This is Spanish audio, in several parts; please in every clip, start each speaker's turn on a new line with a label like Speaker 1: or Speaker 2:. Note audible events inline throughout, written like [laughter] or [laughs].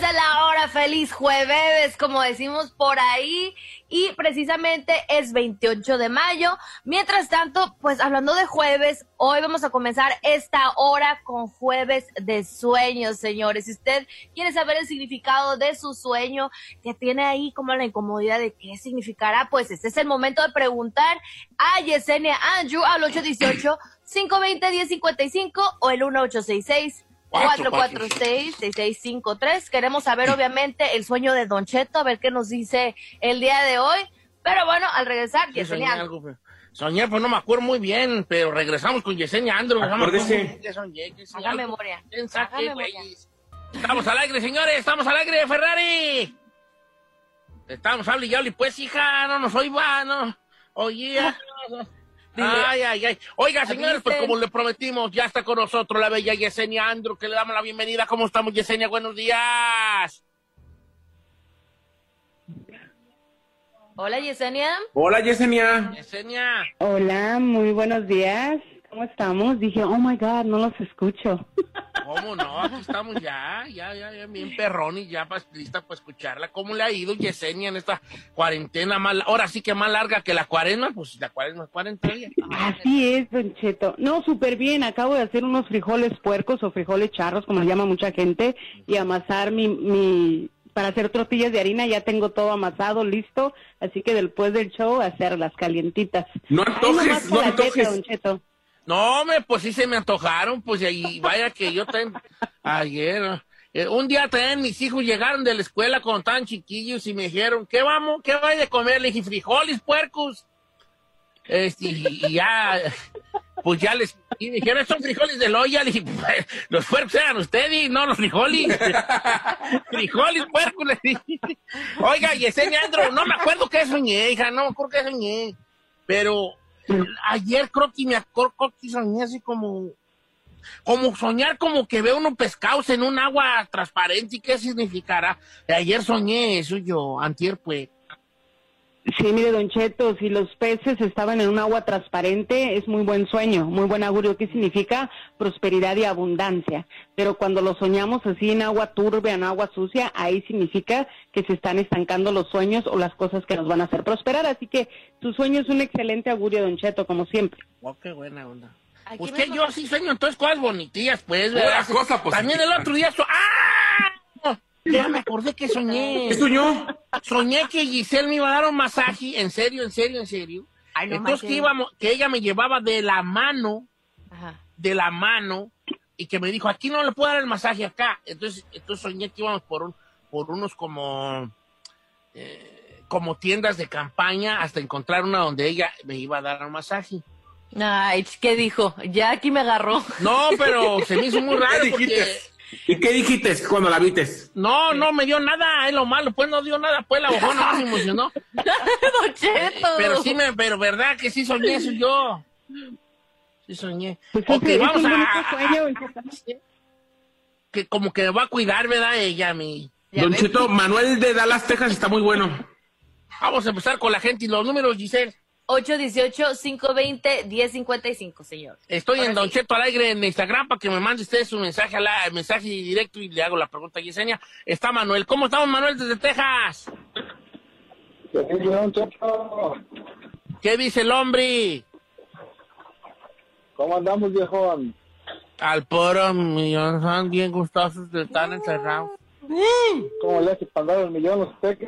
Speaker 1: de la hora. Feliz jueves, como decimos por ahí. Y precisamente es 28 de mayo. Mientras tanto, pues hablando de jueves, hoy vamos a comenzar esta hora con jueves de sueños, señores. Si usted quiere saber el significado de su sueño, que tiene ahí como la incomodidad de qué significará, pues este es el momento de preguntar a Yesenia Andrew al 818 520 1055 o el 1866 446-6653. Queremos saber, obviamente, el sueño de Don Cheto, a ver qué nos dice el día de hoy. Pero bueno, al regresar, Yesenia.
Speaker 2: Soñé, algo, pues. soñé, pues no me acuerdo muy bien, pero regresamos con Yesenia Andro.
Speaker 3: ¿Qué
Speaker 1: soñé? Haga memoria.
Speaker 2: Haga memoria. Estamos al aire, señores, estamos al aire, Ferrari. Estamos al y pues, hija, no nos oiga, no. Oye. [laughs] Ay, ay, ay. Oiga, señores, pues como le prometimos, ya está con nosotros la bella Yesenia Andro, que le damos la bienvenida. ¿Cómo estamos, Yesenia? Buenos días.
Speaker 1: Hola, Yesenia.
Speaker 3: Hola, Yesenia.
Speaker 2: Yesenia.
Speaker 4: Hola, muy buenos días. ¿Cómo estamos? Dije, oh my God, no los escucho.
Speaker 2: ¿Cómo no? Aquí estamos ya, ya, ya, ya bien perrón y ya lista para escucharla. ¿Cómo le ha ido Yesenia en esta cuarentena más, ahora sí que más larga que la cuarentena? Pues la cuarentena es cuarentena.
Speaker 4: Así es, Don Cheto. No, súper bien. Acabo de hacer unos frijoles puercos o frijoles charros, como le llama mucha gente, y amasar mi, mi, para hacer tortillas de harina ya tengo todo amasado, listo, así que después del show hacerlas calientitas.
Speaker 3: No antojes, no antojes. Don Cheto.
Speaker 2: No, me, pues sí se me antojaron, pues y vaya que yo también, ayer, eh, un día también mis hijos llegaron de la escuela con tan chiquillos y me dijeron, ¿qué vamos, qué vaya a comer? Le dije, frijoles, puercos. Este, y, ya, pues ya les, y dijeron, son frijoles de loya. Le dije, pues, los puercos eran ustedes, no los frijoles. [laughs] frijoles, puercos, le dije. Oiga, Yesenia Andro, no me acuerdo qué soñé, hija, no me acuerdo qué soñé. Pero Ayer creo que me acuerdo que soñé así como, como soñar como que veo unos pescados en un agua transparente y qué significará. Ayer soñé eso yo, antier pues.
Speaker 4: Sí, mire, Don Cheto, si los peces estaban en un agua transparente, es muy buen sueño, muy buen augurio, ¿Qué significa prosperidad y abundancia. Pero cuando lo soñamos así en agua turbia, en agua sucia, ahí significa que se están estancando los sueños o las cosas que nos van a hacer prosperar. Así que su sueño es un excelente augurio, Don Cheto, como siempre.
Speaker 2: Oh, qué buena onda. Usted, yo sí sueño entonces cosas bonitillas, pues, También el otro día, ¡ah! Ya me acordé que soñé.
Speaker 3: ¿Qué soñó?
Speaker 2: Soñé que Giselle me iba a dar un masaje, en serio, en serio, en serio. Entonces que, íbamos, que ella me llevaba de la mano, de la mano, y que me dijo, aquí no le puedo dar el masaje acá. Entonces, entonces soñé que íbamos por, un, por unos como, eh, como tiendas de campaña hasta encontrar una donde ella me iba a dar un masaje.
Speaker 1: Ay, ¿qué dijo? Ya aquí me agarró.
Speaker 2: No, pero se me hizo muy raro porque
Speaker 3: ¿Y qué dijiste cuando la vites?
Speaker 2: No, no me dio nada, es lo malo, pues no dio nada, pues la bojona no se emocionó. [laughs] pero sí me, pero verdad que sí soñé eso yo. Sí soñé.
Speaker 4: Pues ok, vamos a...
Speaker 2: Que como que me va a cuidar, ¿verdad? Ella, mi...
Speaker 3: Don Cheto, Manuel de Dallas, Texas está muy bueno.
Speaker 2: Vamos a empezar con la gente y los números, Giselle.
Speaker 1: 818-520-1055, señor.
Speaker 2: Estoy en Don Cheto Alegre en Instagram para que me mande usted su mensaje, a la, mensaje directo y le hago la pregunta a Yesenia. Está Manuel. ¿Cómo estamos, Manuel, desde Texas? ¿Qué dice el hombre?
Speaker 5: ¿Cómo andamos, viejón?
Speaker 2: Al puro millón, son bien gustosos de estar encerrados.
Speaker 5: ¿Cómo le hace para dar el millón usted, que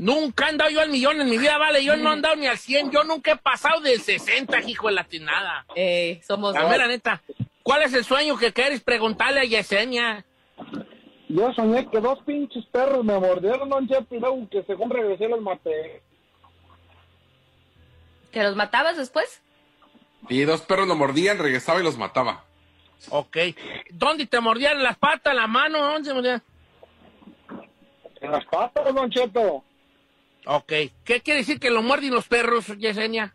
Speaker 2: Nunca he andado yo al millón en mi vida, vale. Yo no he andado ni al 100. Yo nunca he pasado del 60, hijo de la tinada.
Speaker 1: Eh, somos
Speaker 2: La mera neta. ¿Cuál es el sueño que quieres preguntarle a Yesenia?
Speaker 5: Yo soñé que dos pinches perros me mordieron, don y que según regresé los maté.
Speaker 1: ¿Que los matabas después?
Speaker 3: Y dos perros lo mordían, regresaba y los mataba.
Speaker 2: Ok. ¿Dónde te mordían? ¿Las patas, la mano? ¿Dónde se mordían?
Speaker 5: En las patas, don Cheto.
Speaker 2: Ok. ¿Qué quiere decir que lo muerden los perros, Yesenia?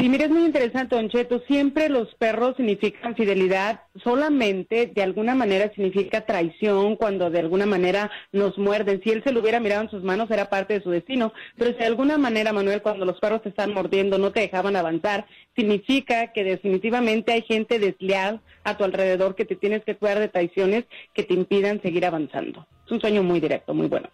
Speaker 4: Sí, mire, es muy interesante, Don Cheto. Siempre los perros significan fidelidad, solamente de alguna manera significa traición cuando de alguna manera nos muerden. Si él se lo hubiera mirado en sus manos, era parte de su destino. Pero si de alguna manera, Manuel, cuando los perros te están mordiendo, no te dejaban avanzar, significa que definitivamente hay gente desleal a tu alrededor que te tienes que cuidar de traiciones que te impidan seguir avanzando. Es un sueño muy directo, muy bueno.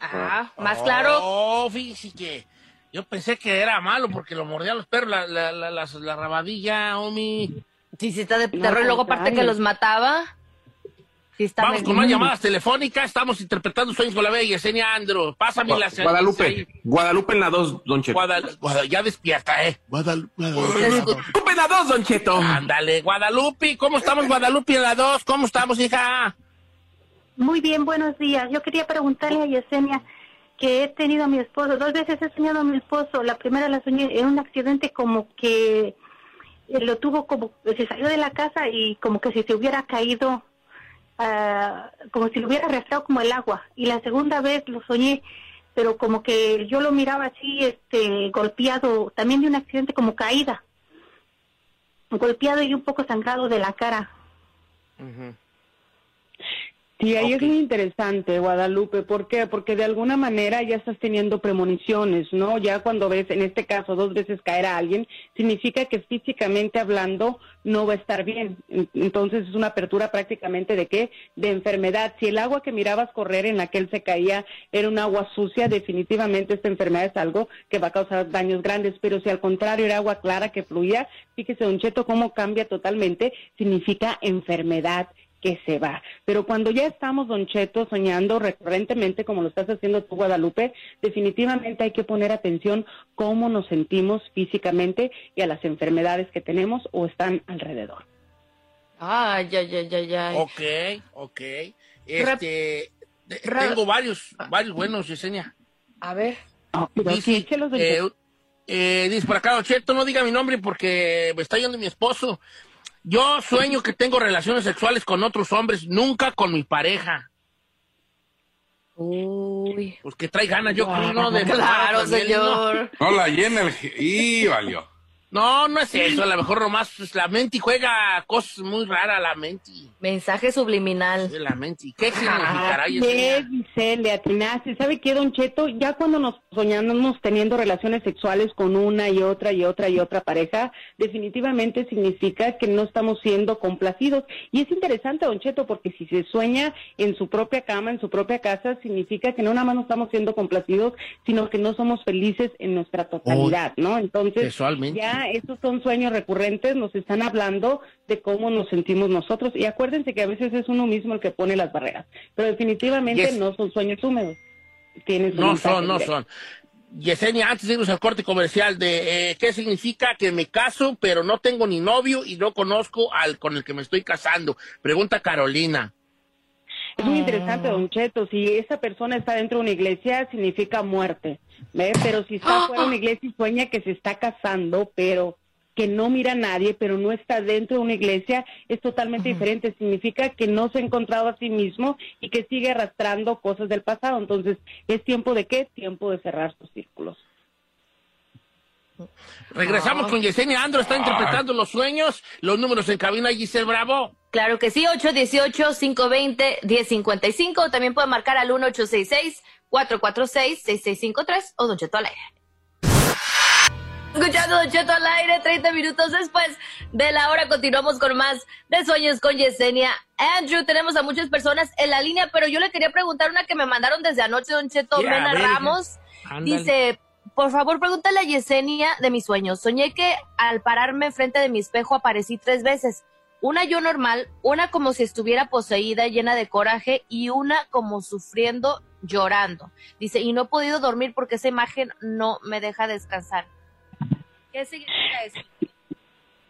Speaker 1: Ah, más claro.
Speaker 2: Oh, fíjese que yo pensé que era malo porque lo mordían los perros, la, la, la, la, la rabadilla, Omi.
Speaker 1: Sí, sí está de
Speaker 4: No,
Speaker 1: terror y luego aparte que los mataba. Sí está
Speaker 2: Vamos con más llamadas telefónicas. Estamos interpretando sueños con la bella Yesenia Andro. Pásame la
Speaker 3: Guadalupe. Guadalupe en la 2, Don Cheto.
Speaker 2: Guadal- Guadal- ya despierta, ¿eh? Guadalupe.
Speaker 3: Guadalupe en la 2, Don Cheto.
Speaker 2: Ándale, Guadalupe. ¿Cómo estamos, Guadalupe en la 2? ¿Cómo estamos, hija?
Speaker 6: Muy bien, buenos días. Yo quería preguntarle a Yesenia que he tenido a mi esposo, dos veces he soñado a mi esposo. La primera la soñé en un accidente como que eh, lo tuvo como, se salió de la casa y como que si se hubiera caído, ah, como si lo hubiera arrastrado como el agua. Y la segunda vez lo soñé, pero como que yo lo miraba así, este, golpeado, también de un accidente como caída, golpeado y un poco sangrado de la cara.
Speaker 4: Sí, ahí es muy interesante, Guadalupe. ¿Por qué? Porque de alguna manera ya estás teniendo premoniciones, ¿no? Ya cuando ves, en este caso, dos veces caer a alguien, significa que físicamente hablando no va a estar bien. En- Entonces es una apertura prácticamente de qué? De enfermedad. Si el agua que mirabas correr en la que él se caía era un agua sucia, definitivamente esta enfermedad es algo que va a causar daños grandes. Pero si al contrario era agua clara que fluía, fíjese, Don Cheto, cómo cambia totalmente, significa enfermedad que se va. Pero cuando ya estamos, Don Cheto, soñando recurrentemente, como lo estás haciendo tú, Guadalupe, definitivamente hay que poner atención cómo nos sentimos físicamente y a las enfermedades que tenemos o están alrededor.
Speaker 1: Ay, ay, ay, ay, ay.
Speaker 2: Ok, ok. Este, tengo varios, varios buenos, Yesenia.
Speaker 1: A ver.
Speaker 4: Ah, sí,
Speaker 2: Dice, eh, eh, dice por acá, Don Cheto, no diga mi nombre porque me está yendo mi esposo. Yo sueño que tengo relaciones sexuales con otros hombres, nunca con mi pareja.
Speaker 1: Uy.
Speaker 2: Pues que trae ganas, yo creo, ¿no? De
Speaker 1: Claro, señor.
Speaker 7: No la llena el... Y valió.
Speaker 2: No, no es eso, a lo mejor nomás pues, la mente juega cosas muy raras, la mente.
Speaker 1: Mensaje subliminal.
Speaker 2: La mente. ¿Qué significará
Speaker 4: Ves,
Speaker 2: Yesenia?
Speaker 4: Giselle, le atinaste. ¿Sabe qué, Don Cheto? Ya cuando nos soñamos teniendo relaciones sexuales con una y otra y otra y otra pareja, definitivamente significa que no estamos siendo complacidos. Y es interesante, Don Cheto, porque si se sueña en su propia cama, en su propia casa, significa que no nada más no estamos siendo complacidos, sino que no somos felices en nuestra totalidad, ¿no? Entonces,
Speaker 2: Sexualmente.
Speaker 4: Ya esos son sueños recurrentes, nos están hablando de cómo nos sentimos nosotros. Y acuérdense que a veces es uno mismo el que pone las barreras, pero definitivamente
Speaker 2: Yes.
Speaker 4: no son sueños húmedos. Tienen su
Speaker 2: No son, no son. Yesenia, antes de irnos al corte comercial, de eh, qué significa que me caso, pero no tengo ni novio y no conozco al con el que me estoy casando. Pregunta Carolina.
Speaker 4: Es muy interesante, Don Cheto. Si esa persona está dentro de una iglesia, significa muerte. ¿ve? Pero si está fuera de una iglesia y sueña que se está casando, pero que no mira a nadie, pero no está dentro de una iglesia, es totalmente diferente. Significa que no se ha encontrado a sí mismo y que sigue arrastrando cosas del pasado. Entonces, ¿es tiempo de qué? Tiempo de cerrar sus círculos.
Speaker 2: Regresamos con Yesenia Andro, está interpretando los sueños, los números en cabina Giselle Bravo.
Speaker 1: Claro que sí, 818-520-1055. También puede marcar al 1866-446-6653 o Don Cheto al aire. Escuchando Don Cheto al aire, 30 minutos después de la hora continuamos con más de Sueños con Yesenia. Andrew, tenemos a muchas personas en la línea, pero yo le quería preguntar una que me mandaron desde anoche, Don Cheto,
Speaker 2: Yeah,
Speaker 1: Mena Ramos. Dice, por favor, pregúntale a Yesenia de mis sueños. Soñé que al pararme frente de mi espejo aparecí tres veces. Una yo normal, una como si estuviera poseída, llena de coraje, y una como sufriendo, llorando. Dice, y no he podido dormir porque esa imagen no me deja descansar. ¿Qué significa eso?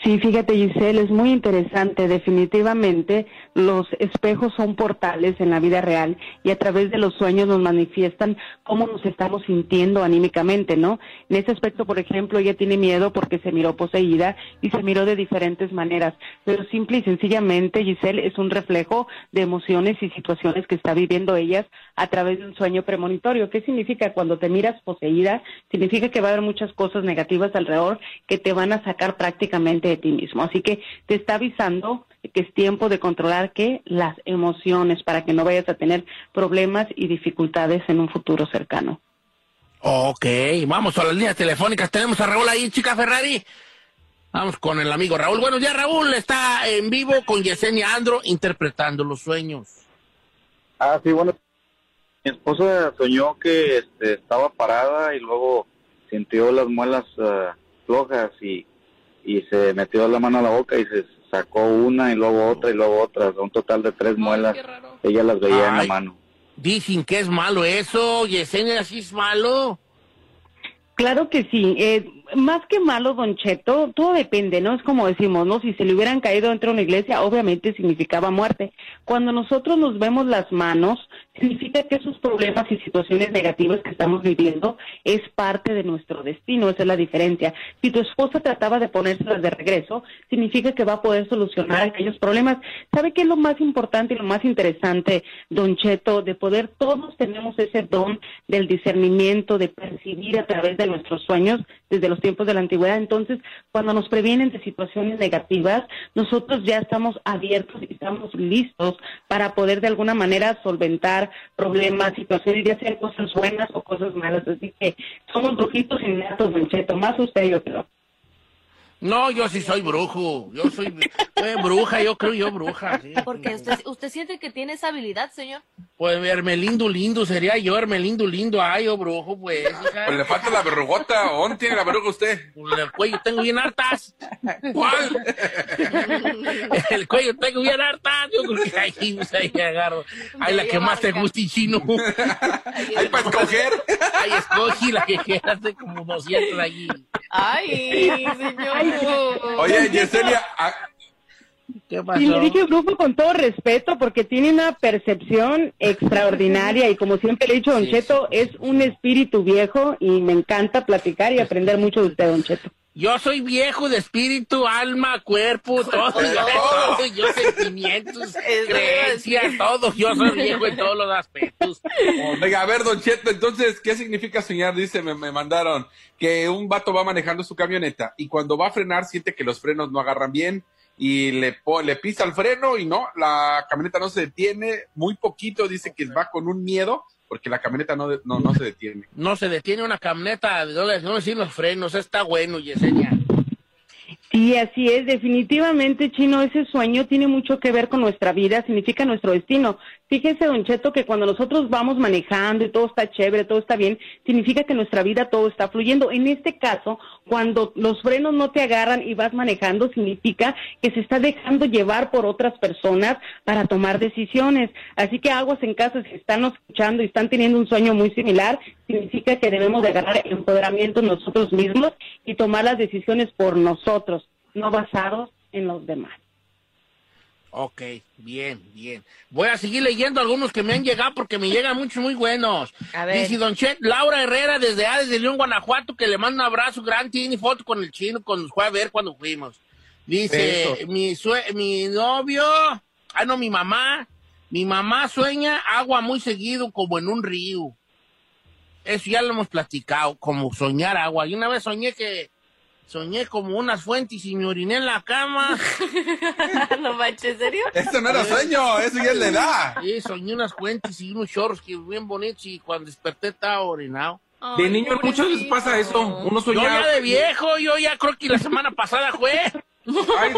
Speaker 4: Sí, fíjate Giselle, es muy interesante. Definitivamente los espejos son portales en la vida real y a través de los sueños nos manifiestan cómo nos estamos sintiendo anímicamente, ¿no? En ese aspecto, por ejemplo, ella tiene miedo porque se miró poseída y se miró de diferentes maneras, pero simple y sencillamente Giselle es un reflejo de emociones y situaciones que está viviendo ellas a través de un sueño premonitorio. ¿Qué significa cuando te miras poseída? Significa que va a haber muchas cosas negativas alrededor que te van a sacar prácticamente ti mismo. Así que te está avisando que es tiempo de controlar que las emociones para que no vayas a tener problemas y dificultades en un futuro cercano.
Speaker 2: Ok, vamos a las líneas telefónicas. Tenemos a Raúl ahí, chica Ferrari. Vamos con el amigo Raúl. Buenos días, Raúl. Está en vivo con Yesenia Andro interpretando los sueños.
Speaker 8: Ah, sí, bueno. Mi esposa soñó que este, estaba parada y luego sintió las muelas ah, flojas y y se metió la mano a la boca y se sacó una y luego otra y luego otra, un total de tres muelas. Ella las veía en la mano.
Speaker 2: Dicen que es malo eso, Yesenia, así es malo.
Speaker 4: Claro que sí. Eh, más que malo, Don Cheto, todo depende, ¿no? Es como decimos, ¿no? Si se le hubieran caído dentro de una iglesia, obviamente significaba muerte. Cuando nosotros nos vemos las manos, significa que esos problemas y situaciones negativas que estamos viviendo es parte de nuestro destino, esa es la diferencia. Si tu esposa trataba de ponérselas de regreso, significa que va a poder solucionar aquellos problemas. ¿Sabe qué es lo más importante y lo más interesante, Don Cheto? De poder, todos tenemos ese don del discernimiento, de percibir a través de nuestros sueños desde los tiempos de la antigüedad. Entonces, cuando nos previenen de situaciones negativas, nosotros ya estamos abiertos y estamos listos para poder de alguna manera solventar problemas, situaciones, ya sean cosas buenas o cosas malas. Así que somos brujitos innatos, Cheto, más usted yo creo.
Speaker 2: No, yo sí soy brujo. Yo soy bruja, yo creo yo bruja.
Speaker 9: Porque usted, usted siente que tiene esa habilidad, señor.
Speaker 2: Pues Hermelindo lindo, sería yo Hermelindo lindo. Ay, yo brujo, pues.
Speaker 7: Pues le falta la verrugota. ¿Dónde tiene la verruga usted?
Speaker 2: Pues el cuello tengo bien hartas. ¿Cuál? [laughs] el cuello tengo bien hartas. Yo creo que ahí, pues, ahí agarro. Ay, la que más te gusta y chino. [laughs]
Speaker 7: Ahí para escoger.
Speaker 2: Ahí escogí la que quieras de como 200 allí.
Speaker 9: Ay, señor.
Speaker 7: Oye, Yesenia, ah,
Speaker 2: ¿Qué pasó?
Speaker 4: Y le dije grupo con todo respeto porque tiene una percepción [laughs] extraordinaria y como siempre le he dicho, Don
Speaker 2: Sí,
Speaker 4: Cheto, es un espíritu viejo y me encanta platicar y aprender mucho de usted, Don Cheto.
Speaker 2: Yo soy viejo de espíritu, alma, cuerpo, todo, yo, todo, yo sentimientos, [laughs] creencias, todo, yo soy viejo en todos los aspectos.
Speaker 7: Oiga, a ver, Don Cheto, entonces, ¿qué significa soñar? Dice, me, me mandaron que un vato va manejando su camioneta y cuando va a frenar siente que los frenos no agarran bien y le, po- le pisa el freno y no, la camioneta no se detiene, muy poquito, dice que va con un miedo porque la camioneta no, no, no se detiene.
Speaker 2: No se detiene una camioneta, no le no le los frenos, está bueno, Yesenia.
Speaker 4: Sí, así es. Definitivamente, Chino, ese sueño tiene mucho que ver con nuestra vida, significa nuestro destino. Fíjese, Don Cheto, que cuando nosotros vamos manejando y todo está chévere, todo está bien, significa que nuestra vida todo está fluyendo. En este caso, cuando los frenos no te agarran y vas manejando, significa que se está dejando llevar por otras personas para tomar decisiones. Así que aguas en casa, si están escuchando y están teniendo un sueño muy similar, significa que debemos de agarrar el empoderamiento nosotros mismos y tomar las decisiones por nosotros, no basados en los demás.
Speaker 2: Ok, bien, bien. Voy a seguir leyendo algunos que me han llegado porque me llegan muchos muy buenos.
Speaker 9: A ver.
Speaker 2: Dice Don Chet, Laura Herrera desde A, desde León, Guanajuato, que le manda un abrazo grande, tiene foto con el chino cuando nos fue a ver cuando fuimos. Dice,
Speaker 7: Eso.
Speaker 2: mi, sue- mi novio, ah no, mi mamá, mi mamá sueña agua muy seguido como en un río. Eso ya lo hemos platicado, como soñar agua. Y una vez soñé que, soñé como unas fuentes y me oriné en la cama. [laughs]
Speaker 9: no manches, ¿en serio?
Speaker 7: Eso no era sueño, eso ya es la edad.
Speaker 2: Sí, soñé unas fuentes y unos chorros que bien bonitos y cuando desperté estaba orinado.
Speaker 3: De niño muchas veces pasa eso. Uno
Speaker 2: Yo
Speaker 3: sueña.
Speaker 2: ya de viejo, yo ya creo que la semana pasada fue.
Speaker 7: Ay,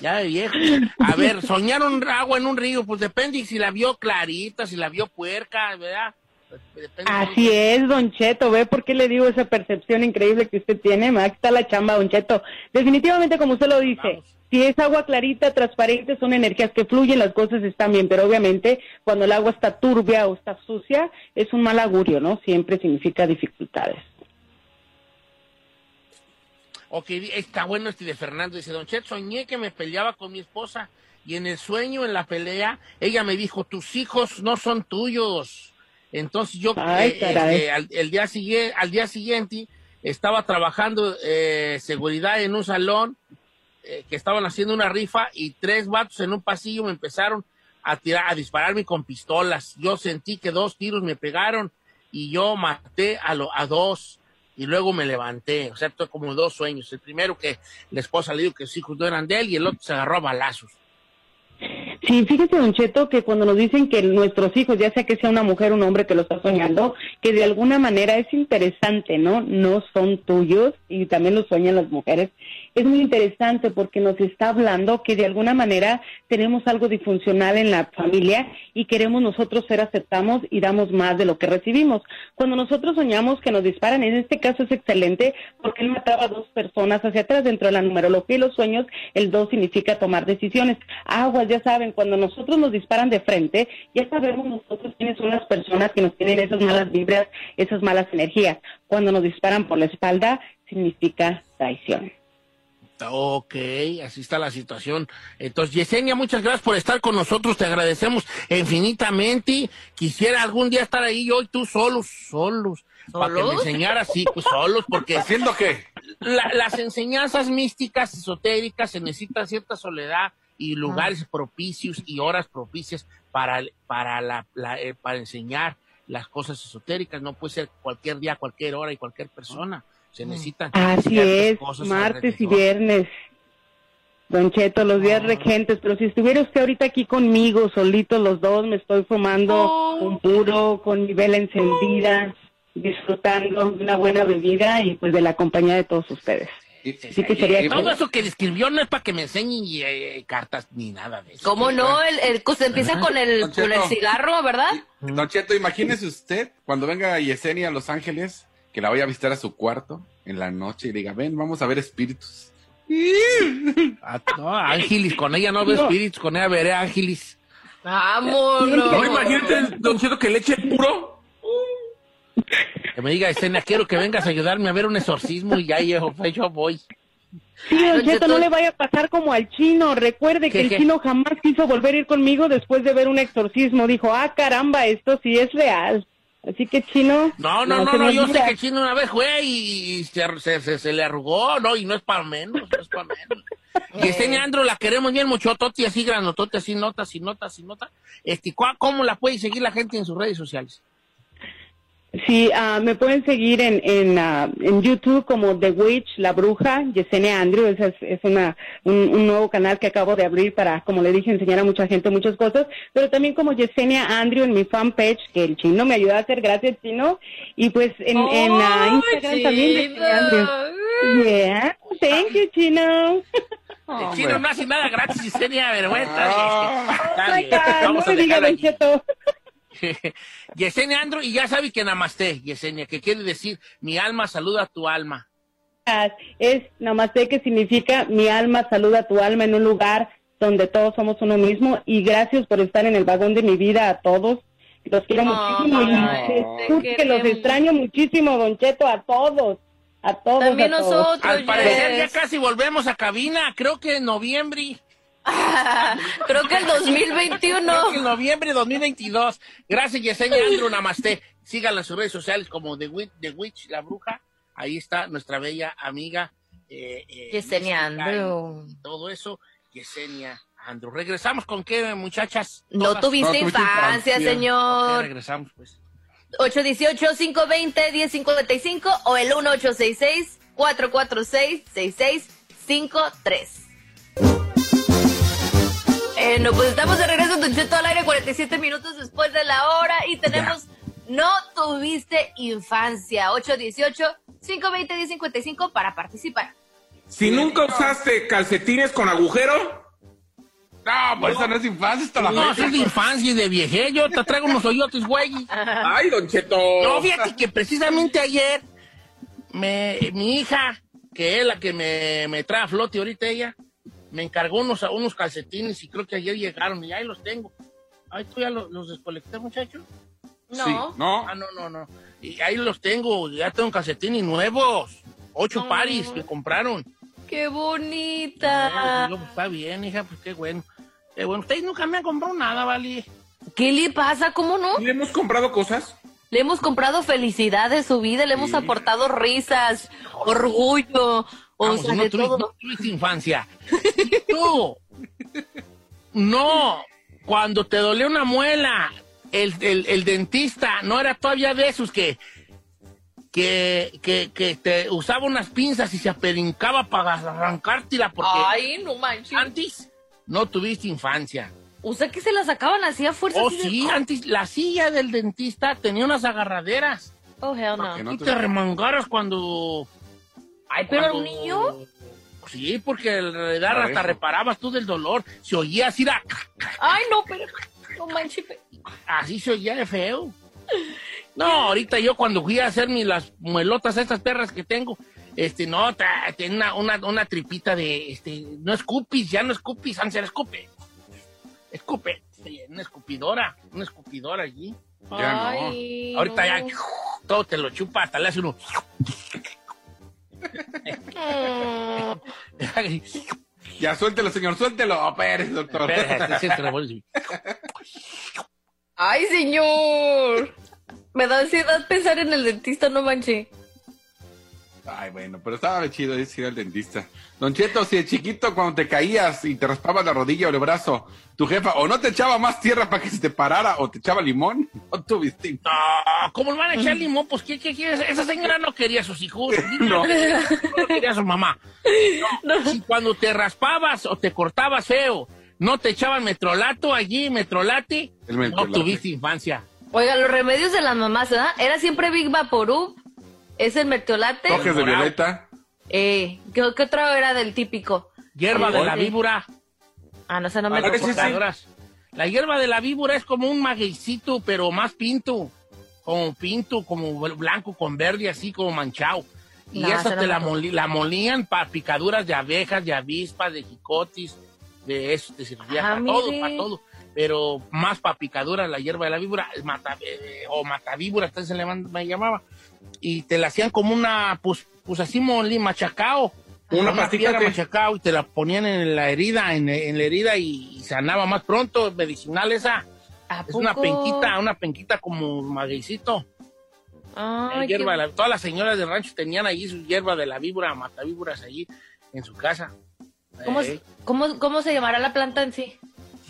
Speaker 2: Ya de viejo. A ver, soñar un agua en un río, pues depende si la vio clarita, si la vio puerca, ¿verdad? Depende
Speaker 4: Así es, Don Cheto, ¿ve por qué le digo esa percepción increíble que usted tiene? Aquí está la chamba, Don Cheto. Definitivamente, como usted lo dice,
Speaker 2: Vamos.
Speaker 4: si es agua clarita, transparente, son energías que fluyen, las cosas están bien, pero obviamente cuando el agua está turbia o está sucia, es un mal augurio, ¿no? Siempre significa dificultades.
Speaker 2: Ok, está bueno este de Fernando. Dice, Don Chet, soñé que me peleaba con mi esposa y en el sueño, en la pelea, ella me dijo, tus hijos no son tuyos. Entonces yo,
Speaker 4: Ay,
Speaker 2: eh,
Speaker 4: caray.
Speaker 2: este, al, el día siguiente, al día siguiente, estaba trabajando eh, seguridad en un salón eh, que estaban haciendo una rifa y tres vatos en un pasillo me empezaron a tirar, a dispararme con pistolas. Yo sentí que dos tiros me pegaron y yo maté a, lo, a dos y luego me levanté. O sea, tuve como dos sueños. El primero que la esposa le dijo que sus hijos no eran de él y el otro se agarró a balazos.
Speaker 4: Sí, fíjese, Don Cheto, que cuando nos dicen que nuestros hijos, ya sea que sea una mujer o un hombre que lo está soñando, que de alguna manera es interesante, ¿no? No son tuyos y también lo sueñan las mujeres. Es muy interesante porque nos está hablando que de alguna manera tenemos algo disfuncional en la familia y queremos nosotros ser aceptamos y damos más de lo que recibimos. Cuando nosotros soñamos que nos disparan, en este caso es excelente porque él mataba a dos personas hacia atrás dentro de la numerología y los sueños, el dos significa tomar decisiones. Aguas, ya saben, cuando nosotros nos disparan de frente, ya sabemos nosotros quiénes son las personas que nos tienen esas malas vibras, esas malas energías. Cuando nos disparan por la espalda, significa traición.
Speaker 2: Ok, así está la situación. Entonces, Yesenia, muchas gracias por estar con nosotros. Te agradecemos infinitamente. Quisiera algún día estar ahí yo y tú solos, solos. Para que me
Speaker 9: ¿Solos?
Speaker 2: enseñaras, sí, pues solos, porque
Speaker 7: ¿Haciendo qué?
Speaker 2: la- las enseñanzas místicas, esotéricas, se necesita cierta soledad y lugares propicios y horas propicias para, para, la, la- eh, para enseñar las cosas esotéricas. No puede ser cualquier día, cualquier hora y cualquier persona. Se necesitan
Speaker 4: Así es,
Speaker 2: cosas
Speaker 4: martes y viernes. Don Cheto, los días regentes, pero si estuviera usted ahorita aquí conmigo, solitos los dos, me estoy fumando
Speaker 9: Oh.
Speaker 4: un puro con mi vela encendida, disfrutando de una buena bebida y pues de la compañía de todos ustedes. Así que sería
Speaker 2: Todo eso que describió no es para que me enseñen eh, cartas ni nada de eso.
Speaker 9: ¿Cómo no? El, el, se empieza con el, con el cigarro, ¿verdad?
Speaker 7: Don Cheto, imagínese usted cuando venga Yesenia a Los Ángeles, que la vaya a visitar a su cuarto en la noche y diga, ven, vamos a ver espíritus. [laughs]
Speaker 2: Ah, no, Ángelis, con ella no veo espíritus, con ella veré Ángelis.
Speaker 9: Vamos,
Speaker 3: No, imagínate, Don Cheto, que le eche puro.
Speaker 2: Que me diga, escena, quiero que vengas a ayudarme a ver un exorcismo y ya yo, pues, yo voy.
Speaker 4: Sí, Don
Speaker 9: Don
Speaker 4: Cheto,
Speaker 9: Cheto.
Speaker 4: no le vaya a pasar como al chino. Recuerde que
Speaker 2: ¿Qué,
Speaker 4: el
Speaker 2: qué?
Speaker 4: chino jamás quiso volver a ir conmigo después de ver un exorcismo. Dijo, ah, caramba, esto sí es real. Así que, chino.
Speaker 2: No, no, no, no, yo sé que chino una vez fue y se, se, se- se le arrugó, no, y no es para menos, no es para menos. Y este Andro la queremos bien muchotote, así granotote, así notas, y notas, y notas. Este, ¿cuá- ¿Cómo la puede seguir la gente en sus redes sociales?
Speaker 4: Sí, ah, me pueden seguir en, en, ah, en YouTube como The Witch, La Bruja, Yesenia Andrew. Ese es, es una, un, un nuevo canal que acabo de abrir para, como le dije, enseñar a mucha gente muchas cosas. Pero también como Yesenia Andrew en mi fanpage, que el chino me ayuda a hacer, gracias chino. Y pues en, en ah, Instagram también Yesenia Andrew. Yeah, thank you, chino.
Speaker 2: el chino no hace nada gratis, y sería vergüenza.
Speaker 4: Ay, no me diga, Don. Cheto. [laughs]
Speaker 2: Yesenia Andro, y ya sabe que namaste, Yesenia, que quiere decir, mi alma saluda a tu alma.
Speaker 4: Es namaste que significa mi alma saluda a tu alma en un lugar donde todos somos uno mismo y gracias por estar en el vagón de mi vida a todos. Los quiero
Speaker 9: Ay,
Speaker 4: muchísimo y sé que los extraño muchísimo, Don Cheto, a todos, a todos.
Speaker 9: También
Speaker 4: a todos.
Speaker 9: nosotros.
Speaker 2: Al parecer ya
Speaker 9: Yes.
Speaker 2: casi volvemos a cabina, creo que en noviembre.
Speaker 9: Creo que el 2021.
Speaker 2: Creo que en noviembre de 2022. Gracias, Yesenia [laughs] Andrew, namaste. Síganla en sus redes sociales como The Witch, The Witch, la bruja. Ahí está nuestra bella amiga. Eh, eh,
Speaker 9: Yesenia Andrew.
Speaker 2: todo eso, Yesenia Andrew. ¿Regresamos con qué, muchachas?
Speaker 9: No
Speaker 2: Todas.
Speaker 9: tuviste
Speaker 7: No tuviste
Speaker 9: infancia, señor.
Speaker 2: regresamos, pues.
Speaker 9: 818-520-1055 o el 1866-446-6653. Bueno, pues estamos de regreso, Don Cheto al aire, 47 minutos después de la hora y tenemos No tuviste infancia, 818-520-1055 para participar.
Speaker 3: Si nunca usaste calcetines con agujero,
Speaker 7: No, pues esa no es infancia, esto la
Speaker 2: No, eso es de infancia y de viejé. Yo te traigo unos hoyotes, güey.
Speaker 3: ay, Don Cheto.
Speaker 2: No, fíjate que precisamente ayer me, mi hija, que es la que me, me trae a flote ahorita ella, me encargó unos, unos calcetines y creo que ayer llegaron y ahí los tengo. Ay, ¿tú ya los, los descolecté, muchacho?
Speaker 9: No.
Speaker 7: Sí, no.
Speaker 2: Ah, no, no, no. Y ahí los tengo, ya tengo calcetines nuevos. Ocho
Speaker 1: Oh.
Speaker 2: paris me compraron.
Speaker 1: ¡Qué bonita!
Speaker 2: Pues, está bien, hija, pues qué bueno. Qué bueno. Ustedes nunca me han comprado nada, ¿vale?
Speaker 1: ¿Qué le pasa? ¿Cómo no?
Speaker 3: ¿Le hemos comprado cosas?
Speaker 1: Le hemos comprado felicidad de su vida, le hemos aportado risas, orgullo, o
Speaker 2: Vamos,
Speaker 1: sea,
Speaker 2: no
Speaker 1: de
Speaker 2: tuviste,
Speaker 1: todo.
Speaker 2: no tuviste infancia. Tú, no, cuando te dolió una muela, el, el- el dentista no era todavía de esos que, que, que, que te usaba unas pinzas y se aperincaba para arrancártela porque
Speaker 1: Ay, no manches.
Speaker 2: antes no tuviste infancia.
Speaker 1: O sea, que se la sacaban así a fuerza.
Speaker 2: Oh,
Speaker 1: de-
Speaker 2: sí, antes la silla del dentista tenía unas agarraderas.
Speaker 1: Oh, hell
Speaker 7: Para que
Speaker 1: no.
Speaker 7: no
Speaker 2: Y
Speaker 7: te-
Speaker 2: te remangaras cuando
Speaker 1: Ay, pero
Speaker 2: Cuando-
Speaker 1: un niño.
Speaker 2: Sí, porque en realidad hasta reparabas tú del dolor. Se oía así, era-
Speaker 1: Ay, no, pero. No manches. pe-
Speaker 2: así se oía de feo. No, ahorita yo cuando fui a hacer mis las muelotas, estas perras que tengo, este, no, tiene una, una, una tripita de, este, no escupis, ya no escupis, antes era escupe. Escupe, una escupidora, una escupidora allí.
Speaker 7: Ya no.
Speaker 2: Ahorita ya, todo te lo chupa, hasta le hace uno. [laughs]
Speaker 7: Ya, suéltelo, señor, suéltelo. Oh, Pérez, doctor.
Speaker 1: Ay, señor. Me da ansiedad pensar en el dentista, no manche.
Speaker 7: Ay, bueno, pero estaba chido ir al dentista. Don Cheto, si de chiquito cuando te caías y te raspabas la rodilla o el brazo, tu jefa o no te echaba más tierra para que se te parara o te echaba limón, [laughs] no tuviste.
Speaker 2: No, ¿cómo le van a echar limón? Pues, ¿qué, qué quieres? Esa señora no quería a sus hijos. [laughs]
Speaker 7: No.
Speaker 2: No quería a su mamá. [laughs] No, Si cuando te raspabas o te cortabas feo, no te echaban metrolato allí, metrolate,
Speaker 7: El
Speaker 2: no
Speaker 7: metrolate.
Speaker 2: tuviste infancia.
Speaker 1: Oiga, los remedios de las mamás, ¿verdad? Era siempre Big Vaporub. Es el mertiolate.
Speaker 7: Toques de
Speaker 2: Morado.
Speaker 7: violeta.
Speaker 1: Eh, ¿qué, qué otro era del típico?
Speaker 2: Hierba de la víbora.
Speaker 1: Ah, no sé, no me
Speaker 3: Ah, sí.
Speaker 2: La hierba de la víbora es como un magueycito, pero más pinto. Como pinto, como blanco con verde, así como manchado. Y
Speaker 1: No,
Speaker 2: esa
Speaker 1: no
Speaker 2: te la, la molían para picaduras de abejas, de avispas, de jicotis, de eso te servía
Speaker 1: Ah,
Speaker 2: para todo, para todo. Pero más para picaduras, la hierba de la víbora, mata, eh, o matavíbora, entonces se le llamaba. Y te la hacían como una, pues, pues así molí, machacao.
Speaker 3: Una
Speaker 2: Una piedra machacao y te la ponían en la herida, en, en la herida y, y sanaba más pronto, medicinal esa.
Speaker 1: ¿A
Speaker 2: Es una penquita, una penquita como magueycito.
Speaker 1: Ay,
Speaker 2: hierba
Speaker 1: qué-
Speaker 2: de la- todas las señoras del rancho tenían allí su hierba de la víbora, matavíboras allí en su casa.
Speaker 1: ¿Cómo,
Speaker 2: Eh,
Speaker 1: cómo, ¿Cómo se llamará la planta en sí?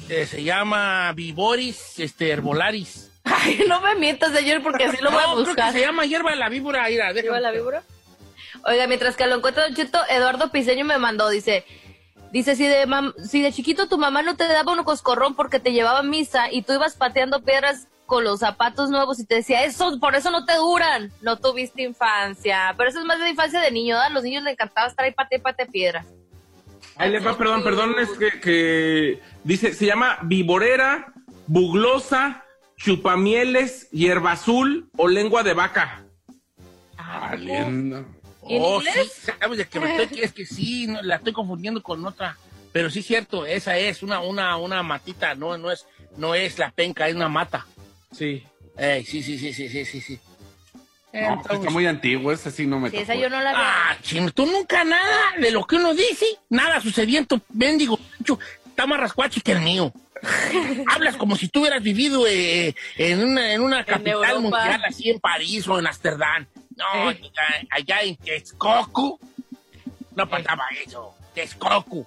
Speaker 2: eh, se llama Viboris este, herbolaris.
Speaker 1: Ay, no me mientas, señor, porque así lo voy a
Speaker 2: No, creo que
Speaker 1: buscar.
Speaker 2: se llama hierba de la víbora. Mira, déjame-
Speaker 1: ¿Lleva la víbora? Oiga, mientras que lo encuentro, Don Cheto, Eduardo Piseño me mandó, dice, dice, si de, mam- si de chiquito tu mamá no te daba un coscorrón porque te llevaba a misa y tú ibas pateando piedras con los zapatos nuevos y te decía, eso, por eso no te duran, no tuviste infancia. Pero eso es más de infancia de niño, ¿verdad? A los niños les encantaba estar ahí pate, pate piedras.
Speaker 3: Ahí les va, perdón, perdón, es que, que dice, se llama viborera, buglosa, chupamieles, hierba azul o lengua de vaca.
Speaker 7: Valiendo.
Speaker 1: ¿Y en
Speaker 2: Oh,
Speaker 1: inglés?
Speaker 2: sí, sabes de que me estoy, es que sí, no, la estoy confundiendo con otra. Pero sí es cierto, esa es una, una, una matita, no, no es, no es la penca, es una mata.
Speaker 3: Sí.
Speaker 2: Eh, sí, sí, sí, sí, sí, sí, sí.
Speaker 7: No, pues está muy antiguo, ese sí no me
Speaker 1: Sí,
Speaker 7: tocó.
Speaker 1: esa yo no la vi.
Speaker 2: Ah, chino, tú nunca nada de lo que uno dice, nada sucedió en tu mendigo está más rascuachi que el mío. Hablas como si tú hubieras vivido eh, en una, en una capital mundial, así en París o en Ámsterdam. No,
Speaker 1: Eh.
Speaker 2: allá, en Texcoco no pasaba eso. Texcoco.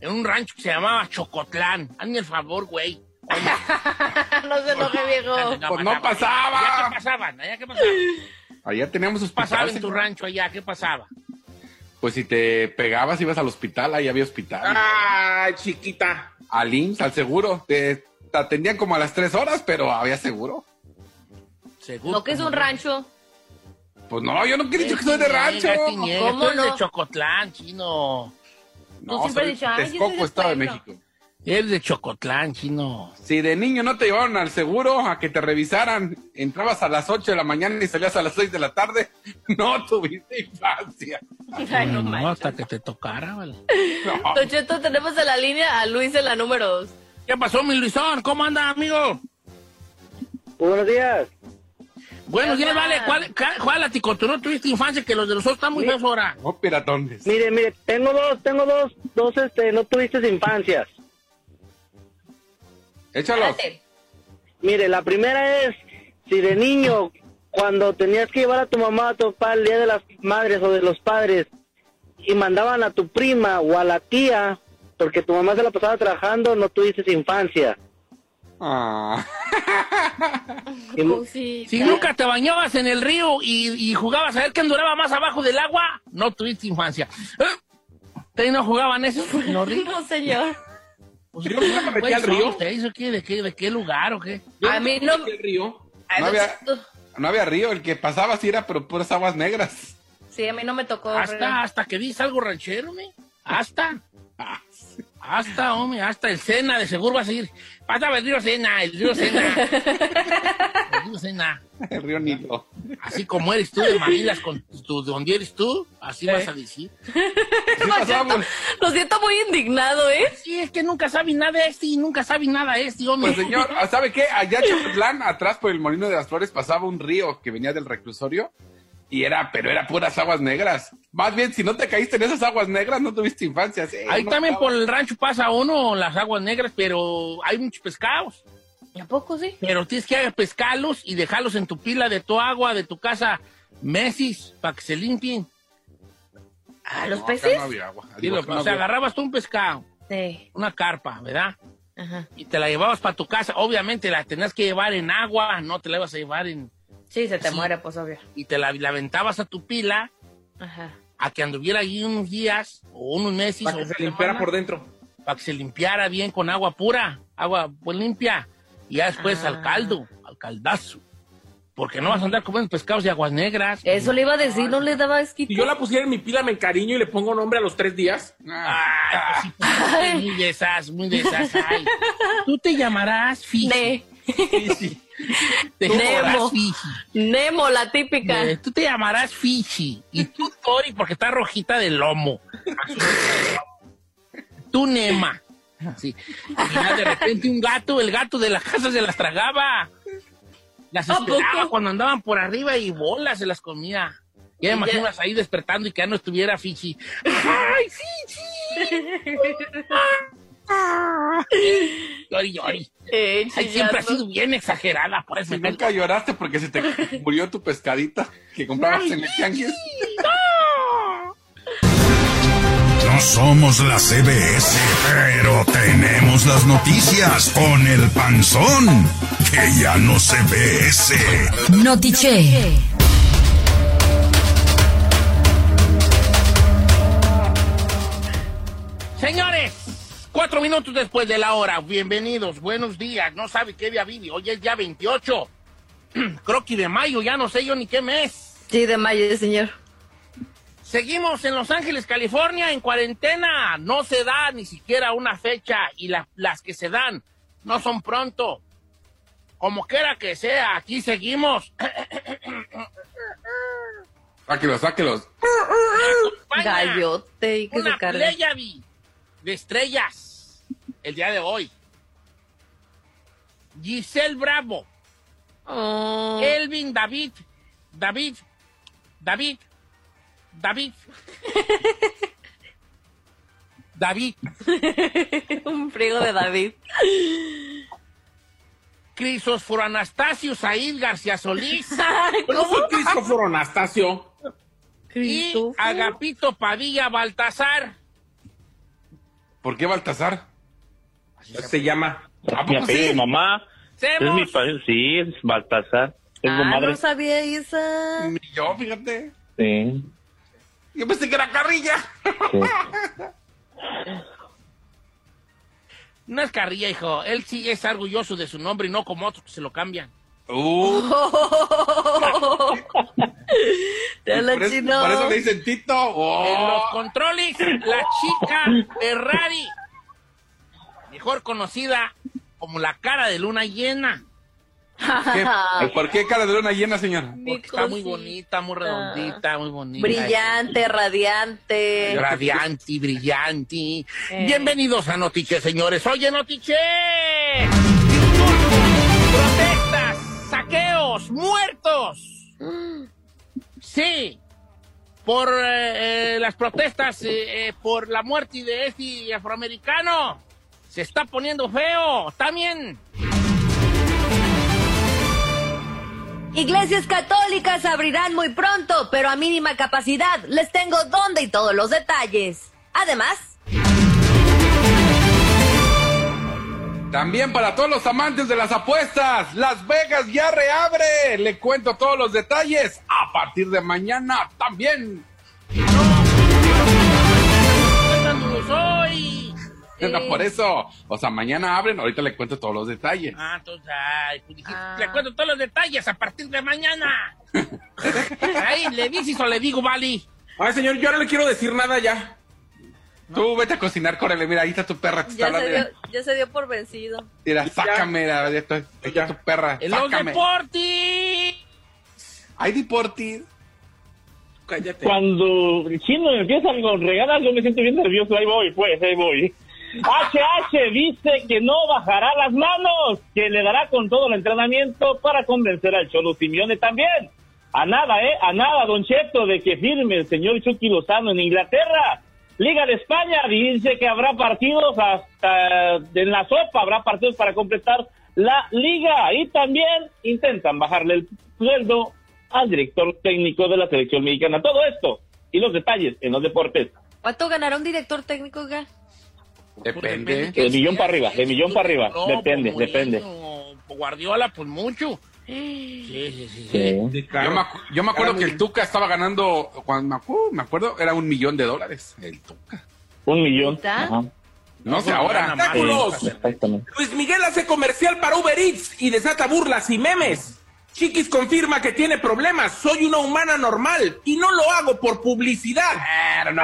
Speaker 2: En un rancho que se llamaba Chocotlán. Hazme el favor, güey. [laughs]
Speaker 1: no se enoje, viejo.
Speaker 7: Pues no pasaba.
Speaker 2: ¿Allá qué pasaban? ¿Allá qué pasaba?
Speaker 7: Allá teníamos
Speaker 2: ¿Qué pasaba en tu rancho allá? ¿Qué pasaba?
Speaker 7: Pues si te pegabas ibas al hospital, ahí había hospital.
Speaker 3: Ay, chiquita.
Speaker 7: Al IMSS, al seguro. Te, te atendían como a las tres horas, pero había seguro.
Speaker 2: Seguro.
Speaker 1: No que es un rancho.
Speaker 7: Pues no, yo no he dicho que soy de rancho.
Speaker 1: ¿Cómo
Speaker 2: ¿Cómo no? de Chocotlán, chino.
Speaker 7: No,
Speaker 1: siempre
Speaker 7: soy
Speaker 1: has dicho, ay, yo soy
Speaker 7: Texcoco,
Speaker 1: de
Speaker 7: Estado de
Speaker 1: pueblo.
Speaker 7: México.
Speaker 2: Eres de Chocotlán, chino.
Speaker 7: Si de niño no te llevaron al seguro a que te revisaran, entrabas a las 8 de la mañana y salías a las 6 de la tarde, [laughs] no tuviste infancia. [laughs]
Speaker 1: Ay, no
Speaker 2: hasta que te tocara, vale.
Speaker 7: No.
Speaker 1: Tenemos en la línea a Luis en la número dos.
Speaker 2: ¿Qué pasó, mi Luisón? ¿Cómo anda, amigo?
Speaker 10: Buenos días.
Speaker 2: Buenos días, vale. ¿Cuál, cuál a ti con tu no tuviste infancia que los de los otros están muy feos ahora?
Speaker 7: Oh, piratones.
Speaker 10: Mire, mire, tengo dos, tengo dos, dos, este, no tuviste infancias.
Speaker 7: Échalos.
Speaker 9: Espérate.
Speaker 10: Mire, la primera es, si de niño, cuando tenías que llevar a tu mamá a tu papá el día de las madres o de los padres, y mandaban a tu prima o a la tía, porque tu mamá se la pasaba trabajando, no tuviste infancia.
Speaker 7: Ah.
Speaker 9: Sí.
Speaker 2: Si nunca te bañabas en el río y, y jugabas a ver quién duraba más abajo del agua, no tuviste infancia. ¿Eh? ¿Ustedes no jugaban eso [laughs] ríos?
Speaker 9: No, señor.
Speaker 2: Pues,
Speaker 3: Yo nunca me metí al río.
Speaker 2: son ¿Ustedes o qué? ¿De qué, de qué lugar o qué?
Speaker 3: Yo
Speaker 9: A mí no-
Speaker 3: me metí al río.
Speaker 9: Ay,
Speaker 7: No había-. No había río, el que pasaba sí era, pero puras aguas negras.
Speaker 9: Sí, a mí no me tocó.
Speaker 2: Hasta, hasta que dices algo ranchero, me. Hasta. Hasta, hombre, hasta el Sena de seguro va a seguir. Pasa el río Sena, el río Sena. El río Sena.
Speaker 7: El río Nilo.
Speaker 2: Así como eres tú de Manilas, con tu, de donde eres tú, así vas a decir. [laughs]
Speaker 7: Pasaba,
Speaker 9: Lo siento muy indignado, ¿eh?
Speaker 2: Sí, es que nunca sabe nada este y nunca sabe nada este, hombre.
Speaker 7: Pues señor, ¿sabe qué? Allá en atrás por el Molino de las Flores, pasaba un río que venía del reclusorio y era, pero era puras aguas negras. Más bien, si no te caíste en esas aguas negras, no tuviste infancia. sí,
Speaker 2: Ahí también
Speaker 7: estaba-
Speaker 2: por el rancho pasa uno las aguas negras, pero hay muchos pescados.
Speaker 9: ¿A poco sí?
Speaker 2: Pero tienes que pescarlos y dejarlos en tu pila de tu agua, de tu casa, meses, para que se limpien.
Speaker 9: ¿A los
Speaker 7: No,
Speaker 9: peces?
Speaker 7: no había agua.
Speaker 2: Sí,
Speaker 7: Digo,
Speaker 2: lo-
Speaker 7: acá no
Speaker 2: o sea,
Speaker 7: había.
Speaker 2: agarrabas tú un pescado,
Speaker 9: Sí.
Speaker 2: una carpa, ¿verdad?
Speaker 9: Ajá.
Speaker 2: Y te la llevabas para tu casa. Obviamente la tenías que llevar en agua, no te la ibas a llevar en...
Speaker 9: Sí, se te muere, pues obvio.
Speaker 2: Y te la, la aventabas a tu pila
Speaker 9: Ajá.
Speaker 2: a que anduviera allí unos días o unos meses
Speaker 3: Para
Speaker 2: o
Speaker 3: que se limpiara
Speaker 2: semana,
Speaker 3: por dentro.
Speaker 2: para que se limpiara bien con agua pura, agua pues limpia. Y ya después
Speaker 9: Ah.
Speaker 2: al caldo, al caldazo. Porque no vas a andar comiendo pescados de aguas negras.
Speaker 9: Eso le iba a decir, no le daba esquito.
Speaker 3: Si yo la pusiera en mi pila, me encariño y le pongo nombre a los tres días.
Speaker 2: Ay, pues sí, pues, muy de esas, muy de esas. ay. Tú te llamarás Fiji.
Speaker 9: Ne- [laughs]
Speaker 2: Te
Speaker 9: Nemo.
Speaker 2: llamarás Fiji.
Speaker 9: Nemo, la típica.
Speaker 2: Eh, tú te llamarás Fiji. Y tú Tori porque está rojita de lomo. Tú Nema. Así. Y ya de repente un gato, el gato de la casa se las tragaba. Las
Speaker 9: ¿A
Speaker 2: esperaba cuando andaban por arriba y bolas se las comía. Ya me imaginas ahí despertando y que ya no estuviera Fiji. ¡Ay, Fiji! [laughs] Llori, llori.
Speaker 9: Eh,
Speaker 2: Ay, siempre ha sido bien exagerada, por eso
Speaker 7: Si nunca lloraste porque se te [laughs] murió tu pescadita que comprabas en el tianguis.
Speaker 11: No somos la CBS, pero tenemos las noticias con el panzón, que ya no se ve ese.
Speaker 1: Notiche.
Speaker 2: Señores, cuatro minutos después de la hora, bienvenidos, buenos días, no sabe qué día vive, hoy es día 28, [clears throat] croqui de mayo, ya no sé yo ni qué mes.
Speaker 9: Sí, de mayo, señor.
Speaker 2: Seguimos en Los Ángeles, California, en cuarentena, no se da ni siquiera una fecha y la- las que se dan no son pronto. Como quiera que sea, aquí seguimos. [coughs]
Speaker 7: Sáquelos, sáquelos.
Speaker 9: Gallote y que
Speaker 2: una
Speaker 9: se
Speaker 2: de estrellas el día de hoy. Giselle Bravo,
Speaker 9: Oh.
Speaker 2: Elvin David, David, David, David, [laughs] David,
Speaker 9: Un frigo de David.
Speaker 2: Crisóforo Anastasio Said García Solís [laughs]
Speaker 3: ¿Cómo fue Cristóforo Anastasio?
Speaker 2: y. Agapito Padilla Baltasar.
Speaker 7: ¿Por qué Baltasar?
Speaker 3: Se llama.
Speaker 7: ¿A
Speaker 12: Mi apellido
Speaker 7: sí?
Speaker 12: de mamá. Es mi padre, sí, es Baltasar. Es mi
Speaker 9: Ah,
Speaker 12: madre.
Speaker 9: no sabía esa.
Speaker 7: Ni yo, fíjate.
Speaker 12: Sí,
Speaker 7: Yo pensé que era Carrilla.
Speaker 12: sí. [laughs]
Speaker 2: No es carrilla, hijo. Él sí es orgulloso de su nombre y no como otros que se lo cambian.
Speaker 7: Uh, [laughs]
Speaker 9: la
Speaker 7: por, eso,
Speaker 9: chino.
Speaker 7: por eso le dicen Tito. Oh.
Speaker 2: En los controles, la chica Ferrari, mejor conocida como la cara de luna llena,
Speaker 7: ¿Qué? [laughs] ¿Por qué cara de luna llena, señora?
Speaker 2: Porque está muy bonita, muy redondita, muy bonita.
Speaker 9: Brillante, radiante.
Speaker 2: Radiante, brillante.
Speaker 9: Eh.
Speaker 2: Bienvenidos a Notiche, señores. Oye, Notiche. Protestas, saqueos, muertos. Sí, por eh, eh, las protestas, eh, eh, por la muerte de este afroamericano. Se está poniendo feo, también.
Speaker 9: Iglesias católicas abrirán muy pronto, pero a mínima capacidad. Les tengo dónde y todos los detalles. Además,
Speaker 7: También para todos los amantes de las apuestas, Las Vegas ya reabre. Le cuento todos los detalles a partir de mañana también. No, por eso, o sea, mañana abren, ahorita le cuento todos los detalles.
Speaker 2: Ah, entonces, ay, pues dijiste, le cuento todos los detalles a partir de mañana. [laughs] Ay, ¿le dices o le digo, Vali?
Speaker 3: Ay, señor, yo no le quiero decir nada ya.
Speaker 7: Tú vete a cocinar, córrele, mira, ahí está tu perra, te está
Speaker 1: Ya se,
Speaker 7: hablando.
Speaker 1: dio, ya se dio por vencido.
Speaker 7: Mira, sácame, mira, ahí está, ahí está tu perra,
Speaker 2: En los deportes.
Speaker 7: Hay deportes.
Speaker 3: Cállate.
Speaker 12: Cuando el chino empieza con regalas, yo me siento bien nervioso. Ahí voy, pues, ahí voy. HH dice que no bajará las manos, que le dará con todo el entrenamiento para convencer al Cholo Simeone también. A nada, ¿eh? A nada, Don Cheto, de que firme el señor Chucky Lozano en Inglaterra. Liga de España dice que habrá partidos hasta en la sopa, habrá partidos para completar la liga. Y también intentan bajarle el sueldo al director técnico de la selección mexicana. Todo esto y los detalles en los deportes.
Speaker 1: ¿Cuánto ganará un director técnico?
Speaker 7: Depende.
Speaker 12: De millón para arriba, de millón para arriba.
Speaker 2: No,
Speaker 12: Depende,
Speaker 2: pues,
Speaker 12: depende.
Speaker 2: Guardiola, pues mucho. Sí, sí, sí.
Speaker 7: Yo me, acu- yo me acuerdo que el Tuca estaba ganando, cuando me acu- me acuerdo, era un millón de dólares. El Tuca.
Speaker 12: Un millón.
Speaker 7: No sé ahora.
Speaker 3: Luis Miguel hace comercial para Uber Eats y desata burlas y memes. Chiquis confirma que tiene problemas. Soy una humana normal y no lo hago por publicidad.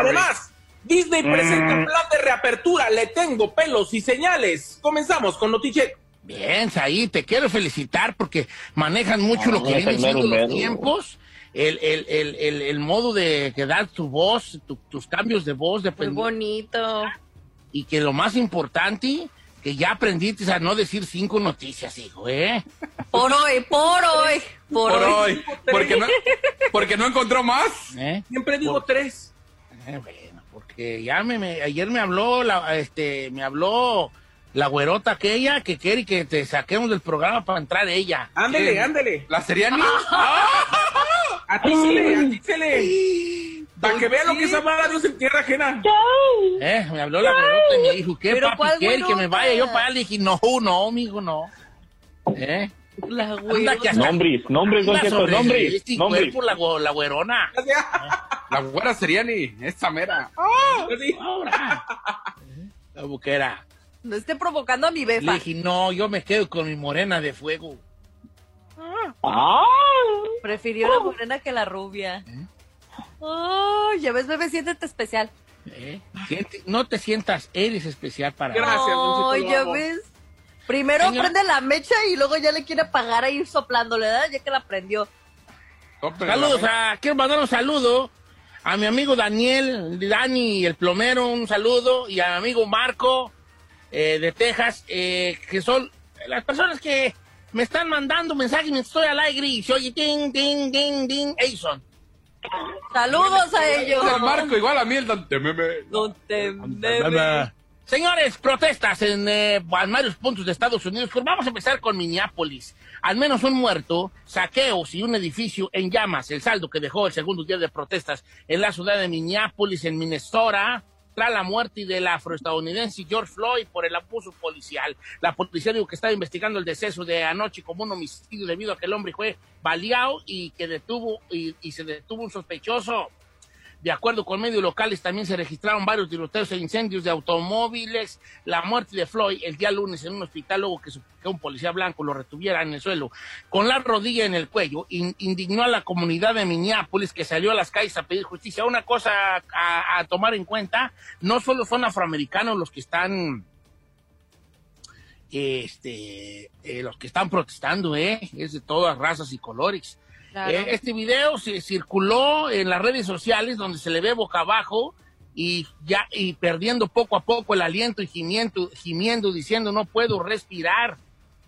Speaker 3: Además, Disney presenta un plan de reapertura. Le tengo pelos y señales. Comenzamos con Notiche.
Speaker 2: Bien, Saí, te quiero felicitar porque manejan mucho
Speaker 12: Ah,
Speaker 2: lo que
Speaker 12: es
Speaker 2: vienen siendo los tiempos, el, el, el, el, el modo de que dar tu voz, tu- tus cambios de voz,
Speaker 1: Muy bonito.
Speaker 2: y que lo más importante, que ya aprendiste a no decir cinco noticias, hijo, ¿eh?
Speaker 1: Por hoy, por hoy, por,
Speaker 7: Por
Speaker 1: hoy.
Speaker 7: hoy. Porque no, porque no encontró más.
Speaker 2: ¿Eh?
Speaker 3: Siempre digo tres.
Speaker 2: Eh, bueno, porque ya me, me- ayer me habló la, este, me habló la güerota aquella que quiere que te saquemos del programa para entrar ella.
Speaker 3: Ándele, ándele.
Speaker 7: ¿La Seriani? [laughs]
Speaker 3: Atícele, atícele. Para que vea lo que es amar a Dios en tierra ajena.
Speaker 2: Eh, me habló la güerota y me dijo, ¿qué
Speaker 1: Pero
Speaker 2: papi
Speaker 1: ¿cuál
Speaker 2: quiere que me vaya yo para allá? Le dije, no, no, amigo, no. ¿Eh?
Speaker 1: La
Speaker 2: hasta-
Speaker 12: Nombres, nombres, don Cheto, nombres, nombres.
Speaker 2: la, la güerona.
Speaker 7: La güera Seriani, esa mera.
Speaker 3: Así.
Speaker 2: Ahora. La buquera.
Speaker 1: No esté provocando a mi
Speaker 2: Le
Speaker 1: befa.
Speaker 2: dije, no, yo me quedo con mi morena de fuego.
Speaker 12: Ah,
Speaker 1: Prefirió la morena que la rubia. Ay, ya ves, bebé, siéntete especial.
Speaker 2: ¿Eh? Siente- no te sientas, eres especial para mí.
Speaker 3: Gracias, don Cheto,
Speaker 1: Ay,
Speaker 3: lo
Speaker 1: ya ves. Primero
Speaker 2: Señora.
Speaker 1: prende la mecha y luego ya le quiere apagar a ir soplándole, ¿verdad? Ya que la prendió.
Speaker 2: Saludos a, quiero mandar un saludo a mi amigo Daniel, Dani, el plomero, un saludo, y a mi amigo Marco eh, de Texas, eh, que son las personas que me están mandando mensajes mientras estoy al aire y se oye ding, ding, ding, ding, ellos son.
Speaker 1: Saludos a ellos.
Speaker 7: El Marco, igual a mí, el don Tememe.
Speaker 1: No te debe.
Speaker 2: Señores, protestas en, eh, en varios puntos de Estados Unidos. Pues vamos a empezar con Minneapolis. Al menos un muerto, saqueos y un edificio en llamas. El saldo que dejó el segundo día de protestas en la ciudad de Minneapolis, en Minnesota, tras la muerte del afroestadounidense George Floyd por el abuso policial. La policía dijo que estaba investigando el deceso de anoche como un homicidio debido a que el hombre fue baleado y que detuvo y se detuvo un sospechoso. De acuerdo con medios locales, también se registraron varios tiroteos e incendios de automóviles. La muerte de Floyd el día lunes en un hospital, luego que, un policía blanco lo retuviera en el suelo, con la rodilla en el cuello, in- indignó a la comunidad de Minneapolis que salió a las calles a pedir justicia. Una cosa a, a tomar en cuenta, no solo son afroamericanos los que están este, eh, los que están protestando, ¿eh? Es de todas razas y colores. Eh, este video circuló en las redes sociales donde se le ve boca abajo y ya y perdiendo poco a poco el aliento y gimiendo, gimiendo diciendo no puedo respirar.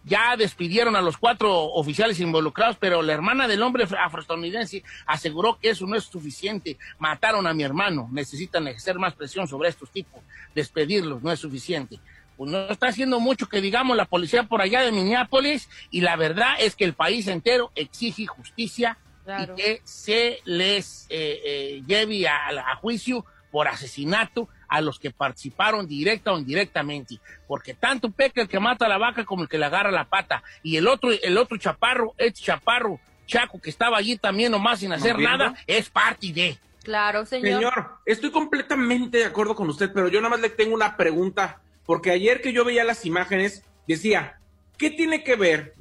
Speaker 2: ya despidieron a los cuatro oficiales involucrados, pero la hermana del hombre afroestadounidense aseguró que eso no es suficiente. Mataron a mi hermano, necesitan ejercer más presión sobre estos tipos, despedirlos no es suficiente. Pues no está haciendo mucho que digamos la policía por allá de Minneapolis y la verdad es que el país entero exige justicia y que se les eh, eh, lleve a, a juicio por asesinato a los que participaron directa o indirectamente, porque tanto peca el que mata a la vaca como el que le agarra la pata, y el otro, el otro chaparro, este chaparro, Chaco, que estaba allí también nomás sin hacer nada, es parte de.
Speaker 1: Claro, señor.
Speaker 3: Señor, estoy completamente de acuerdo con usted, pero yo nada más le tengo una pregunta, porque ayer que yo veía las imágenes, decía, ¿qué tiene que ver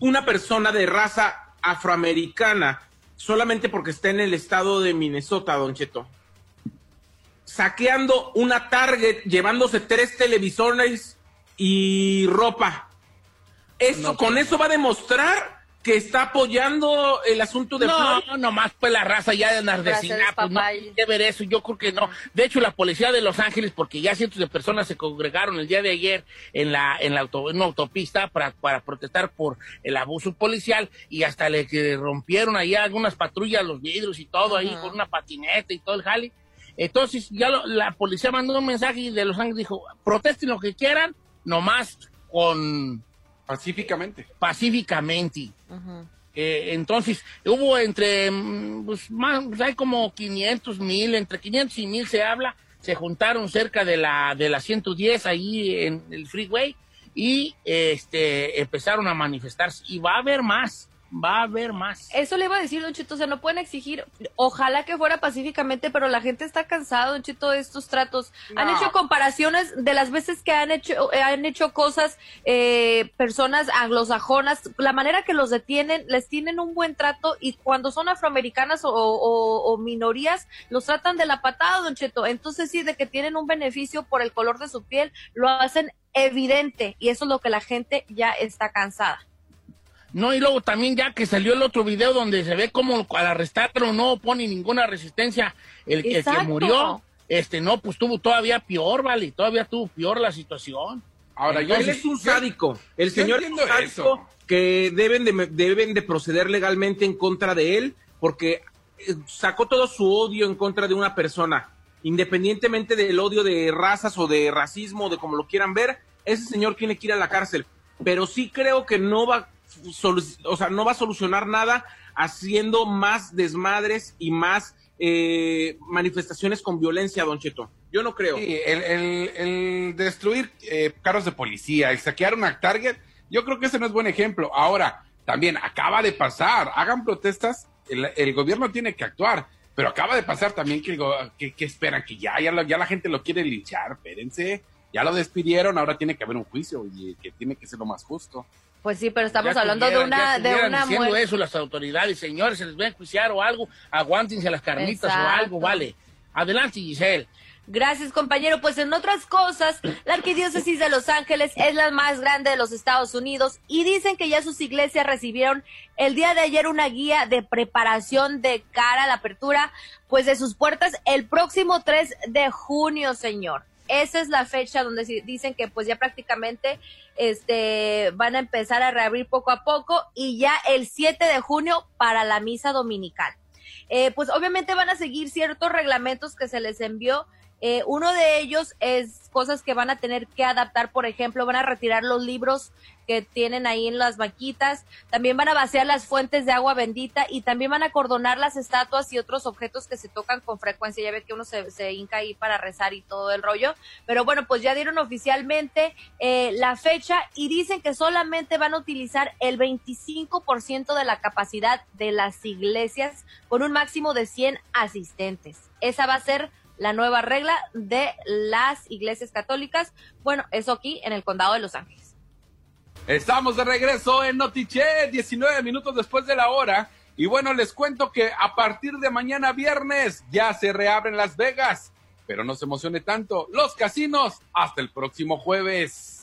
Speaker 3: una persona de raza afroamericana solamente porque está en el estado de Minnesota, Don Cheto? saqueando una Target, llevándose tres televisores y ropa. Eso, con eso va a demostrar que está apoyando el asunto de
Speaker 2: No, no más pues la raza ya de enardecida, pues no que ver eso, yo creo que no. De hecho, la policía de Los Ángeles, porque ya cientos de personas se congregaron el día de ayer en la, en la auto- en una autopista para, para protestar por el abuso policial y hasta le que rompieron ahí algunas patrullas los vidrios y todo ahí con una patineta y todo el jale. Entonces ya lo- la policía mandó un mensaje y de Los Ángeles dijo, protesten lo que quieran, nomás con...
Speaker 7: Pacíficamente.
Speaker 2: Pacíficamente. Eh, entonces, hubo entre, mm, pues, más, pues, hay como 500 mil, entre 500 y mil se habla, se juntaron cerca de la, de la 110 ahí en el freeway y este, empezaron a manifestarse. Y va a haber más, va a haber más.
Speaker 1: Eso le iba a decir, Don Chito, o sea, no pueden exigir, ojalá que fuera pacíficamente, pero la gente está cansada, Don Chito, de estos tratos. Han hecho comparaciones de las veces que han hecho, eh, han hecho cosas eh, personas anglosajonas, la manera que los detienen, les tienen un buen trato y cuando son afroamericanas o, o- o minorías, los tratan de la patada, Don Cheto. Entonces sí, de que tienen un beneficio por el color de su piel, lo hacen evidente y eso es lo que la gente ya está cansada.
Speaker 2: No, y luego también ya que salió el otro video donde se ve como al arrestarlo no pone ninguna resistencia el, el que murió, este no, pues tuvo todavía peor, vale, todavía tuvo peor la situación.
Speaker 3: Ahora,
Speaker 2: Entonces,
Speaker 3: él es un sádico. El
Speaker 2: yo
Speaker 3: señor es un sádico
Speaker 2: eso.
Speaker 3: que deben de, deben de proceder legalmente en contra de él porque eh, sacó todo su odio en contra de una persona. Independientemente del odio de razas o de racismo, de como lo quieran ver, ese señor tiene que ir a la cárcel. Pero sí creo que no va, o sea, no va a solucionar nada haciendo más desmadres y más eh, manifestaciones con violencia, Don Cheto. Yo no creo.
Speaker 7: Sí, el, el- el destruir eh, carros de policía, el saquear una Target, yo creo que ese no es buen ejemplo. Ahora, también acaba de pasar, hagan protestas, el, el gobierno tiene que actuar, pero acaba de pasar también que, que, que esperan que ya, ya, la, ya la gente lo quiere linchar, espérense, ya lo despidieron, ahora tiene que haber un juicio y que tiene que ser lo más justo.
Speaker 1: Pues sí, pero estamos
Speaker 2: Ya
Speaker 1: hablando de una, de una
Speaker 2: diciendo
Speaker 1: muerte.
Speaker 2: eso las autoridades, señores, se les va a enjuiciar o algo, aguántense las carnitas o algo, vale. Adelante, Giselle.
Speaker 1: Gracias, compañero. Pues en otras cosas, la Arquidiócesis de Los Ángeles es la más grande de los Estados Unidos y dicen que ya sus iglesias recibieron el día de ayer una guía de preparación de cara a la apertura, pues de sus puertas el próximo 3 de junio, señor. Esa es la fecha donde dicen que pues ya prácticamente este van a empezar a reabrir poco a poco y ya el 7 de junio para la misa dominical. Eh, pues obviamente van a seguir ciertos reglamentos que se les envió. Eh, uno de ellos es cosas que van a tener que adaptar, por ejemplo, van a retirar los libros que tienen ahí en las vaquitas, también van a vaciar las fuentes de agua bendita y también van a cordonar las estatuas y otros objetos que se tocan con frecuencia. Ya ve que uno se, se hinca ahí para rezar y todo el rollo. Pero bueno, pues ya dieron oficialmente eh, la fecha y dicen que solamente van a utilizar el 25% de la capacidad de las iglesias con un máximo de 100 asistentes. Esa va a ser la nueva regla de las iglesias católicas. Bueno, eso aquí en el condado de Los Ángeles.
Speaker 7: Estamos de regreso en Notiche, 19 minutos después de la hora. Y bueno, les cuento que a partir de mañana viernes ya se reabren Las Vegas. Pero no se emocione tanto, los casinos hasta el próximo jueves.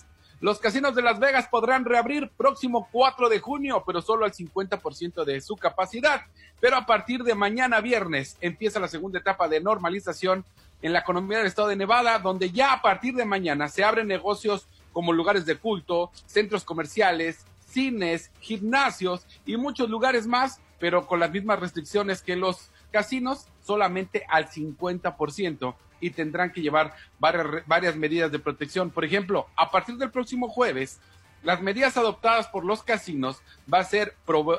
Speaker 7: Los casinos de Las Vegas podrán reabrir próximo 4 de junio, pero solo al 50% de su capacidad. Pero a partir de mañana viernes empieza la segunda etapa de normalización en la economía del estado de Nevada, donde ya a partir de mañana se abren negocios como lugares de culto, centros comerciales, cines, gimnasios y muchos lugares más, pero con las mismas restricciones que los casinos, solamente al 50% y tendrán que llevar varias, medidas de protección. Por ejemplo, a partir del próximo jueves, las medidas adoptadas por los casinos va a ser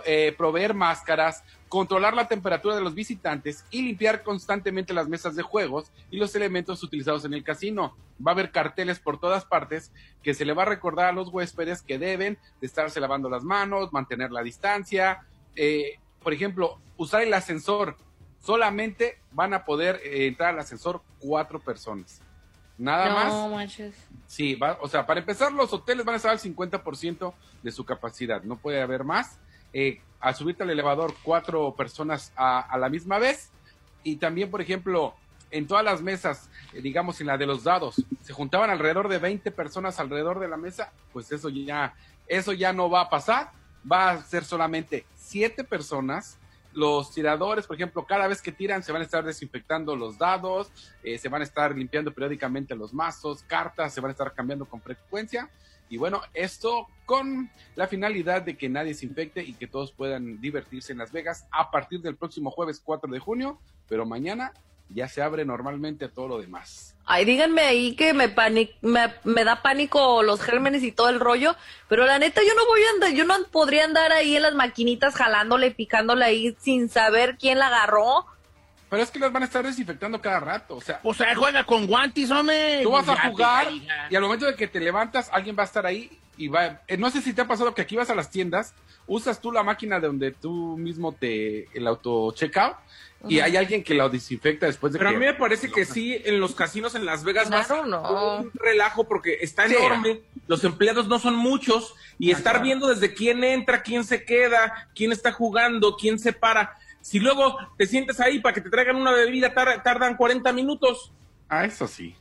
Speaker 7: eh, proveer máscaras, controlar la temperatura de los visitantes y limpiar constantemente las mesas de juegos y los elementos utilizados en el casino. Va a haber carteles por todas partes que se le va a recordar a los huéspedes que deben de estarse lavando las manos, mantener la distancia. Eh, por ejemplo, usar el ascensor. Solamente van a poder eh, entrar al ascensor cuatro personas. Nada más.
Speaker 1: No manches.
Speaker 7: Sí, va, o sea, para empezar, los hoteles van a estar al 50% de su capacidad. No puede haber más. Eh, al subirte al elevador, cuatro personas a, la misma vez. Y también, por ejemplo, en todas las mesas, eh, digamos en la de los dados, se juntaban alrededor de 20 personas alrededor de la mesa. Pues eso ya, eso ya no va a pasar. Va a ser solamente siete personas los tiradores, por ejemplo, cada vez que tiran se van a estar desinfectando los dados, eh, se van a estar limpiando periódicamente los mazos, cartas, se van a estar cambiando con frecuencia. Y bueno, esto con la finalidad de que nadie se infecte y que todos puedan divertirse en Las Vegas a partir del próximo jueves 4 de junio, pero mañana ya se abre normalmente todo lo demás.
Speaker 1: Ay, díganme ahí que me, me, da pánico los gérmenes y todo el rollo, pero la neta yo no voy a andar, yo no podría andar ahí en las maquinitas jalándole, picándole ahí sin saber quién la agarró.
Speaker 7: Pero es que las van a estar desinfectando cada rato, o sea.
Speaker 2: O sea, juega con guantes, hombre.
Speaker 7: Tú vas a jugar y al momento de que te levantas, alguien va a estar ahí y va. Eh, no sé si te ha pasado que aquí vas a las tiendas, usas tú la máquina de donde tú mismo te. el auto checkout y hay alguien que lo desinfecta después de
Speaker 3: Pero
Speaker 7: que...
Speaker 3: a mí me parece que sí, en los casinos en Las Vegas va a ser un relajo porque está enorme, los empleados no son muchos y estar viendo desde quién entra, quién se queda, quién está jugando, quién se para. Si luego te sientes ahí para que te traigan una bebida, tardan 40 minutos.
Speaker 7: Ah, eso sí.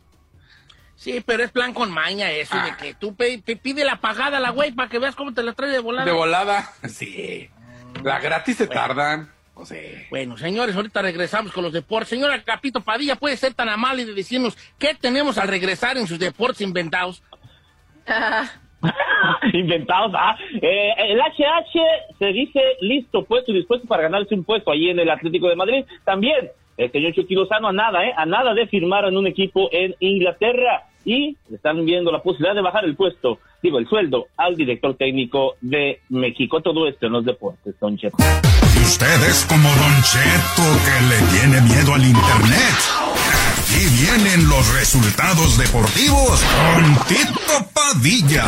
Speaker 2: Sí, pero es plan con maña eso, de ah. que tú te pide la pagada la güey para que veas cómo te la trae de volada.
Speaker 7: De volada, [laughs] sí. La gratis se tardan.
Speaker 2: Bueno, señores, ahorita regresamos con los deportes. Señora Capito Padilla, ¿puede ser tan amable de decirnos qué tenemos al regresar en sus deportes inventados? [laughs]
Speaker 12: inventados, ah. Eh, el HH se dice listo, puesto y dispuesto para ganarse un puesto ahí en el Atlético de Madrid. También el señor Chucky Lozano a nada, ¿eh? A nada de firmar en un equipo en Inglaterra. Y están viendo la posibilidad de bajar el puesto, digo, el sueldo al director técnico de México. Todo esto en los deportes, Don Cheto.
Speaker 11: Y ustedes como Don Cheto que le tiene miedo al Internet. Aquí vienen los resultados deportivos con Tito Padilla.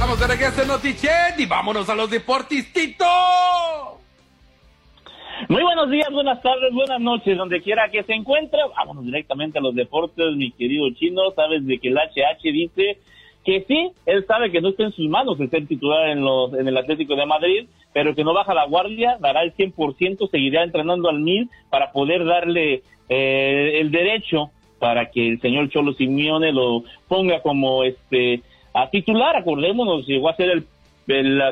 Speaker 7: Vamos de regreso en Notichet y vámonos a los deportistitos.
Speaker 12: Muy buenos días, buenas tardes, buenas noches, donde quiera que se encuentre. Vámonos directamente a los deportes, mi querido chino. Sabes de que el HH dice que sí, él sabe que no está en sus manos el ser titular en, los, en el Atlético de Madrid, pero que no baja la guardia, dará el 100%, seguirá entrenando al mil para poder darle eh, el derecho para que el señor Cholo Simeone lo ponga como este a titular, acordémonos, llegó a ser el,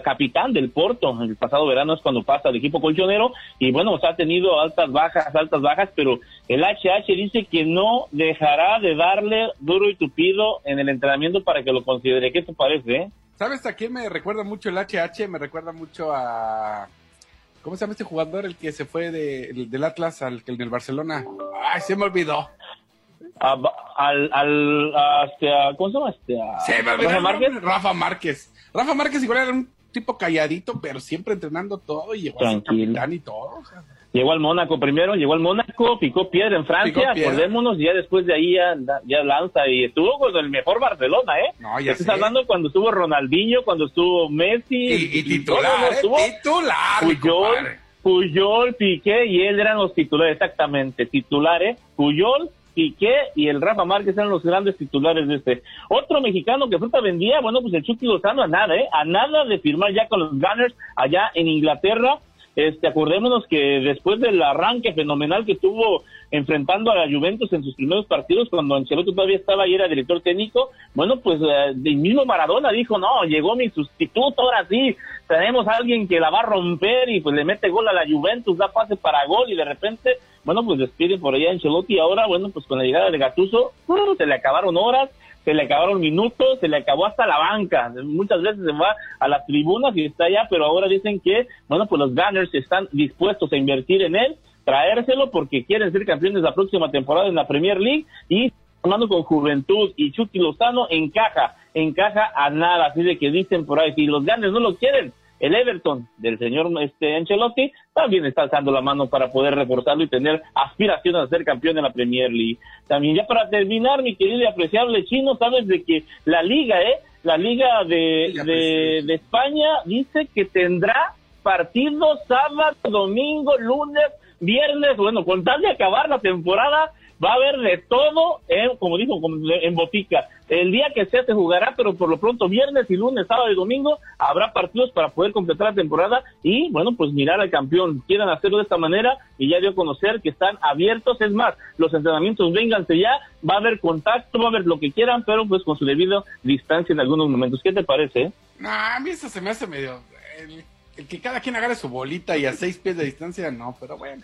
Speaker 12: capitán del Porto, el pasado verano es cuando pasa al equipo colchonero, y bueno, ha tenido altas bajas, altas bajas, pero el HH dice que no dejará de darle duro y tupido en el entrenamiento para que lo considere. ¿Qué te parece? Eh?
Speaker 7: ¿Sabes a quién me recuerda mucho el HH? Me recuerda mucho a... ¿Cómo se llama este jugador? El que se fue del Atlas al que el del Barcelona. Ay, se me olvidó
Speaker 12: al, al este, ¿cómo se llama? Este,
Speaker 7: Rafa Márquez. Rafa Márquez. Rafa Márquez igual era un tipo calladito, pero siempre entrenando todo y llegó
Speaker 12: Tranquilo.
Speaker 7: a y todo.
Speaker 12: Llegó al Mónaco primero, llegó al Mónaco, picó piedra en Francia, acordémonos, ya después de ahí ya, ya, lanza y estuvo con el mejor Barcelona, ¿eh?
Speaker 7: No, ya
Speaker 12: Estás hablando cuando estuvo Ronaldinho, cuando estuvo Messi.
Speaker 7: Y, titular, ¿eh? titular.
Speaker 12: Puyol, Puyol, Piqué y él eran los titulares, exactamente, titulares, Puyol, Piqué y el Rafa Márquez eran los grandes titulares de este. Otro mexicano que fruta vendía, bueno, pues el Chucky Lozano a nada, ¿eh? A nada de firmar ya con los Gunners allá en Inglaterra. Este, acordémonos que después del arranque fenomenal que tuvo enfrentando a la Juventus en sus primeros partidos, cuando Ancelotti todavía estaba y era director técnico, bueno, pues eh, el mismo Maradona dijo, no, llegó mi sustituto, ahora sí, tenemos a alguien que la va a romper y pues le mete gol a la Juventus, da pase para gol y de repente bueno, pues despide por allá Ancelotti ahora, bueno, pues con la llegada de Gatuso, uh, se le acabaron horas, se le acabaron minutos, se le acabó hasta la banca. Muchas veces se va a las tribunas y está allá, pero ahora dicen que, bueno, pues los Gunners están dispuestos a invertir en él, traérselo porque quieren ser campeones la próxima temporada en la Premier League y hablando con Juventud y Chucky Lozano encaja, encaja a nada, así de que dicen por ahí, si los Gunners no lo quieren, el Everton del señor este Ancelotti también está alzando la mano para poder reforzarlo y tener aspiraciones a ser campeón de la Premier League. También ya para terminar, mi querido y apreciable chino, sabes de que la liga, eh, la liga de, de, de España dice que tendrá partidos sábado, domingo, lunes, viernes, bueno, con tal de acabar la temporada, va a haber de todo, en, como dijo, en botica. El día que sea se jugará, pero por lo pronto viernes y lunes, sábado y domingo habrá partidos para poder completar la temporada y, bueno, pues mirar al campeón. Quieran hacerlo de esta manera y ya dio a conocer que están abiertos. Es más, los entrenamientos vénganse ya, va a haber contacto, va a haber lo que quieran, pero pues con su debido distancia en algunos momentos. ¿Qué te parece?
Speaker 7: Nah, a mí eso se me hace medio... El que cada quien agarre su bolita y a seis pies de distancia, no, pero bueno.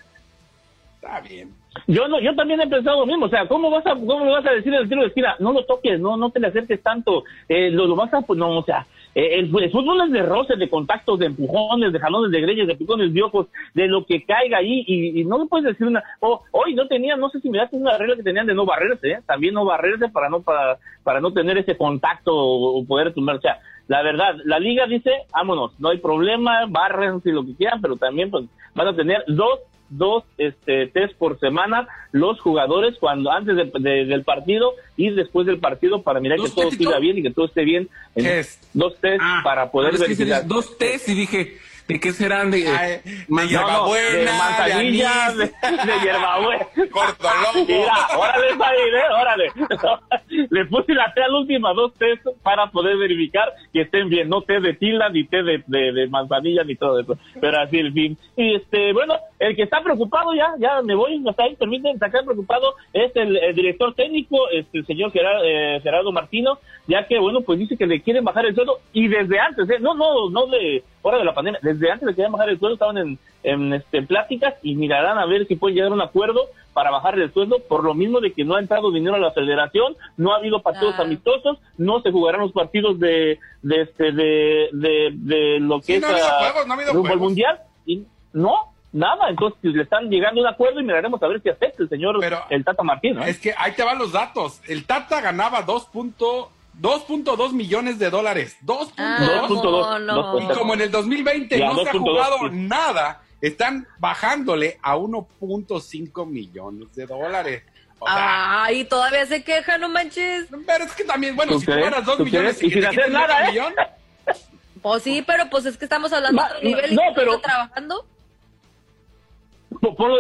Speaker 7: Está bien.
Speaker 12: Yo no, yo también he pensado lo mismo, o sea, ¿cómo vas a, cómo le vas a decir el tiro de esquina? No lo toques, no, no te le acerques tanto, eh, lo, lo vas a, pues no, o sea, eh, el, fútbol es de roces, de contactos, de empujones, de jalones de greyes, de picones de ojos, de lo que caiga ahí, y, y no le puedes decir una, oh, hoy no tenía, no sé si das una regla que tenían de no barrerse, ¿eh? también no barrerse para no, para, para no tener ese contacto o, o poder tumbar, o sea, la verdad, la liga dice, vámonos, no hay problema, barren si lo que quieran, pero también pues van a tener dos dos este, test por semana los jugadores cuando antes de, de, del partido y después del partido para mirar que todo siga bien y que todo esté bien.
Speaker 3: ¿Qué es?
Speaker 12: Dos test ah, para poder
Speaker 3: verificar. dos test y dije, ¿de qué serán? ¿De,
Speaker 7: Ay, de hierbabuena?
Speaker 12: de manzanilla, de, de hierbabuena. [laughs]
Speaker 7: Cortolomo.
Speaker 12: Mira, órale, ¿eh? órale. [laughs] Le puse la T a la última dos test para poder verificar que estén bien, no té de tila, ni té de, de, de manzanilla, ni todo eso. Pero así, el fin. Y este, bueno, el que está preocupado ya, ya me voy, hasta ahí, permiten sacar preocupado, es el, el director técnico, este, el señor Gerardo, eh, Gerardo Martino, ya que, bueno, pues dice que le quieren bajar el sueldo y desde antes, ¿eh? no, no, no de hora de la pandemia, desde antes de que bajar el sueldo estaban en, en este, pláticas y mirarán a ver si pueden llegar a un acuerdo para bajar el sueldo, por lo mismo de que no ha entrado dinero a la federación, no ha habido partidos ah. amistosos, no se jugarán los partidos de, de este, de, de, de lo que
Speaker 7: Sí,
Speaker 12: es
Speaker 7: no ha habido juegos, no ha habido
Speaker 12: rumbo al mundial, y no, nada, entonces le están llegando a un acuerdo y miraremos a ver si acepta el señor,
Speaker 7: Pero
Speaker 12: el Tata Martino. ¿eh?
Speaker 7: Es que ahí te van los datos. El Tata ganaba 2.2 2.2 millones de dólares. 2.2.
Speaker 1: Ah,
Speaker 12: 2.2,
Speaker 1: no.
Speaker 7: Y como en el 2020
Speaker 12: Ya,
Speaker 7: no se ha
Speaker 12: 2.2,
Speaker 7: jugado nada, están bajándole a 1.5 millones de dólares. O sea,
Speaker 1: Ay, todavía se queja, no manches.
Speaker 7: pero es que también, bueno,
Speaker 12: ¿Tú
Speaker 7: si tú ganas 2
Speaker 12: ¿Tú
Speaker 7: millones?
Speaker 12: Y
Speaker 7: que
Speaker 12: sin
Speaker 7: te
Speaker 12: hacer
Speaker 7: quiten
Speaker 12: nada, ¿eh?
Speaker 7: millón,
Speaker 1: Pues sí, pero pues es que estamos hablando de otro nivel y
Speaker 12: no,
Speaker 1: no,
Speaker 12: pero-
Speaker 1: trabajando.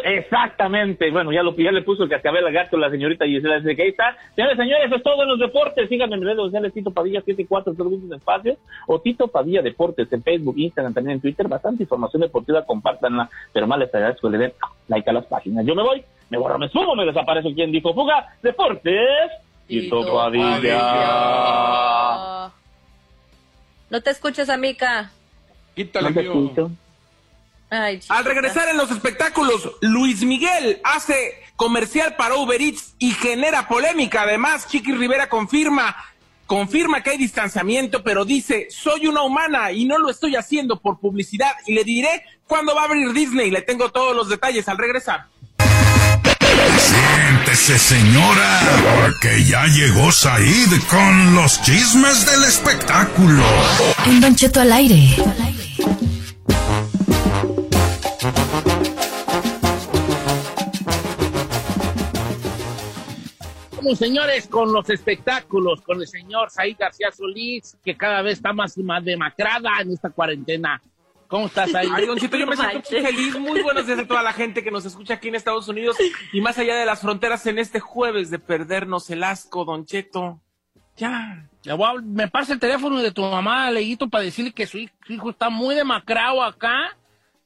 Speaker 12: Exactamente, bueno, ya lo ya le puso el cascabel al gato la señorita Gisela, dice que ahí está. Señores, señores, eso es todo en los deportes. Síganme en redes sociales, Tito Padilla 74, todos los espacios, o Tito Padilla Deportes en Facebook, Instagram, también en Twitter. Bastante información deportiva, compártanla, pero más les agradezco que le den like a las páginas. Yo me voy, me borro, me subo, me desaparezco. ¿Quién dijo fuga? Deportes. Tito
Speaker 1: Tito
Speaker 12: Padilla.
Speaker 1: No te escuchas, amica.
Speaker 7: quítale
Speaker 12: No te.
Speaker 1: Ay.
Speaker 3: Al regresar en los espectáculos, Luis Miguel hace comercial para Uber Eats y genera polémica. Además, Chiqui Rivera confirma, confirma que hay distanciamiento, pero dice, soy una humana y no lo estoy haciendo por publicidad. Y le diré cuándo va a abrir Disney. Le tengo todos los detalles al regresar.
Speaker 11: Siéntese, señora, porque ya llegó Said con los chismes del espectáculo.
Speaker 13: En Don Cheto al aire.
Speaker 2: Vamos, señores, con los espectáculos, con el señor Said García Solís, que cada vez está más y más demacrada en esta cuarentena. ¿Cómo estás ahí?
Speaker 3: Ay, Don Chito, yo me siento muy feliz. Muy buenos días a toda la gente que nos escucha aquí en Estados Unidos y más allá de las fronteras en este jueves de perdernos el asco, Don Cheto. Ya.
Speaker 2: Le voy a- me pasa el teléfono de tu mamá, Leguito, para decirle que su hijo está muy demacrado acá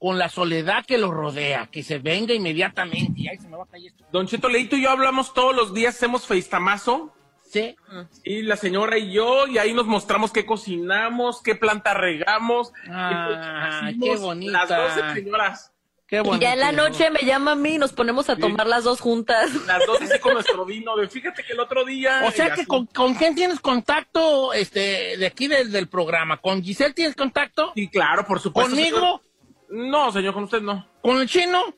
Speaker 2: con la soledad que lo rodea, que se venga inmediatamente. Y ahí se me va a caer esto.
Speaker 3: Don Cheto, Leito y yo hablamos todos los días, hacemos FaceTamazo.
Speaker 2: Sí.
Speaker 3: Y la señora y yo, y ahí nos mostramos qué cocinamos, qué planta regamos.
Speaker 2: Ah,
Speaker 3: Y
Speaker 2: qué
Speaker 3: hicimos
Speaker 2: bonita.
Speaker 3: Las 12 señoras.
Speaker 2: Qué
Speaker 1: Y
Speaker 2: bonito.
Speaker 1: ya en la noche me llama a mí y nos ponemos a tomar las dos juntas.
Speaker 3: Las dos así con [laughs] nuestro vino. De, fíjate que el otro día.
Speaker 2: O sea
Speaker 3: y
Speaker 2: que con, con quién tienes contacto este de aquí del, del programa. ¿Con Giselle tienes contacto?
Speaker 3: Sí, claro, por supuesto.
Speaker 2: ¿Conmigo?
Speaker 3: señor. No, señor, con usted no.
Speaker 2: ¿Con el chino?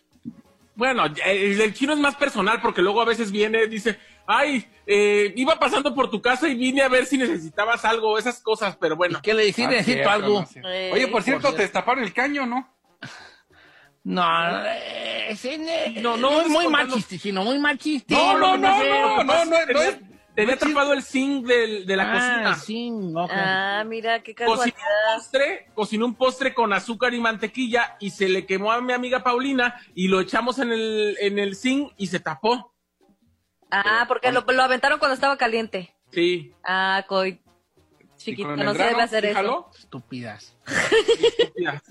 Speaker 3: Bueno, el, el chino es más personal porque luego a veces viene, dice, ay, eh, iba pasando por tu casa y vine a ver si necesitabas algo, esas cosas, pero bueno.
Speaker 2: ¿Qué le decís?
Speaker 7: Ah,
Speaker 2: Necesito
Speaker 7: cierto,
Speaker 2: algo.
Speaker 7: no, cierto. Oye, por cierto, te destaparon el caño, ¿no?
Speaker 2: No, eh, eh,
Speaker 3: No, no,
Speaker 2: muy,
Speaker 3: es
Speaker 2: muy
Speaker 3: contando-
Speaker 2: machistino, muy machistino.
Speaker 7: No, no, no,
Speaker 2: sé.
Speaker 7: no, no, no,
Speaker 3: Tenía,
Speaker 7: es-
Speaker 3: tenía tapado el zinc del- de la
Speaker 2: Ah,
Speaker 3: cocina.
Speaker 1: Ah, mira, qué
Speaker 3: Cocinó un
Speaker 1: casualidad.
Speaker 3: postre, cocinó un postre con azúcar y mantequilla y se le quemó a mi amiga Paulina y lo echamos en el, en el zinc y se tapó.
Speaker 1: Ah, porque lo, lo aventaron cuando estaba caliente.
Speaker 3: Sí.
Speaker 1: Ah, coy.
Speaker 7: ¿Y
Speaker 1: Chiquita,
Speaker 7: con el
Speaker 1: no se debe hacer
Speaker 7: ¿Sí
Speaker 1: eso.
Speaker 2: Estúpidas.
Speaker 3: Mira,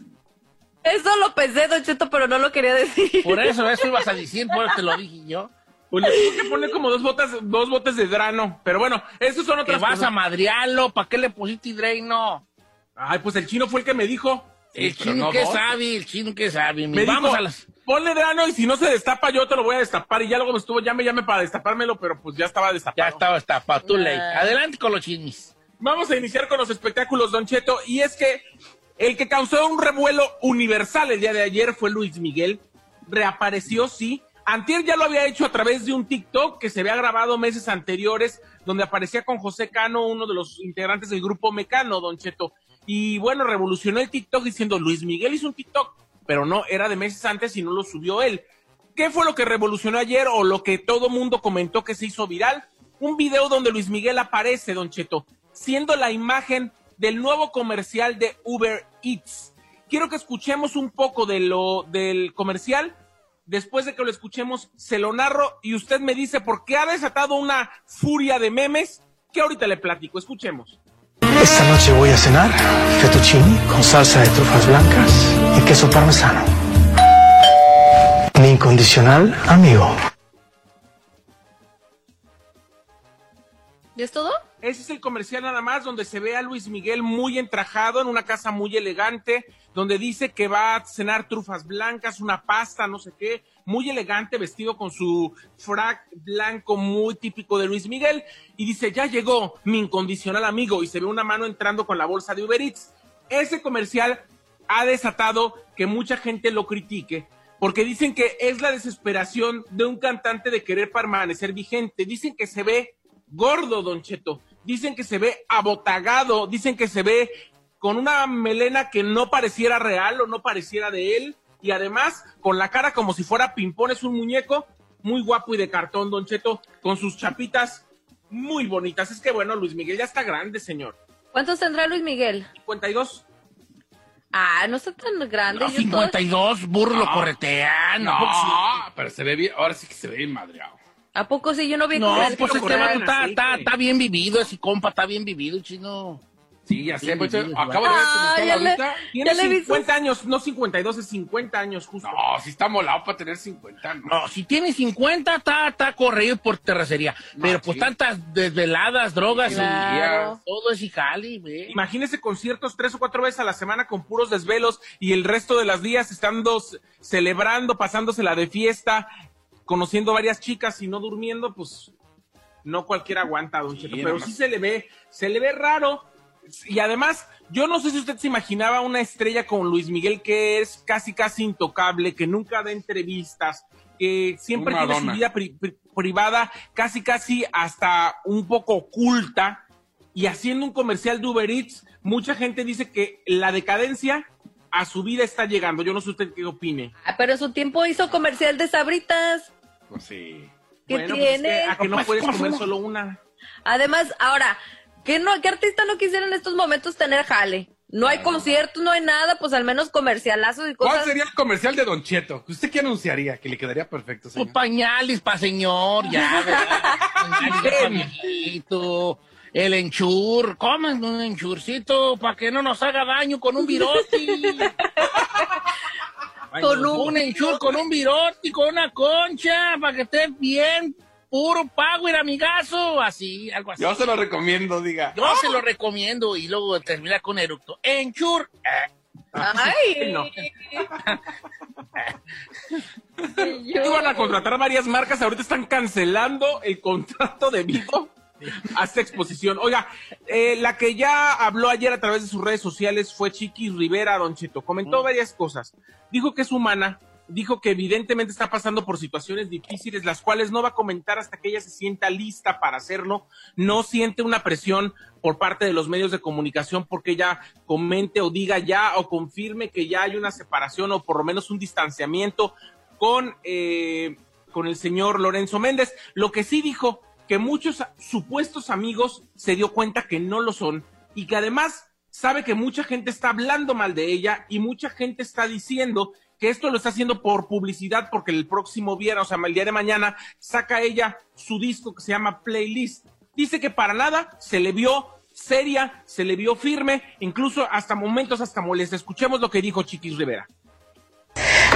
Speaker 1: Eso lo pensé, Don Cheto, pero no lo quería decir.
Speaker 2: Por eso, eso ibas a decir, por eso te lo dije yo.
Speaker 3: Pues le tuve que poner como dos botas, dos botes de grano. Pero bueno, esos son
Speaker 2: Que
Speaker 3: otras
Speaker 2: vas
Speaker 3: cosas.
Speaker 2: a madrearlo, ¿para qué le pusiste hidreino?
Speaker 3: Ay, pues el chino fue el que me dijo.
Speaker 2: El chino
Speaker 7: no
Speaker 2: que sabe, el chino que sabe.
Speaker 3: Me
Speaker 2: Vamos
Speaker 3: dijo,
Speaker 2: a las...
Speaker 3: ponle grano y si no se destapa yo te lo voy a destapar. Y ya luego me estuvo, llame, llame para destapármelo, pero pues ya estaba destapado.
Speaker 2: Ya estaba destapado, tú
Speaker 1: Ah.
Speaker 2: ley. Adelante con los chinis.
Speaker 3: Vamos a iniciar con los espectáculos, Don Cheto. Y es que el que causó un revuelo universal el día de ayer fue Luis Miguel. Reapareció, sí. Antier ya lo había hecho a través de un TikTok que se había grabado meses anteriores, donde aparecía con José Cano, uno de los integrantes del grupo Mecano, Don Cheto. Y bueno, revolucionó el TikTok diciendo, Luis Miguel hizo un TikTok, pero no, era de meses antes y no lo subió él. ¿Qué fue lo que revolucionó ayer o lo que todo mundo comentó que se hizo viral? Un video donde Luis Miguel aparece, Don Cheto, siendo la imagen del nuevo comercial de Uber Eats. Quiero que escuchemos un poco de lo del comercial. Después de que lo escuchemos, se lo narro y usted me dice por qué ha desatado una furia de memes que ahorita le platico. Escuchemos.
Speaker 14: Esta noche voy a cenar fettuccini con salsa de trufas blancas y queso parmesano. Mi incondicional amigo.
Speaker 1: ¿Y es todo?
Speaker 3: Ese es el comercial nada más donde se ve a Luis Miguel muy entrajado en una casa muy elegante, donde dice que va a cenar trufas blancas, una pasta, no sé qué, muy elegante, vestido con su frac blanco muy típico de Luis Miguel, y dice, ya llegó mi incondicional amigo, y se ve una mano entrando con la bolsa de Uber Eats. Ese comercial ha desatado que mucha gente lo critique, porque dicen que es la desesperación de un cantante de querer permanecer vigente. Dicen que se ve gordo, Don Cheto. Dicen que se ve abotagado, dicen que se ve con una melena que no pareciera real o no pareciera de él, y además con la cara como si fuera Pimpón, es un muñeco muy guapo y de cartón, Don Cheto, con sus chapitas muy bonitas. Es que bueno, Luis Miguel ya está grande, señor.
Speaker 1: ¿Cuántos tendrá Luis Miguel?
Speaker 3: 52.
Speaker 1: Ah, no está tan grande.
Speaker 2: No,
Speaker 1: yo todo-
Speaker 2: 52, burro lo corretea, no.
Speaker 7: No, pero se ve bien, ahora sí que se ve bien madreado.
Speaker 1: ¿A poco sí? Yo no vi
Speaker 2: No, pues este vato está, está, está bien vivido, ese compa está bien vivido, chino.
Speaker 7: Sí, ya sé, pues, acabo de ver tu
Speaker 1: Ah,
Speaker 7: mensaje
Speaker 1: ya le-
Speaker 7: ahorita.
Speaker 3: Tiene
Speaker 1: Ya le vi sus-
Speaker 3: 50 años, no 52, es 50 años justo.
Speaker 7: No, sí está molado para tener 50, ¿no?
Speaker 2: No, si tiene 50, está, está corrido por terracería. Pero pues tantas desveladas, drogas
Speaker 1: Claro.
Speaker 2: y todo es jali, güey.
Speaker 3: Imagínese conciertos tres o cuatro veces a la semana con puros desvelos y el resto de las días estando celebrando, pasándosela de fiesta, conociendo varias chicas y no durmiendo, pues no cualquiera aguanta, don Cheto. Pero
Speaker 7: nomás.
Speaker 3: sí se le ve, se le ve raro. Y además, yo no sé si usted se imaginaba una estrella como Luis Miguel que es casi casi intocable, que nunca da entrevistas, que siempre tiene su vida pri- pri- privada casi casi hasta un poco oculta y haciendo un comercial de Uber Eats, mucha gente dice que la decadencia a su vida está llegando. Yo no sé usted qué opine.
Speaker 1: Ah, pero en su tiempo hizo comercial de sabritas.
Speaker 7: Pues sí.
Speaker 1: ¿Qué
Speaker 3: Bueno, pues es
Speaker 1: tiene?
Speaker 3: que a que no
Speaker 2: Pues,
Speaker 3: puedes comer solo una.
Speaker 1: Además, ahora, ¿qué, no, ¿qué artista no quisiera en estos momentos tener jale? No hay conciertos, no hay nada, pues al menos comercialazos y
Speaker 7: ¿Cuál
Speaker 1: cosas.
Speaker 7: sería el comercial de Don Cheto? ¿Usted qué anunciaría? Que le quedaría perfecto,
Speaker 2: Pues
Speaker 7: señor.
Speaker 2: pañales pa' señor, ya, ¿verdad? [laughs] Pañales ya pa' viejito. El enchur, coman un enchurcito para que no nos haga daño con un viroti. [laughs] con un, enchur, con un viroti, con una concha, para que esté bien puro power, amigazo. Así, algo así.
Speaker 7: Yo se lo recomiendo, diga.
Speaker 2: Yo se lo recomiendo y luego termina con eructo. Enchur. eh.
Speaker 1: Ay. [laughs]
Speaker 3: No. [laughs] Iban a contratar varias marcas, ahorita están cancelando el contrato debido [laughs] a esta exposición. Oiga, eh, la que ya habló ayer a través de sus redes sociales fue Chiqui Rivera, Don Cheto. Comentó
Speaker 2: Mm.
Speaker 3: varias cosas. Dijo que es humana, dijo que evidentemente está pasando por situaciones difíciles, las cuales no va a comentar hasta que ella se sienta lista para hacerlo. No siente una presión por parte de los medios de comunicación porque ella comente o diga ya o confirme que ya hay una separación o por lo menos un distanciamiento con, eh, con el señor Lorenzo Méndez. Lo que sí dijo que muchos supuestos amigos se dio cuenta que no lo son y que además sabe que mucha gente está hablando mal de ella y mucha gente está diciendo que esto lo está haciendo por publicidad porque el próximo viernes, o sea, el día de mañana, saca ella su disco que se llama Playlist. Dice que para nada se le vio seria, se le vio firme, incluso hasta momentos hasta molesta. Escuchemos lo que dijo Chiquis Rivera.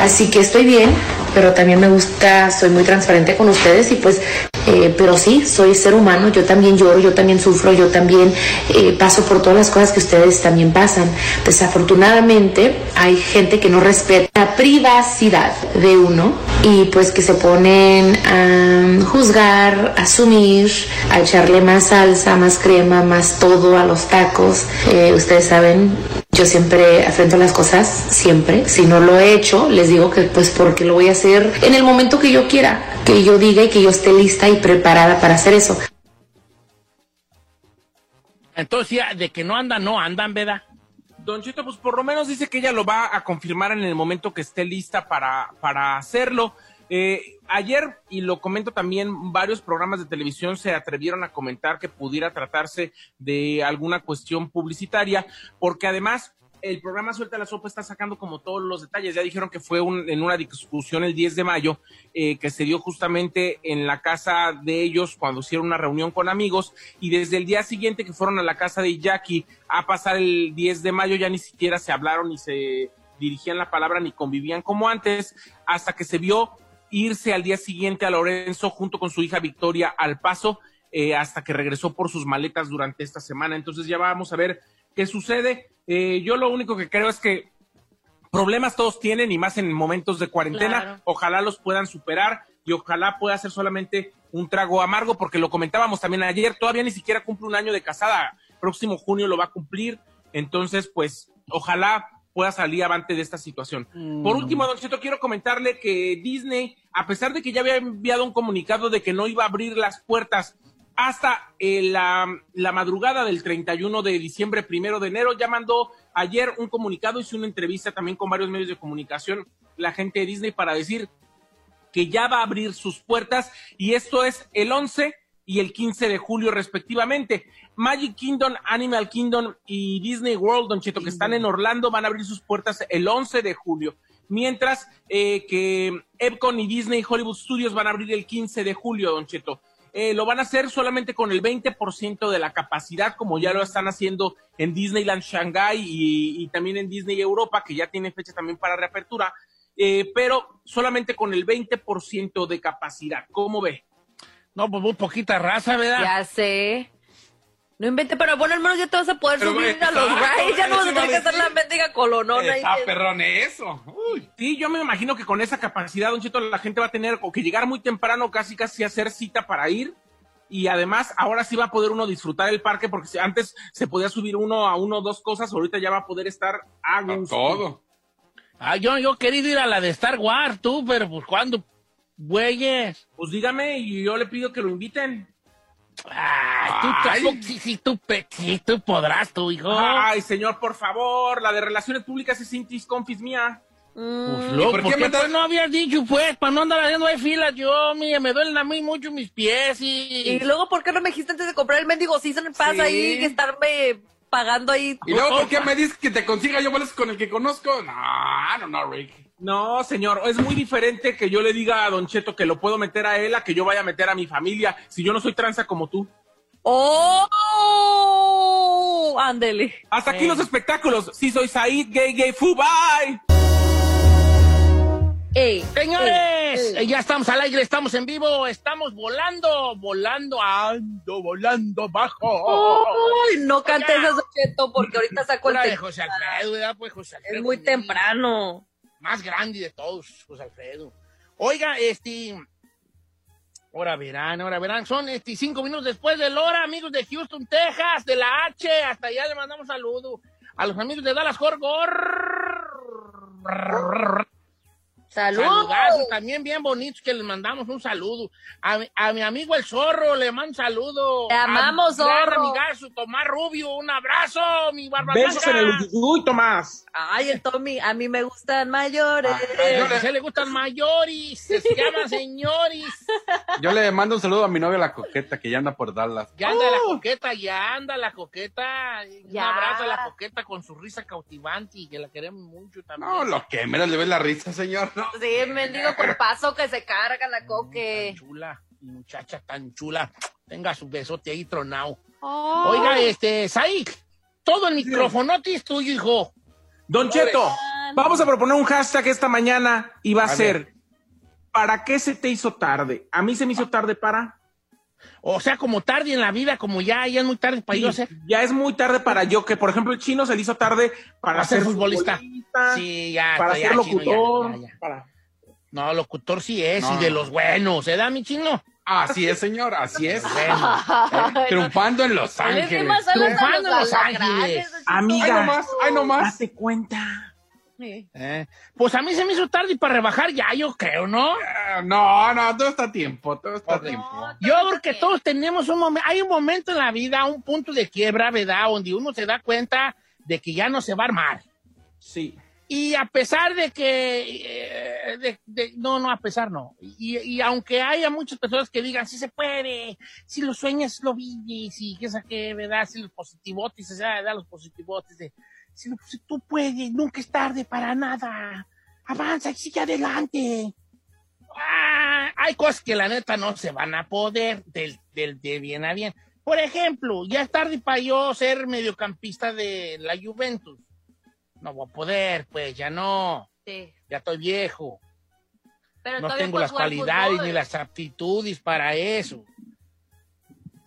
Speaker 15: Así que estoy bien, pero también me gusta, soy muy transparente con ustedes y pues, eh, pero sí, soy ser humano, yo también lloro, yo también sufro, yo también eh, paso por todas las cosas que ustedes también pasan. Desafortunadamente hay gente que no respeta la privacidad de uno y pues que se ponen a juzgar, a asumir, a echarle más salsa, más crema, más todo a los tacos. Eh, ustedes saben, yo siempre afrento las cosas, siempre. Si no lo he hecho, les digo que pues porque lo voy a hacer en el momento que yo quiera, que yo diga y que yo esté lista y preparada para hacer eso.
Speaker 2: Entonces, ya, de que no andan, no andan, ¿verdad?
Speaker 3: Don Chito, pues por lo menos dice que ella lo va a confirmar en el momento que esté lista para, para hacerlo. Eh, ayer, y lo comento también, varios programas de televisión se atrevieron a comentar que pudiera tratarse de alguna cuestión publicitaria, porque además el programa Suelta la Sopa está sacando como todos los detalles. Ya dijeron que fue en una discusión el 10 de mayo eh, que se dio justamente en la casa de ellos cuando hicieron una reunión con amigos y desde el día siguiente que fueron a la casa de Jackie a pasar el 10 de mayo ya ni siquiera se hablaron ni se dirigían la palabra ni convivían como antes hasta que se vio irse al día siguiente a Lorenzo junto con su hija Victoria al paso eh, hasta que regresó por sus maletas durante esta semana. Entonces ya vamos a ver qué sucede. Eh, yo lo único que creo es que problemas todos tienen y más en momentos de cuarentena.
Speaker 1: Claro.
Speaker 3: Ojalá los puedan superar y ojalá pueda ser solamente un trago amargo porque lo comentábamos también ayer, todavía ni siquiera cumple un año de casada, próximo junio lo va a cumplir, entonces pues ojalá pueda salir avante de esta situación. Por último, Don Cheto, quiero comentarle que Disney, a pesar de que ya había enviado un comunicado de que no iba a abrir las puertas hasta eh, la, la madrugada del 31 de diciembre, primero de enero, ya mandó ayer un comunicado, hizo una entrevista también con varios medios de comunicación, la gente de Disney, para decir que ya va a abrir sus puertas y esto es el 11 y el 15 de julio respectivamente. Magic Kingdom, Animal Kingdom y Disney World, Don Cheto, que están en Orlando, van a abrir sus puertas el 11 de julio. Mientras eh, que Epcot y Disney Hollywood Studios van a abrir el 15 de julio, Don Cheto. Eh, lo van a hacer solamente con el 20% de la capacidad, como ya lo están haciendo en Disneyland Shanghai y, y también en Disney Europa, que ya tiene fecha también para reapertura, eh, pero solamente con el 20% de capacidad. ¿Cómo ve?
Speaker 2: No, pues muy poquita raza, ¿verdad?
Speaker 1: Ya sé. No invente, pero bueno, al menos ya te vas a poder
Speaker 7: Pero,
Speaker 1: subir a los rides, ya no vas a tener que
Speaker 7: a
Speaker 1: hacer la mendiga colonona. ahí
Speaker 7: Está perrón eso. Uy.
Speaker 3: Sí, yo me imagino que con esa capacidad, Don Cheto, la gente va a tener o que llegar muy temprano, casi casi hacer cita para ir. Y además, ahora sí va a poder uno disfrutar el parque, porque si antes se podía subir uno a uno o dos cosas, ahorita ya va a poder estar a gusto.
Speaker 7: Todo.
Speaker 2: Ah, yo, yo quería ir a la de Star Wars, tú, pero pues cuando, güeyes.
Speaker 3: Pues dígame y yo le pido que lo inviten.
Speaker 2: Ay, tú, sí, sí, tú, sí, tú podrás, tú, hijo.
Speaker 3: Ay, señor, por favor, la de relaciones públicas es Intis Confis mía.
Speaker 2: Pues,
Speaker 1: Mm,
Speaker 2: loco,
Speaker 7: por
Speaker 2: ¿por
Speaker 7: qué me
Speaker 2: pues, no habías dicho, pues, para no andar haciendo ahí filas? Yo, mire, me duelen a mí mucho mis pies y...
Speaker 1: Y luego, ¿por qué no me dijiste antes de comprar el mendigo Season
Speaker 7: Sí.
Speaker 1: ahí que estarme pagando ahí?
Speaker 7: Y luego, ¿por qué me dices que te consiga yo boletos con el que conozco? No, no, no, Rick.
Speaker 3: No, señor, es muy diferente que yo le diga a Don Cheto que lo puedo meter a él a que yo vaya a meter a mi familia, si yo no soy tranza como tú.
Speaker 1: ¡Oh! Ándele.
Speaker 3: Hasta aquí
Speaker 1: Eh.
Speaker 3: los espectáculos. Sí, soy Said, gay, gay, fu, bye.
Speaker 1: Ey,
Speaker 2: Señores,
Speaker 1: ey, ey.
Speaker 2: ya estamos al aire, estamos en vivo, estamos volando, volando, ando, volando bajo.
Speaker 1: Ay, no cantes eso, Cheto, porque ahorita saco el.
Speaker 2: José Alfredo. Pues José Alfredo.
Speaker 1: Es muy temprano.
Speaker 2: Más grande de todos, José Alfredo. Oiga, este. Ahora verán, ahora verán. Son este, cinco minutos después de la hora, amigos de Houston, Texas, de la H. Hasta allá le mandamos saludo. A los amigos de Dallas, Jorgor.
Speaker 1: ¡Salud!
Speaker 2: Saludazos también bien bonitos que les mandamos un saludo. A, mi- a mi amigo el zorro le mando un saludo.
Speaker 1: Te amamos,
Speaker 2: A mi
Speaker 1: Zorro.
Speaker 2: amigazo Tomás Rubio, un abrazo, mi barba
Speaker 3: Besos en el Uy, Tomás.
Speaker 1: Ay, el Tommy, a mí me gustan mayores.
Speaker 2: A José le gustan mayores, se llaman señores. [laughs]
Speaker 7: Yo le mando un saludo a mi novia la coqueta que ya anda por Dallas.
Speaker 2: Ya anda la coqueta, ya anda la coqueta. Un
Speaker 1: Ya.
Speaker 2: abrazo a la coqueta con su risa cautivante y que la queremos mucho también.
Speaker 7: No, lo que menos le ve la risa, señor. No.
Speaker 1: Sí, mendigo paso que se carga la coque.
Speaker 2: Chula, muchacha tan chula. Tenga su besote ahí tronado.
Speaker 1: Oh.
Speaker 2: Oiga, este, Saik, todo el microfonote es tuyo, hijo.
Speaker 3: Don Cheto, vamos a proponer un hashtag esta mañana y va a,
Speaker 2: A
Speaker 3: ser ¿Para qué se te hizo tarde? A mí se me hizo tarde para.
Speaker 2: O sea, como tarde en la vida, como ya, ya es muy tarde para yo ser.
Speaker 3: Ya es muy tarde para yo, que por ejemplo el chino se le hizo tarde para,
Speaker 2: Para ser
Speaker 3: ser
Speaker 2: futbolista.
Speaker 3: futbolista,
Speaker 2: Sí, ya.
Speaker 3: para
Speaker 2: está,
Speaker 3: ser
Speaker 2: ya,
Speaker 3: locutor.
Speaker 2: ya, ya.
Speaker 3: para-
Speaker 2: No, locutor sí es,
Speaker 7: No.
Speaker 2: y de los buenos, ¿eh, da mi chino?
Speaker 7: Así es, señor, así es.
Speaker 2: Bueno, [laughs]
Speaker 7: Triunfando en Los Ángeles.
Speaker 2: Triunfando en Los Ángeles.
Speaker 1: así.
Speaker 3: Amiga,
Speaker 7: Ay, no más, ay, no más.
Speaker 3: date cuenta.
Speaker 2: Eh. Pues a mí se me hizo tarde para rebajar ya, yo creo, ¿no?
Speaker 7: Ah, No, no, todo está a tiempo, todo está a tiempo.
Speaker 2: Yo creo que todos tenemos un momento, hay un momento en la vida, un punto de quiebra, ¿verdad? Donde uno se da cuenta de que ya no se va a armar.
Speaker 3: Sí.
Speaker 2: Y a pesar de que, eh, de- de- no, no, a pesar no. Y, y aunque haya muchas personas que digan, sí se puede, si lo sueñas, lo vives, y que qué, ¿verdad? Si los positivotes, o sea, ¿verdad? Los positivotes de, si, lo- si tú puedes, nunca es tarde para nada. Avanza y sigue adelante. Ah, hay cosas que la neta no se van a poder del, del de bien a bien. Por ejemplo, ya es tarde para yo ser mediocampista de la Juventus. No voy a poder, pues ya no.
Speaker 1: Sí.
Speaker 2: Ya estoy viejo.
Speaker 1: Pero
Speaker 2: No tengo las cualidades
Speaker 1: fútbol.
Speaker 2: ni las aptitudes para eso.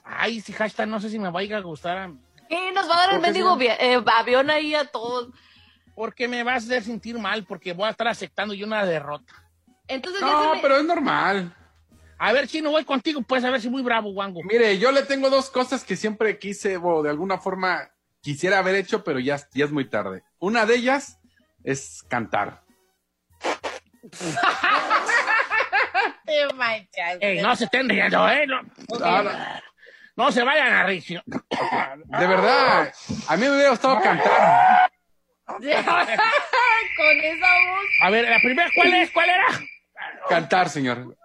Speaker 2: Ay, si hashtag no sé si me vaya a gustar. a-
Speaker 1: Sí, nos va a dar el
Speaker 2: ¿Por qué,
Speaker 1: mendigo eh, avión ahí a todos.
Speaker 2: Porque me vas a hacer sentir mal, porque voy a estar aceptando yo una derrota.
Speaker 1: Entonces
Speaker 7: No,
Speaker 1: me-
Speaker 7: pero es normal.
Speaker 2: A ver, Chino, voy contigo, pues, a ver si muy bravo, Wango.
Speaker 7: Mire, yo le tengo dos cosas que siempre quise, o de alguna forma quisiera haber hecho, pero ya, ya es muy tarde. Una de ellas es cantar. [laughs]
Speaker 2: Ey, no se estén riendo, ¿eh? No,
Speaker 7: Ah, no.
Speaker 2: No se vayan a reír. [coughs]
Speaker 7: De verdad, a mí me hubiera gustado cantar. [laughs]
Speaker 1: Con esa voz.
Speaker 2: A ver, la primera, ¿cuál es? ¿Cuál era?
Speaker 7: Cantar, señor.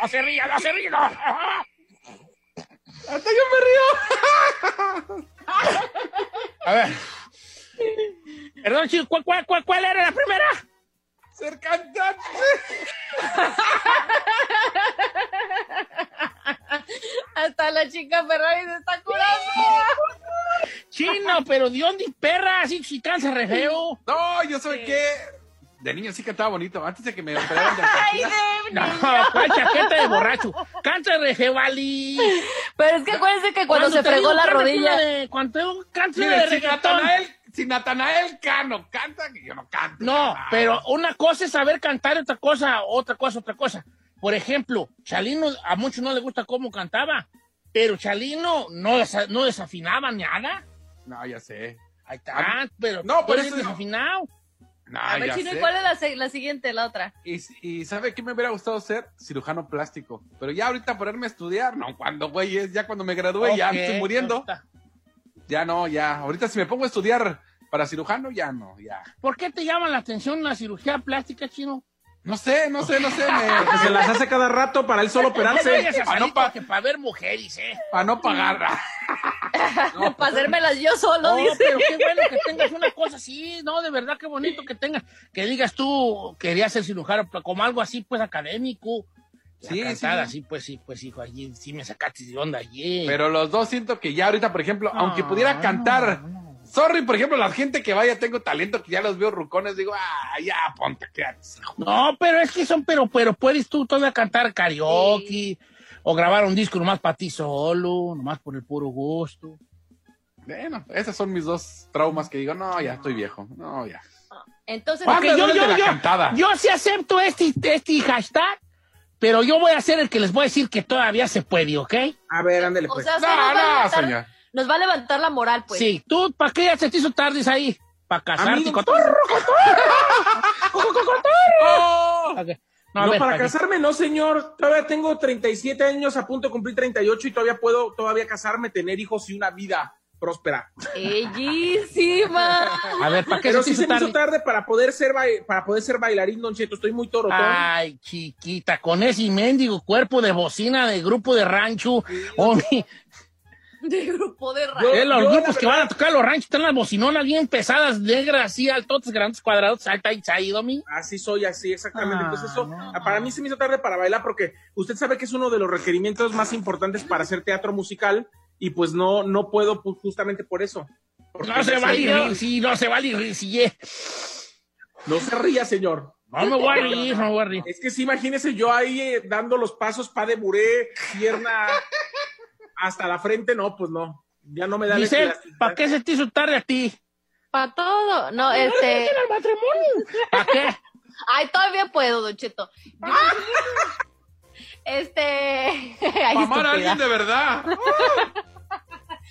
Speaker 2: No se ría, no se ría. no.
Speaker 7: Hasta yo me río.
Speaker 2: A ver. Perdón, chico, ¿cuál, cuál, cuál, cuál era la primera?
Speaker 7: Ser cantante. [laughs]
Speaker 1: Hasta la chica Ferrari se está curando.
Speaker 2: Chino, pero ¿de dónde perra? Así si cansa re feo.
Speaker 7: No, yo soy que de niño sí cantaba bonito, antes de que me [laughs] operaran de
Speaker 1: Ay, de
Speaker 2: No, ¿cuál chaqueta de borracho? Canta re feo, Vali.
Speaker 1: Pero es que acuérdense que cuando se fregó la rodilla.
Speaker 2: Cuando canta
Speaker 7: Mire,
Speaker 2: de reggaetón.
Speaker 7: Si Natanael Cano canta, que yo no canto.
Speaker 2: No, pero una cosa es saber cantar, otra cosa, otra cosa, otra cosa. Por ejemplo, Chalino, a muchos no les gusta cómo cantaba, pero Chalino no, desa- no desafinaba nada.
Speaker 7: No, ya sé.
Speaker 2: Ahí está, pero
Speaker 7: No, por eso-
Speaker 2: desafinado.
Speaker 7: No,
Speaker 1: A ver,
Speaker 7: ya
Speaker 1: Chino, ¿y
Speaker 7: sé.
Speaker 1: cuál es la, siguiente, la otra?
Speaker 7: Y, y ¿sabe qué me hubiera gustado ser? Cirujano plástico. Pero ya ahorita ponerme a estudiar, no, cuando, güey, es ya cuando me gradué, ya me estoy muriendo. Ya no, ya. Ahorita si me pongo a estudiar para cirujano, ya no, ya.
Speaker 2: ¿Por qué te llama la atención la cirugía plástica, Chino?
Speaker 7: No sé, no sé, no sé.
Speaker 3: Que se las hace cada rato para él solo
Speaker 2: No
Speaker 3: operarse.
Speaker 2: a salir porque para ver mujeres, ¿eh?
Speaker 7: Para no pagar. [laughs]
Speaker 1: Para hacérmelas yo solo,
Speaker 2: No,
Speaker 1: dice.
Speaker 2: pero qué bueno que tengas una cosa así, no, de verdad, qué bonito que tengas, que digas tú, querías ser cirujano, como algo así, pues, académico.
Speaker 7: Sí,
Speaker 2: cantada,
Speaker 7: sí.
Speaker 2: sí, pues, sí, pues, hijo, allí sí me sacaste de onda allí.
Speaker 7: Pero los dos siento que ya ahorita, por ejemplo,
Speaker 2: No,
Speaker 7: aunque pudiera
Speaker 2: no,
Speaker 7: cantar Sorry, por ejemplo, la gente que vaya, tengo talento, que ya los veo rucones, digo, ah, ya, ponte, quédate.
Speaker 2: No, pero es que son, pero, pero puedes tú todavía cantar karaoke o grabar un disco nomás para ti solo, nomás por el puro gusto.
Speaker 7: Bueno, esos son mis dos traumas que digo, no, ya estoy viejo, no, ya.
Speaker 1: Entonces,
Speaker 7: ¿Cuándo
Speaker 2: yo, yo,
Speaker 7: la
Speaker 2: yo,
Speaker 7: cantada?
Speaker 2: yo sí acepto este, este hashtag, pero yo voy a ser el que les voy a decir que todavía se puede, ¿ok?
Speaker 3: A ver, ándale
Speaker 1: o
Speaker 3: pues.
Speaker 1: sea,
Speaker 7: No, no, señor.
Speaker 1: Nos va a levantar la moral, pues.
Speaker 2: Sí, tú, ¿para qué ya se te hizo tardes ahí? Para casarte,
Speaker 3: Amigo,
Speaker 2: cotorro, cotorro, cotorro. Ok. No, a
Speaker 3: No,
Speaker 2: ver,
Speaker 3: para casarme no, señor. Todavía tengo 37 años, a punto de cumplir 38 y todavía puedo todavía casarme, tener hijos y una vida próspera.
Speaker 1: Bellísima.
Speaker 2: A ver, ¿para qué
Speaker 3: Pero
Speaker 2: se te
Speaker 3: sí se me hizo
Speaker 2: tarde?
Speaker 3: tarde para poder ser para poder ser bailarín, Don Cheto. Estoy muy torotón.
Speaker 2: Ay, chiquita, con ese mendigo cuerpo de bocina de grupo de rancho. Hombre, [laughs]
Speaker 1: De grupo de
Speaker 3: Yo-
Speaker 1: radio.
Speaker 2: eh, los
Speaker 3: yo,
Speaker 2: grupos que van a tocar los ranchos están las bocinonas bien pesadas, negras, así, altotes, grandes, cuadrados, alta y chaído, mi.
Speaker 3: Así soy, así, exactamente.
Speaker 2: Ah,
Speaker 3: Entonces eso,
Speaker 2: no.
Speaker 3: para mí se me hizo tarde para bailar porque usted sabe que es uno de los requerimientos más importantes para hacer teatro musical y pues no, no puedo pues, justamente por eso.
Speaker 2: No se vale rir, sí, no se vale rir, sí, eh.
Speaker 3: No se ría, señor.
Speaker 2: No me voy a reír, no me voy a reír.
Speaker 3: Es que sí, imagínese yo ahí eh, dando los pasos, pa de buré, pierna hasta la frente, no, pues no. Ya no me da elasticidad.
Speaker 2: ¿para qué se te hizo tarde a ti?
Speaker 1: Para todo. No, este.
Speaker 2: el matrimonio? ¿Para qué?
Speaker 1: Ay, todavía puedo, Don Cheto. Yo- Este. [laughs]
Speaker 7: Para amar a alguien de verdad.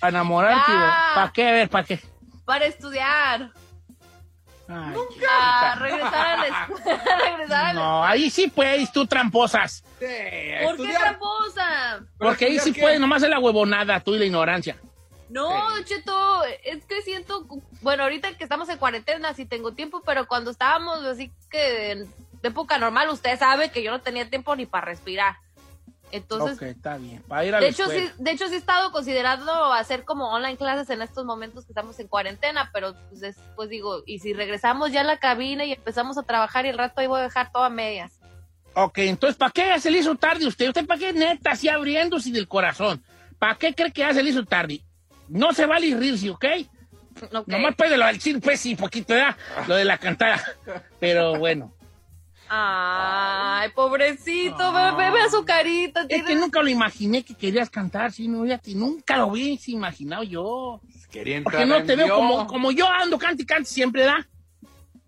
Speaker 2: Para enamorarte. ¿para qué? A ver, ¿para qué?
Speaker 1: Para estudiar.
Speaker 2: Ay,
Speaker 1: A regresar a la escuela. [laughs] regresar a la
Speaker 2: No, ahí sí puedes, tú tramposas.
Speaker 1: ¿Por qué tramposa?
Speaker 2: Porque ahí sí
Speaker 7: qué?
Speaker 2: puedes, nomás es la huevonada, tú y la ignorancia.
Speaker 1: No, Cheto, es que siento, bueno, ahorita que estamos en cuarentena sí tengo tiempo, pero cuando estábamos así que en época normal, usted sabe que yo no tenía tiempo ni para respirar. Entonces,
Speaker 2: ok, está bien. Para ir a
Speaker 1: de hecho, sí, de hecho sí he estado considerando hacer como online clases en estos momentos que estamos en cuarentena, pero pues después digo, y si regresamos ya a la cabina y empezamos a trabajar y el rato ahí voy a dejar todo a medias.
Speaker 2: Ok, entonces, ¿para qué ya se le hizo tarde usted? ¿Usted para qué neta, así abriéndose del corazón? ¿Para qué cree que ya se le hizo tarde? No se vale rirse, ¿ok?
Speaker 1: Ok.
Speaker 2: Nomás pues de lo del pues sí, poquito, ¿verdad? Lo de la cantada. Pero bueno.
Speaker 1: Ay, pobrecito, ve, ve, ve su carita.
Speaker 2: Es
Speaker 1: tiene-
Speaker 2: que nunca lo imaginé que querías cantar, sí, no, fíjate, nunca lo hubiese imaginado yo.
Speaker 7: Quería entrar
Speaker 2: Porque no
Speaker 7: en
Speaker 2: te veo como, como yo ando, cante y cante siempre, ¿da?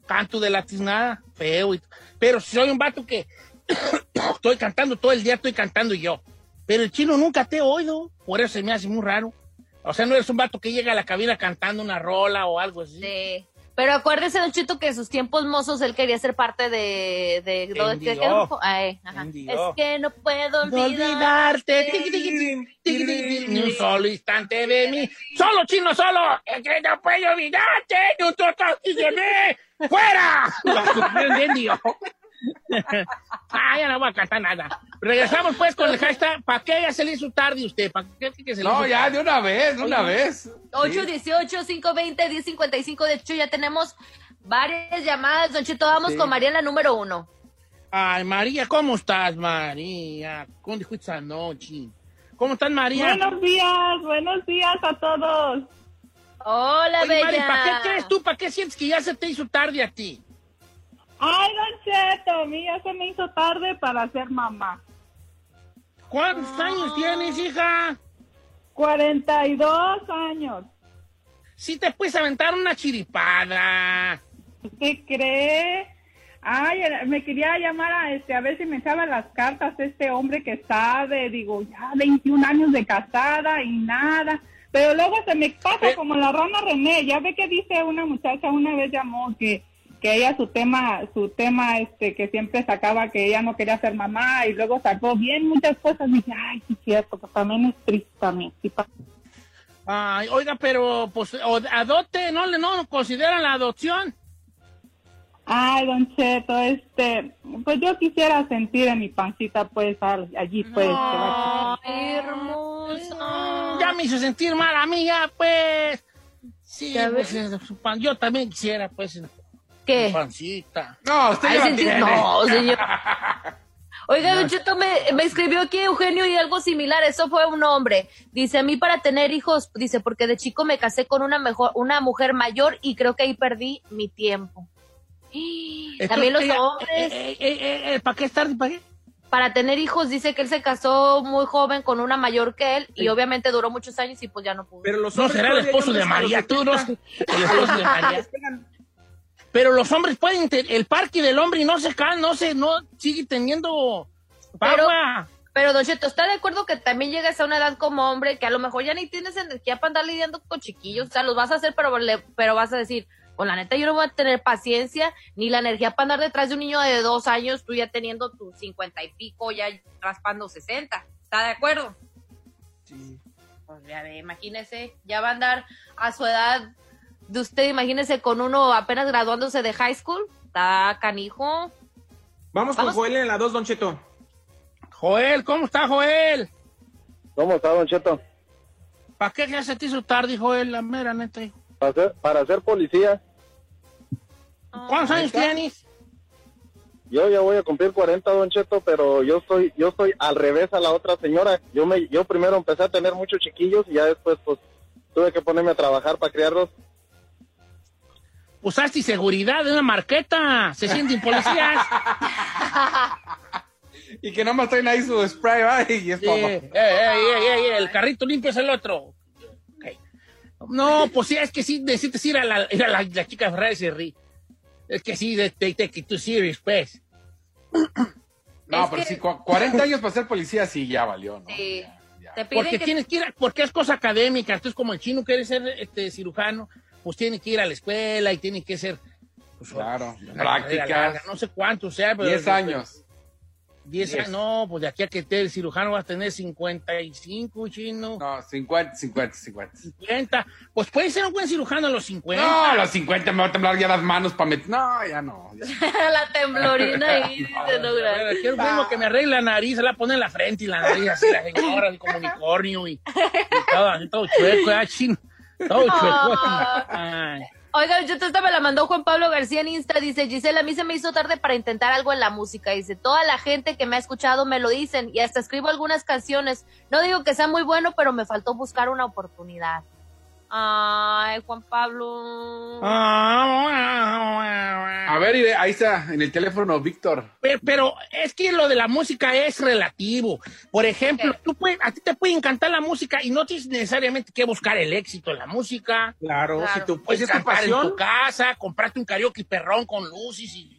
Speaker 2: Canto de la tiznada, feo. y- pero si soy un vato que [coughs] estoy cantando todo el día, estoy cantando yo. Pero el chino nunca te he oído, por eso se me hace muy raro. O sea, no eres un vato que llega a la cabina cantando una rola o algo así.
Speaker 1: Sí. Pero acuérdese, Don Chito, que en sus tiempos mozos él quería ser parte de... de, de- de- ¿qué grupo? Ay, ajá. Es que no puedo
Speaker 2: olvidarte, tiqui, ni un solo instante de mí. Solo, chino, solo. Es que no puedo olvidarte, ni un solo instante de mí. ¡Fuera! [laughs] Ah, ya no voy a cantar nada. Regresamos pues con el hashtag. ¿Para qué ya se le hizo tarde usted? ¿Para qué que se le
Speaker 7: No,
Speaker 2: hizo
Speaker 7: ya,
Speaker 2: tarde?
Speaker 7: de una vez, de una
Speaker 2: Oye,
Speaker 7: vez.
Speaker 1: 818-520-1055. De hecho, ya tenemos varias llamadas. Don Chito, vamos
Speaker 2: Sí.
Speaker 1: con María la número uno.
Speaker 2: Ay, María, ¿cómo estás, María? ¿Cómo te fuiste anoche? ¿Cómo estás, María?
Speaker 16: Buenos días, buenos días a todos.
Speaker 1: Hola,
Speaker 2: Oye, Mari,
Speaker 1: bella.
Speaker 2: ¿para qué crees tú? ¿Para qué sientes que ya se te hizo tarde a ti?
Speaker 16: Ay, Don Cheto, a mí ya se me hizo tarde para ser mamá.
Speaker 2: ¿Cuántos años tienes, hija?
Speaker 16: 42 años.
Speaker 2: Sí te puedes aventar una chiripada.
Speaker 16: ¿Qué cree? Ay, me quería llamar a este a ver si me echaba las cartas este hombre que sabe, digo, ya 21 años de casada y nada. Pero luego se me pasa como la rana René, ya ve que dice una muchacha una vez llamó que que ella su tema, su tema este que siempre sacaba que ella no quería ser mamá y luego sacó bien muchas cosas y dije, ay, sí es cierto, pues también es triste también. sí pa-
Speaker 2: Ay, oiga, pero pues o- adopte, ¿no le no consideran la adopción?
Speaker 16: Ay, Don Cheto, este, pues yo quisiera sentir en mi pancita, pues, al- allí, pues.
Speaker 1: Ay, hermoso.
Speaker 2: Ya me hizo sentir mal a mí, ya, pues. Sí, pues,
Speaker 1: ves.
Speaker 2: su pan- yo también quisiera, pues,
Speaker 1: ¿Qué?
Speaker 2: pancita.
Speaker 7: No, usted
Speaker 1: Ay,
Speaker 7: tiene.
Speaker 1: no, señor. [laughs] Oiga, Don Cheto, me, me escribió aquí Eugenio y algo similar, eso fue un hombre. Dice, a mí para tener hijos, dice, porque de chico me casé con una mejor, una mujer mayor y creo que ahí perdí mi tiempo. También los
Speaker 2: ella-
Speaker 1: hombres.
Speaker 2: eh, eh, eh, eh, ¿Para qué estar? ¿Para qué?
Speaker 1: Para tener hijos, dice que él se casó muy joven con una mayor que él y obviamente duró muchos años y pues ya no pudo.
Speaker 3: Pero los
Speaker 2: No será el esposo de [laughs] María, tú no.
Speaker 3: 70.
Speaker 2: El esposo de María. Pero los hombres pueden, el parque del hombre y no se cae, no se, no sigue teniendo
Speaker 1: Pero,
Speaker 2: pagua.
Speaker 1: pero Don Cheto, ¿está de acuerdo que también llegas a una edad como hombre que a lo mejor ya ni tienes energía para andar lidiando con chiquillos? O sea, los vas a hacer, pero, le- pero vas a decir, con la neta yo no voy a tener paciencia ni la energía para andar detrás de un niño de dos años, tú ya teniendo tus cincuenta y pico, ya raspando sesenta. ¿Está de acuerdo?
Speaker 3: Sí.
Speaker 1: Pues ya ve, imagínese, ya va a andar a su edad de usted, imagínese con uno apenas graduándose de high school. Está canijo.
Speaker 3: Vamos,
Speaker 1: Vamos.
Speaker 3: con Joel en la 2, Don Cheto.
Speaker 2: Joel, ¿cómo está Joel?
Speaker 8: ¿Cómo está, Don Cheto?
Speaker 2: ¿Para qué ya se te hizo tarde, Joel? La mera neta. hijo.
Speaker 8: Para ser, para ser policía,
Speaker 2: ¿Cuántos años tienes?
Speaker 8: yo ya voy a cumplir 40, Don Cheto, pero yo soy, yo soy al revés a la otra señora. Yo me, yo primero empecé a tener muchos chiquillos y ya después, pues, tuve que ponerme a trabajar para criarlos.
Speaker 2: Usaste seguridad de una marqueta. Se sienten policías. [laughs]
Speaker 7: Y que nomás traen ahí su spray, ¿va? y es
Speaker 2: Sí.
Speaker 7: como...
Speaker 2: Ey, ey, ey, ey, el carrito limpio es el otro. Ok. No, pues sí, es que sí, necesitas ir a la, ir a la, la chica Ferrari se ríe. Es que sí, de, de, take it too serious, pues. [clears throat]
Speaker 7: No,
Speaker 1: Es
Speaker 7: pero
Speaker 1: que-
Speaker 7: sí, cu- 40 años para ser policía, sí, ya valió, ¿no?
Speaker 1: Sí. Te piden
Speaker 2: Porque
Speaker 1: que-
Speaker 2: tienes que ir, a- porque es cosa académica. Entonces, como el chino quiere ser este cirujano, pues tiene que ir a la escuela y tiene que ser. Pues,
Speaker 7: Claro, prácticas.
Speaker 2: No sé cuánto sea, pero.
Speaker 7: 10 años.
Speaker 2: 10
Speaker 7: Diez.
Speaker 2: años. No, pues de aquí a que esté el cirujano va a tener 55, chino.
Speaker 7: No, 50, 50, 50.
Speaker 2: 50. Pues puede ser un buen cirujano a los 50.
Speaker 7: No, a los 50 me va a temblar ya las manos para meter. No, ya no. ya. [laughs]
Speaker 1: la temblorina ahí. [laughs] dice, no, gracias.
Speaker 2: Quiero vengo que me arregle la nariz, se la pone en la frente y la nariz así, la señora, así como unicornio y, y todo, así, todo chueco, ah, chin, todo chueco. Ay.
Speaker 1: Oiga, yo esta me la mandó Juan Pablo García en Insta. Dice, Gisela, a mí se me hizo tarde para intentar algo en la música. Dice, toda la gente que me ha escuchado me lo dicen y hasta escribo algunas canciones. No digo que sea muy bueno, pero me faltó buscar una oportunidad. Ay, Juan Pablo.
Speaker 7: A ver, ahí está, en el teléfono, Víctor.
Speaker 2: Pero, pero es que lo de la música es relativo. Por ejemplo, tú puedes, a ti te puede encantar la música y no tienes necesariamente que buscar el éxito en la música.
Speaker 3: Claro,
Speaker 1: Claro.
Speaker 3: si tú
Speaker 2: Puedes cantar en tu casa, comprarte un karaoke perrón con luces y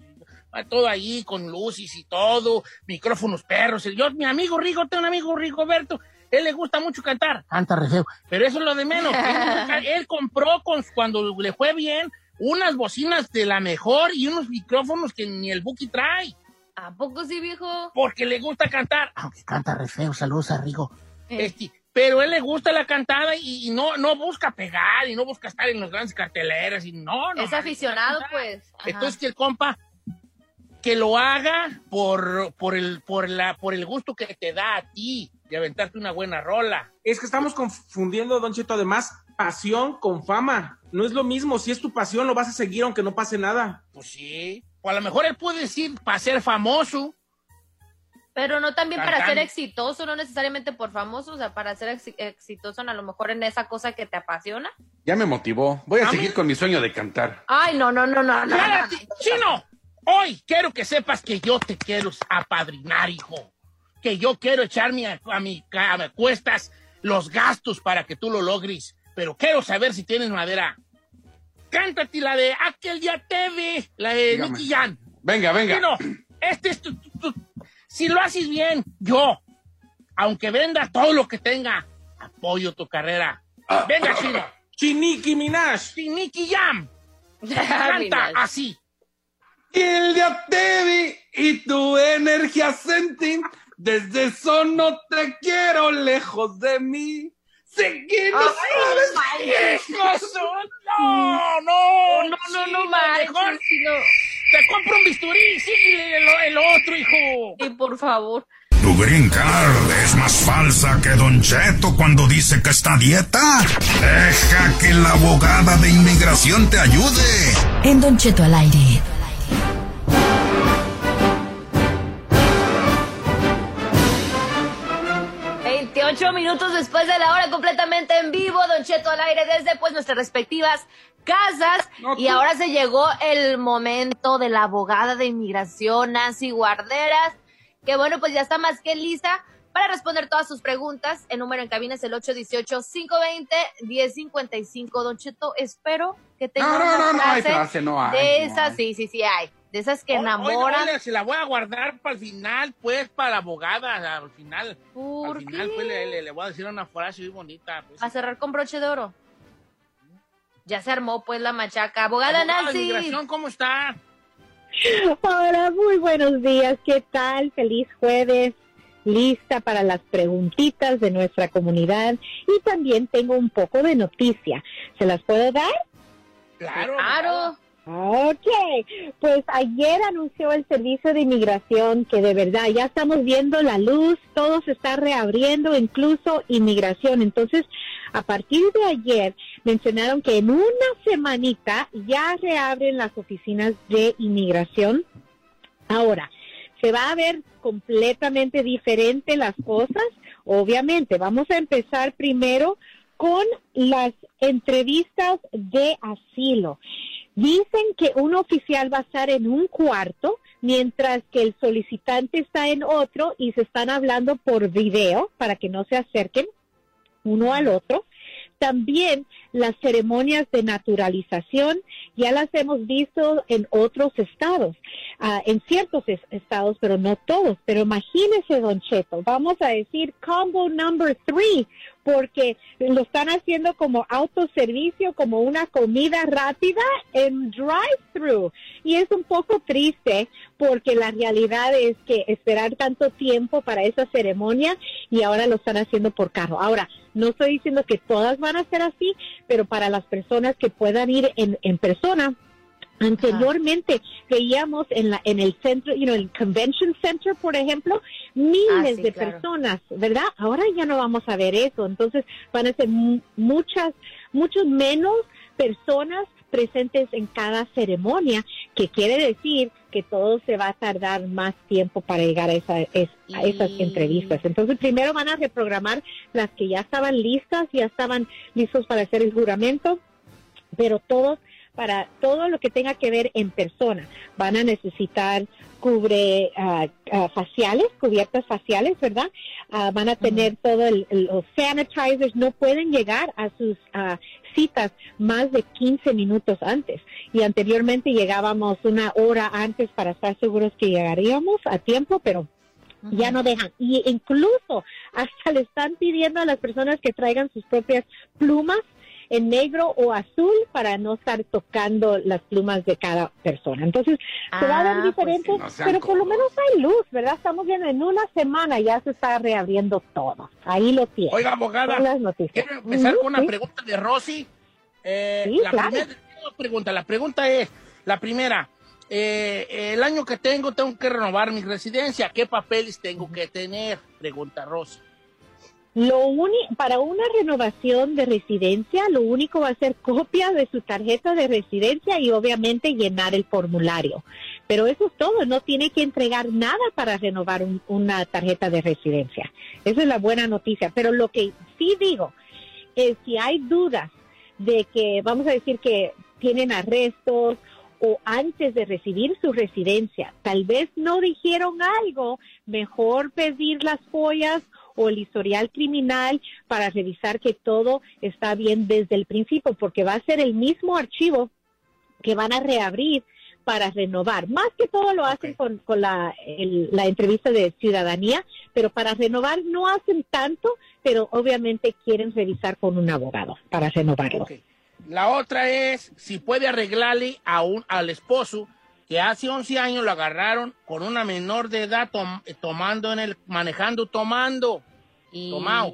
Speaker 2: ah, todo ahí con luces y todo, micrófonos perros. Yo, mi amigo Rigo, tengo un amigo Rigoberto, él le gusta mucho cantar. Canta re feo, pero eso es lo de menos. [laughs] él, él compró con, cuando le fue bien unas bocinas de la mejor y unos micrófonos que ni el Buki trae,
Speaker 1: ¿A poco sí, viejo?
Speaker 2: porque le gusta cantar. Aunque canta re feo, saludos a Rigo.
Speaker 1: Eh.
Speaker 2: Este, pero él le gusta la cantada y, y no, no busca pegar y no busca estar en las grandes carteleras y no, no.
Speaker 1: es aficionado, pues. Ajá.
Speaker 2: Entonces que el compa que lo haga por, por, el, por, la, por el gusto que te da a ti de aventarte una buena rola.
Speaker 3: Es que estamos confundiendo, Don Cheto, además, pasión con fama. No es lo mismo. Si es tu pasión, lo vas a seguir aunque no pase nada.
Speaker 2: Pues sí. O a lo mejor él puede decir para ser famoso.
Speaker 1: Pero no también para ser exitoso, no necesariamente por famoso, o sea, para ser exi- exitoso a lo mejor en esa cosa que te apasiona.
Speaker 7: Ya me motivó. Voy a
Speaker 2: A
Speaker 7: seguir
Speaker 2: mí-
Speaker 7: con mi sueño de cantar.
Speaker 1: Ay, no, no, no, no, no.
Speaker 2: Espérate, chino, hoy quiero que sepas que yo te quiero apadrinar, hijo. Que yo quiero echarme a, a mi a cuestas los gastos para que tú lo logres. Pero quiero saber si tienes madera. Cántate la de Aquel día te vi, la de
Speaker 7: Dígame.
Speaker 2: Nicky Jan.
Speaker 7: Venga, venga.
Speaker 2: Chino, este es tu, tu- tu- Si lo haces bien, yo, aunque venda todo lo que tenga, apoyo tu carrera. Venga, Chino.
Speaker 3: Chiniki Minaj.
Speaker 2: Nicky Jam. [laughs] Canta así.
Speaker 7: Y el día te vi y tu energía sentí. Desde eso no te quiero lejos de mí. Sé que [laughs] no sabes
Speaker 2: ¡Hijos son! ¡No, no!
Speaker 1: No, no, no,
Speaker 2: sí, mejor
Speaker 1: sí, no.
Speaker 2: Te compro un bisturí, síguele el, el otro, hijo.
Speaker 1: Y por favor.
Speaker 11: Tu green card es más falsa que Don Cheto cuando dice que está a dieta. Deja que la abogada de inmigración te ayude.
Speaker 13: En Don Cheto al aire.
Speaker 9: 28 minutos después de la hora, completamente en vivo, Don Cheto al aire desde pues nuestras respectivas casas. y ahora se llegó el momento de la abogada de inmigración, Nancy Guarderas, que bueno, pues ya está más que lista para responder todas sus preguntas. El número en cabina es el 818-520-1055. Don Cheto, espero que tenga
Speaker 7: No, no,
Speaker 9: una
Speaker 7: no, no hay
Speaker 9: frase,
Speaker 7: no hay,
Speaker 9: De
Speaker 7: no
Speaker 9: esas, sí, sí, sí hay. De esas que
Speaker 2: Oiga,
Speaker 9: enamoran.
Speaker 2: oiga, se la voy a guardar para el final, pues, para la abogada, al final.
Speaker 9: ¿Por
Speaker 2: al final, pues, le, le- le voy a decir una frase muy bonita. Pues.
Speaker 9: A cerrar con broche de oro. Ya se armó pues la machaca. Abogada Nancy.
Speaker 2: inmigración, ¿cómo está?
Speaker 17: Hola, muy buenos días. ¿Qué tal? Feliz jueves. Lista para las preguntitas de nuestra comunidad. Y también tengo un poco de noticia. ¿Se las puedo dar?
Speaker 2: Claro.
Speaker 9: Claro.
Speaker 17: Ok, pues ayer anunció el Servicio de Inmigración que de verdad ya estamos viendo la luz, todo se está reabriendo, incluso inmigración. Entonces, a partir de ayer mencionaron que en una semanita ya reabren las oficinas de inmigración. Ahora, se va a ver completamente diferente las cosas. Obviamente, vamos a empezar primero con las entrevistas de asilo. Dicen que un oficial va a estar en un cuarto, mientras que el solicitante está en otro y se están hablando por video para que no se acerquen uno al otro. También las ceremonias de naturalización ya las hemos visto en otros estados, ah, en ciertos es- estados, pero no todos. Pero imagínese, Don Cheto, vamos a decir combo number three, porque lo están haciendo como autoservicio, como una comida rápida en drive-thru. Y es un poco triste porque la realidad es que esperar tanto tiempo para esa ceremonia y ahora lo están haciendo por carro. Ahora, no estoy diciendo que todas van a ser así, pero para las personas que puedan ir en, en persona, Anteriormente veíamos en la en el centro, you know, el convention center, por ejemplo, miles
Speaker 9: Ah, sí,
Speaker 17: de
Speaker 9: claro.
Speaker 17: personas, ¿verdad? Ahora ya no vamos a ver eso, entonces van a ser mu- muchas, muchos menos personas presentes en cada ceremonia, que quiere decir que todo se va a tardar más tiempo para llegar a, esa, es- a esas entrevistas. Entonces, primero van a reprogramar las que ya estaban listas, ya estaban listos para hacer el juramento, pero todos para todo lo que tenga que ver en persona. Van a necesitar cubre ah, ah, faciales, cubiertas faciales, ¿verdad? Ah, van a tener todo el, el- los sanitizers, no pueden llegar a sus citas más de 15 minutos antes. Y anteriormente llegábamos una hora antes para estar seguros que llegaríamos a tiempo, pero ya no dejan. Y incluso hasta le están pidiendo a las personas que traigan sus propias plumas en negro o azul para no estar tocando las plumas de cada persona. Entonces, se va a ver
Speaker 9: Ah,
Speaker 17: diferente,
Speaker 9: pues no sean
Speaker 17: pero por lo menos hay luz, ¿verdad? Estamos viendo en una semana ya se está reabriendo todo. Ahí lo tiene.
Speaker 2: Oiga, abogada,
Speaker 17: las noticias.
Speaker 2: quiero empezar con una
Speaker 17: sí.
Speaker 2: pregunta de Rosy. Eh,
Speaker 17: Sí,
Speaker 2: la
Speaker 17: claro.
Speaker 2: primera, preguntas. La pregunta es, la primera, eh, el año que tengo tengo que renovar mi residencia. ¿Qué papeles tengo que tener? Pregunta Rosy.
Speaker 17: Lo para una renovación de residencia, lo único va a ser copia de su tarjeta de residencia y obviamente llenar el formulario. Pero eso es todo, no tiene que entregar nada para renovar un- una tarjeta de residencia. Esa es la buena noticia. Pero lo que sí digo es si hay dudas de que, vamos a decir que tienen arrestos o antes de recibir su residencia, tal vez no dijeron algo, mejor pedir las follas o el historial criminal para revisar que todo está bien desde el principio, porque va a ser el mismo archivo que van a reabrir para renovar. Más que todo lo hacen con, con la, el- la entrevista de ciudadanía, pero para renovar no hacen tanto, pero obviamente quieren revisar con un abogado para renovarlo.
Speaker 2: La otra es si puede arreglarle a un, al esposo que hace 11 años lo agarraron con una menor de edad tom- tomando en el, manejando tomando. Tomado.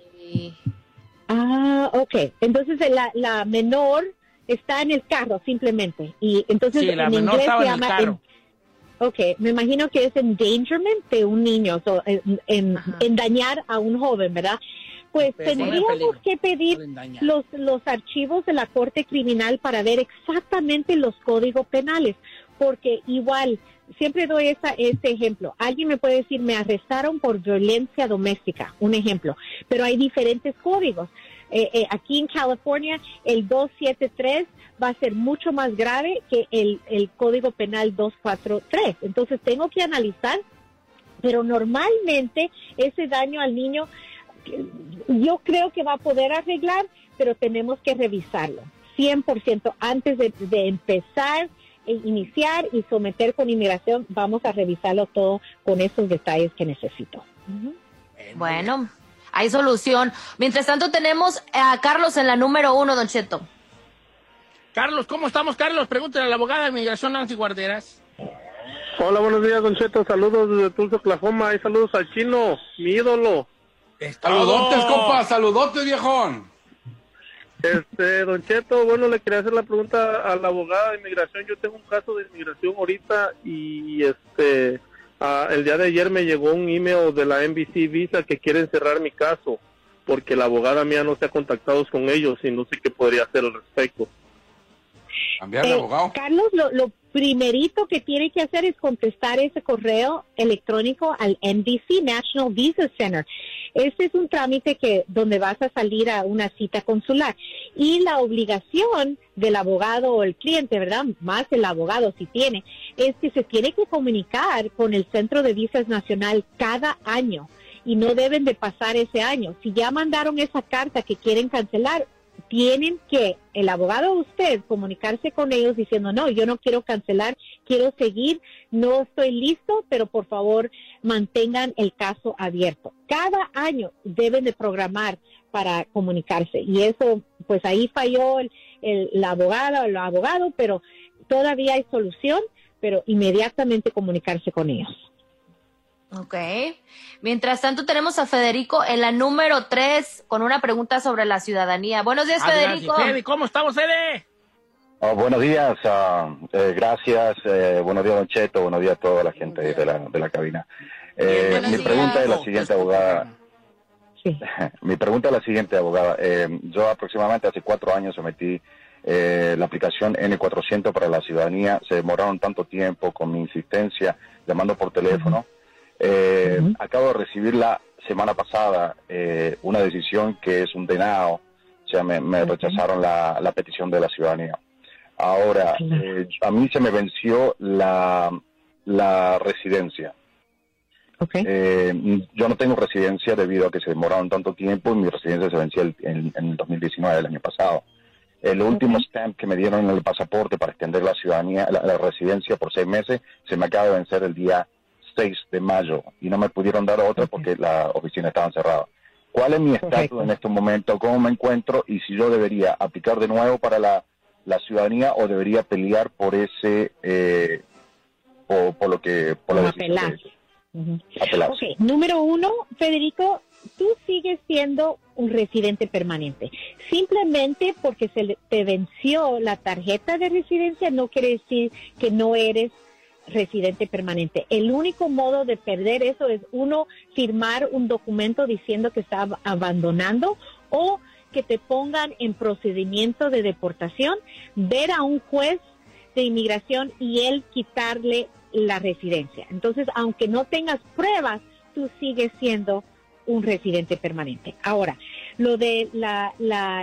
Speaker 17: Ah, ok. Entonces eh, la, la menor está en el carro simplemente. Y entonces
Speaker 2: Sí, la
Speaker 17: en
Speaker 2: menor
Speaker 17: inglés
Speaker 2: estaba
Speaker 17: se
Speaker 2: en el
Speaker 17: llama
Speaker 2: carro.
Speaker 17: Ok, me imagino que es endangerment de un niño, so, en, en- en dañar a un joven, ¿verdad? Pues
Speaker 2: en
Speaker 17: tendríamos
Speaker 2: peligro.
Speaker 17: que pedir los, los archivos de la Corte Criminal para ver exactamente los códigos penales, porque igual, siempre doy esa, ese ejemplo. Alguien me puede decir, me arrestaron por violencia doméstica, un ejemplo, pero hay diferentes códigos. Eh, eh, aquí en California, el 273 va a ser mucho más grave que el, el Código Penal 243. Entonces, tengo que analizar, pero normalmente ese daño al niño, yo creo que va a poder arreglar, pero tenemos que revisarlo. 100% antes de, empezar iniciar y someter con inmigración, vamos a revisarlo todo con esos detalles que necesito.
Speaker 9: Bueno, hay solución. Mientras tanto, tenemos a Carlos en la número uno, Don Cheto.
Speaker 2: Carlos, ¿cómo estamos, Carlos? Pregúntale a la abogada de migración Nancy Guarderas.
Speaker 18: Hola, buenos días, Don Cheto. Saludos desde Tulsa, Oklahoma. Y saludos al chino, mi ídolo.
Speaker 7: Saludotes, compa, saludotes, viejón.
Speaker 18: Este, Don Cheto, bueno, le quería hacer la pregunta a la abogada de inmigración. Yo tengo un caso de inmigración ahorita y este, el día de ayer me llegó un email de la NBC Visa que quieren cerrar mi caso porque la abogada mía no se ha contactado con ellos y no sé qué podría hacer al respecto.
Speaker 7: Cambiar
Speaker 17: Eh, Carlos, lo, lo primerito que tiene que hacer es contestar ese correo electrónico al NVC, National Visa Center. Este es un trámite que donde vas a salir a una cita consular y la obligación del abogado o el cliente, ¿verdad? Más el abogado si tiene, es que se tiene que comunicar con el Centro de Visas Nacional cada año y no deben de pasar ese año. Si ya mandaron esa carta que quieren cancelar, tienen que el abogado usted comunicarse con ellos diciendo, no, yo no quiero cancelar, quiero seguir, no estoy listo, pero por favor mantengan el caso abierto. Cada año deben de programar para comunicarse y eso, pues ahí falló el, el- la abogada o el abogado, pero todavía hay solución, pero inmediatamente comunicarse con ellos.
Speaker 9: Ok. Mientras tanto, tenemos a Federico en la número tres con una pregunta sobre la ciudadanía. Buenos días,
Speaker 2: Adelante,
Speaker 9: Federico.
Speaker 2: Fede, ¿cómo estamos, Fede?
Speaker 19: Ah, buenos días, ah, eh, gracias, eh, buenos días Don Cheto, buenos días a toda la gente de la, de la cabina. Eh, mi
Speaker 9: días.
Speaker 19: pregunta es la siguiente, abogada. [laughs] mi pregunta es la siguiente, abogada. Eh, yo aproximadamente hace cuatro años sometí eh, la aplicación N400 para la ciudadanía. Se demoraron tanto tiempo con mi insistencia, llamando por teléfono. Eh, Acabo de recibir la semana pasada eh, una decisión que es un denao, o sea, me, me rechazaron la, la petición de la ciudadanía. Ahora, eh, a mí se me venció la, la residencia. Eh, yo no tengo residencia debido a que se demoraron tanto tiempo y mi residencia se venció el- en, en el 2019, el año pasado. El último stamp que me dieron en el pasaporte para extender la ciudadanía, la, la residencia por seis meses, se me acaba de vencer el día 6 de mayo y no me pudieron dar otra porque la oficina estaba cerrada. ¿Cuál es mi estatus en este momento? ¿Cómo me encuentro? Y si yo debería aplicar de nuevo para la, la ciudadanía o debería pelear por ese, eh, por, por lo que, por la
Speaker 17: apelar. Ok, número uno, Federico, tú sigues siendo un residente permanente. Simplemente porque se te venció la tarjeta de residencia no quiere decir que no eres residente permanente. El único modo de perder eso es uno firmar un documento diciendo que está ab- abandonando o que te pongan en procedimiento de deportación, ver a un juez de inmigración y él quitarle la residencia. Entonces, aunque no tengas pruebas, tú sigues siendo un residente permanente. Ahora, lo de la,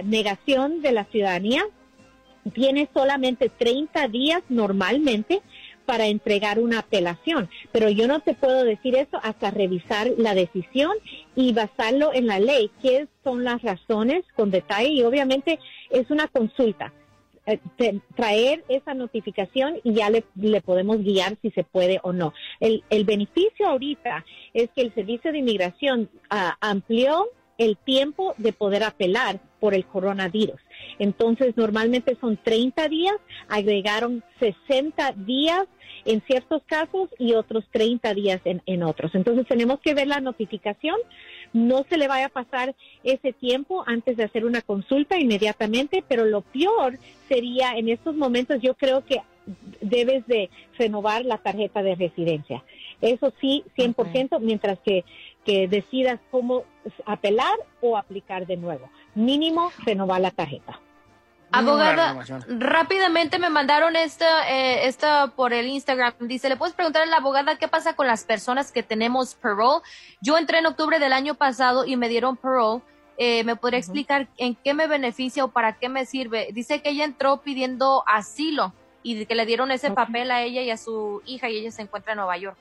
Speaker 17: negación de la ciudadanía, tienes solamente 30 días normalmente para entregar una apelación, pero yo no te puedo decir eso hasta revisar la decisión y basarlo en la ley, qué son las razones con detalle y obviamente es una consulta. Eh, traer esa notificación y ya le, le podemos guiar si se puede o no. El, el beneficio ahorita es que el Servicio de Inmigración ah, amplió el tiempo de poder apelar por el coronavirus. Entonces, normalmente son 30 días, agregaron 60 días en ciertos casos y otros 30 días en, en otros. Entonces, tenemos que ver la notificación. No se le vaya a pasar ese tiempo antes de hacer una consulta inmediatamente, pero lo peor sería en estos momentos, yo creo que debes de renovar la tarjeta de residencia. Eso sí, 100%, mientras que, que decidas cómo apelar o aplicar de nuevo. Mínimo, renovar la tarjeta.
Speaker 9: Abogada, rápidamente me mandaron esta, eh, esta por el Instagram. Dice, ¿le puedes preguntar a la abogada qué pasa con las personas que tenemos parole? Yo entré en octubre del año pasado y me dieron parole. Eh, ¿Me podría explicar en qué me beneficia o para qué me sirve? Dice que ella entró pidiendo asilo y que le dieron ese papel a ella y a su hija y ella se encuentra en Nueva York.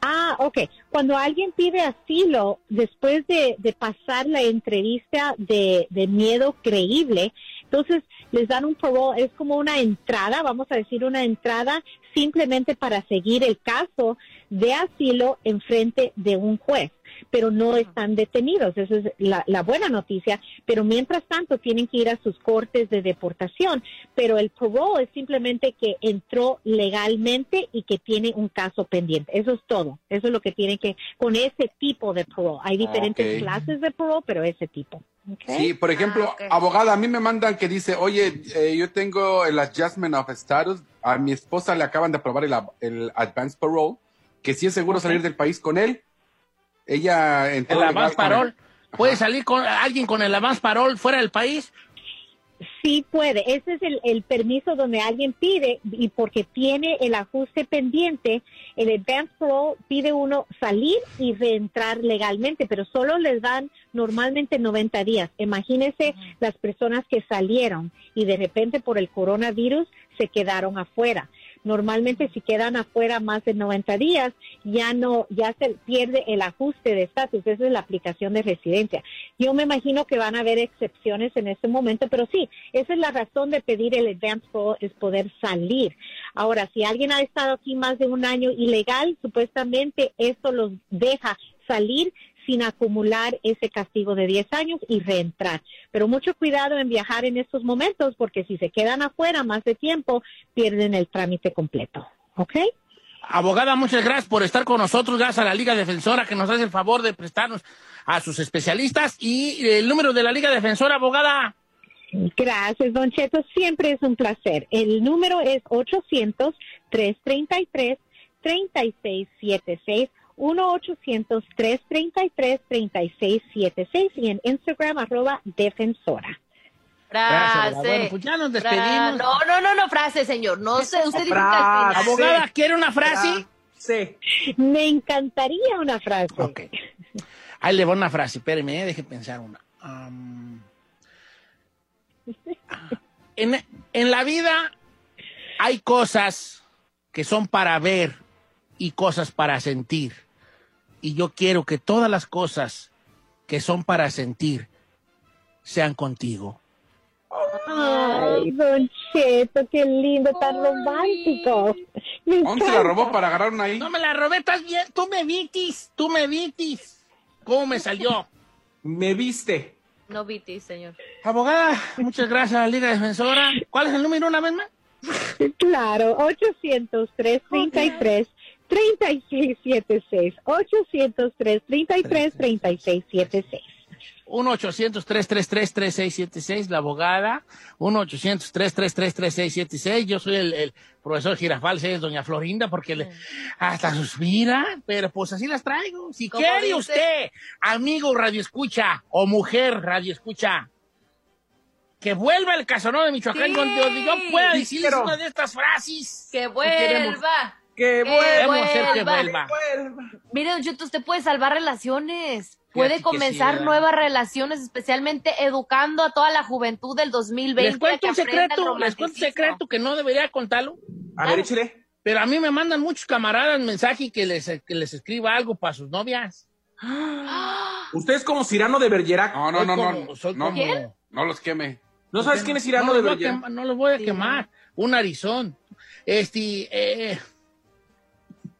Speaker 17: Ah, ok. Cuando alguien pide asilo, después de, pasar la entrevista de, de miedo creíble, entonces les dan un parole, es como una entrada, vamos a decir una entrada simplemente para seguir el caso de asilo en frente de un juez, pero no están detenidos, esa es la, la buena noticia, pero mientras tanto tienen que ir a sus cortes de deportación, pero el parole es simplemente que entró legalmente y que tiene un caso pendiente, eso es todo, eso es lo que tiene que, con ese tipo de parole, hay diferentes clases de parole, pero ese tipo.
Speaker 7: Sí, por ejemplo, abogada, a mí me mandan que dice, oye, eh, yo tengo el adjustment of status, a mi esposa le acaban de aprobar el, ab- el advance parole, que sí es seguro salir del país con él. Ella entró
Speaker 2: El avance parol. ¿Puede salir con alguien con el avance parol fuera del país?
Speaker 17: Sí puede, ese es el, el permiso donde alguien pide y porque tiene el ajuste pendiente, el advance parole pide uno salir y reentrar legalmente, pero solo les dan normalmente 90 días. Imagínense las personas que salieron y de repente por el coronavirus se quedaron afuera. Normalmente si quedan afuera más de 90 días, ya no, ya se pierde el ajuste de estatus. Esa es la aplicación de residencia. Yo me imagino que van a haber excepciones en este momento, pero sí, esa es la razón de pedir el advance parole, es poder salir. Ahora, si alguien ha estado aquí más de un año ilegal, supuestamente esto los deja salir sin acumular ese castigo de 10 años y reentrar. Pero mucho cuidado en viajar en estos momentos porque si se quedan afuera más de tiempo, pierden el trámite completo. ¿Ok?
Speaker 2: Abogada, muchas gracias por estar con nosotros. Gracias a la Liga Defensora que nos hace el favor de prestarnos a sus especialistas. Y el número de la Liga Defensora, abogada.
Speaker 17: Gracias, Don Cheto. Siempre es un placer. El número es 800-333-3676. 1-800-333-3676 y en Instagram arroba defensora.
Speaker 9: Frase.
Speaker 2: Bueno, pues ya nos
Speaker 9: Fra-
Speaker 2: despedimos.
Speaker 9: No, no, no, no, frase, señor. No sé, usted dijo.
Speaker 2: Abogada, ¿quiere una frase?
Speaker 3: Sí.
Speaker 17: Me encantaría una frase.
Speaker 2: Ok. Ahí le voy una frase, espéreme, eh, deje pensar una. Am, [laughs] en, en la vida hay cosas que son para ver y cosas para sentir. Y yo quiero que todas las cosas que son para sentir sean contigo.
Speaker 17: Ay, Don Cheto, qué lindo, tan romántico. Me
Speaker 7: ¿Dónde se la robó para agarrar una ahí?
Speaker 2: No me la robé, estás bien, tú me vitis, tú me vitis. ¿Cómo me salió?
Speaker 3: Me viste.
Speaker 9: No viti, señor.
Speaker 2: Abogada, muchas gracias a la Liga Defensora. ¿Cuál es el número una vez más?
Speaker 17: Claro, 800-333-3676. 800-333-3676.
Speaker 2: 1-800-333-3676, la abogada. 1-800-333-3676. Yo soy el, el profesor Girafal, es doña Florinda, porque le- hasta suspira, pero pues así las traigo. Si quiere
Speaker 9: dice-
Speaker 2: usted, amigo radio escucha o mujer radio escucha, que vuelva el Casanova de Michoacán
Speaker 9: Sí.
Speaker 2: donde yo pueda
Speaker 3: Sí,
Speaker 2: decirles una de estas frases.
Speaker 9: Que vuelva.
Speaker 3: Que
Speaker 2: Queremos
Speaker 3: vuelva.
Speaker 2: hacer que
Speaker 9: vuelva.
Speaker 2: vuelva.
Speaker 9: Mire, Don Cheto, usted puede salvar relaciones. Puede comenzar nuevas relaciones, especialmente educando a toda la juventud del 2020.
Speaker 2: Les cuento un secreto, les cuento un secreto que no debería contarlo.
Speaker 3: A ver, échale.
Speaker 2: Pero a mí me mandan muchos camaradas mensaje que les, que les escriba algo para sus novias. [gasps]
Speaker 3: Usted es como Cirano de Bergerac.
Speaker 7: No, no, no,
Speaker 2: como-
Speaker 7: no.
Speaker 2: soy
Speaker 7: No,
Speaker 2: como-
Speaker 9: ¿Quién?
Speaker 7: no los queme.
Speaker 3: ¿No sabes quién es Cirano
Speaker 2: no
Speaker 3: de Bergerac?
Speaker 2: no los voy a quemar. Un arizón. Este, eh,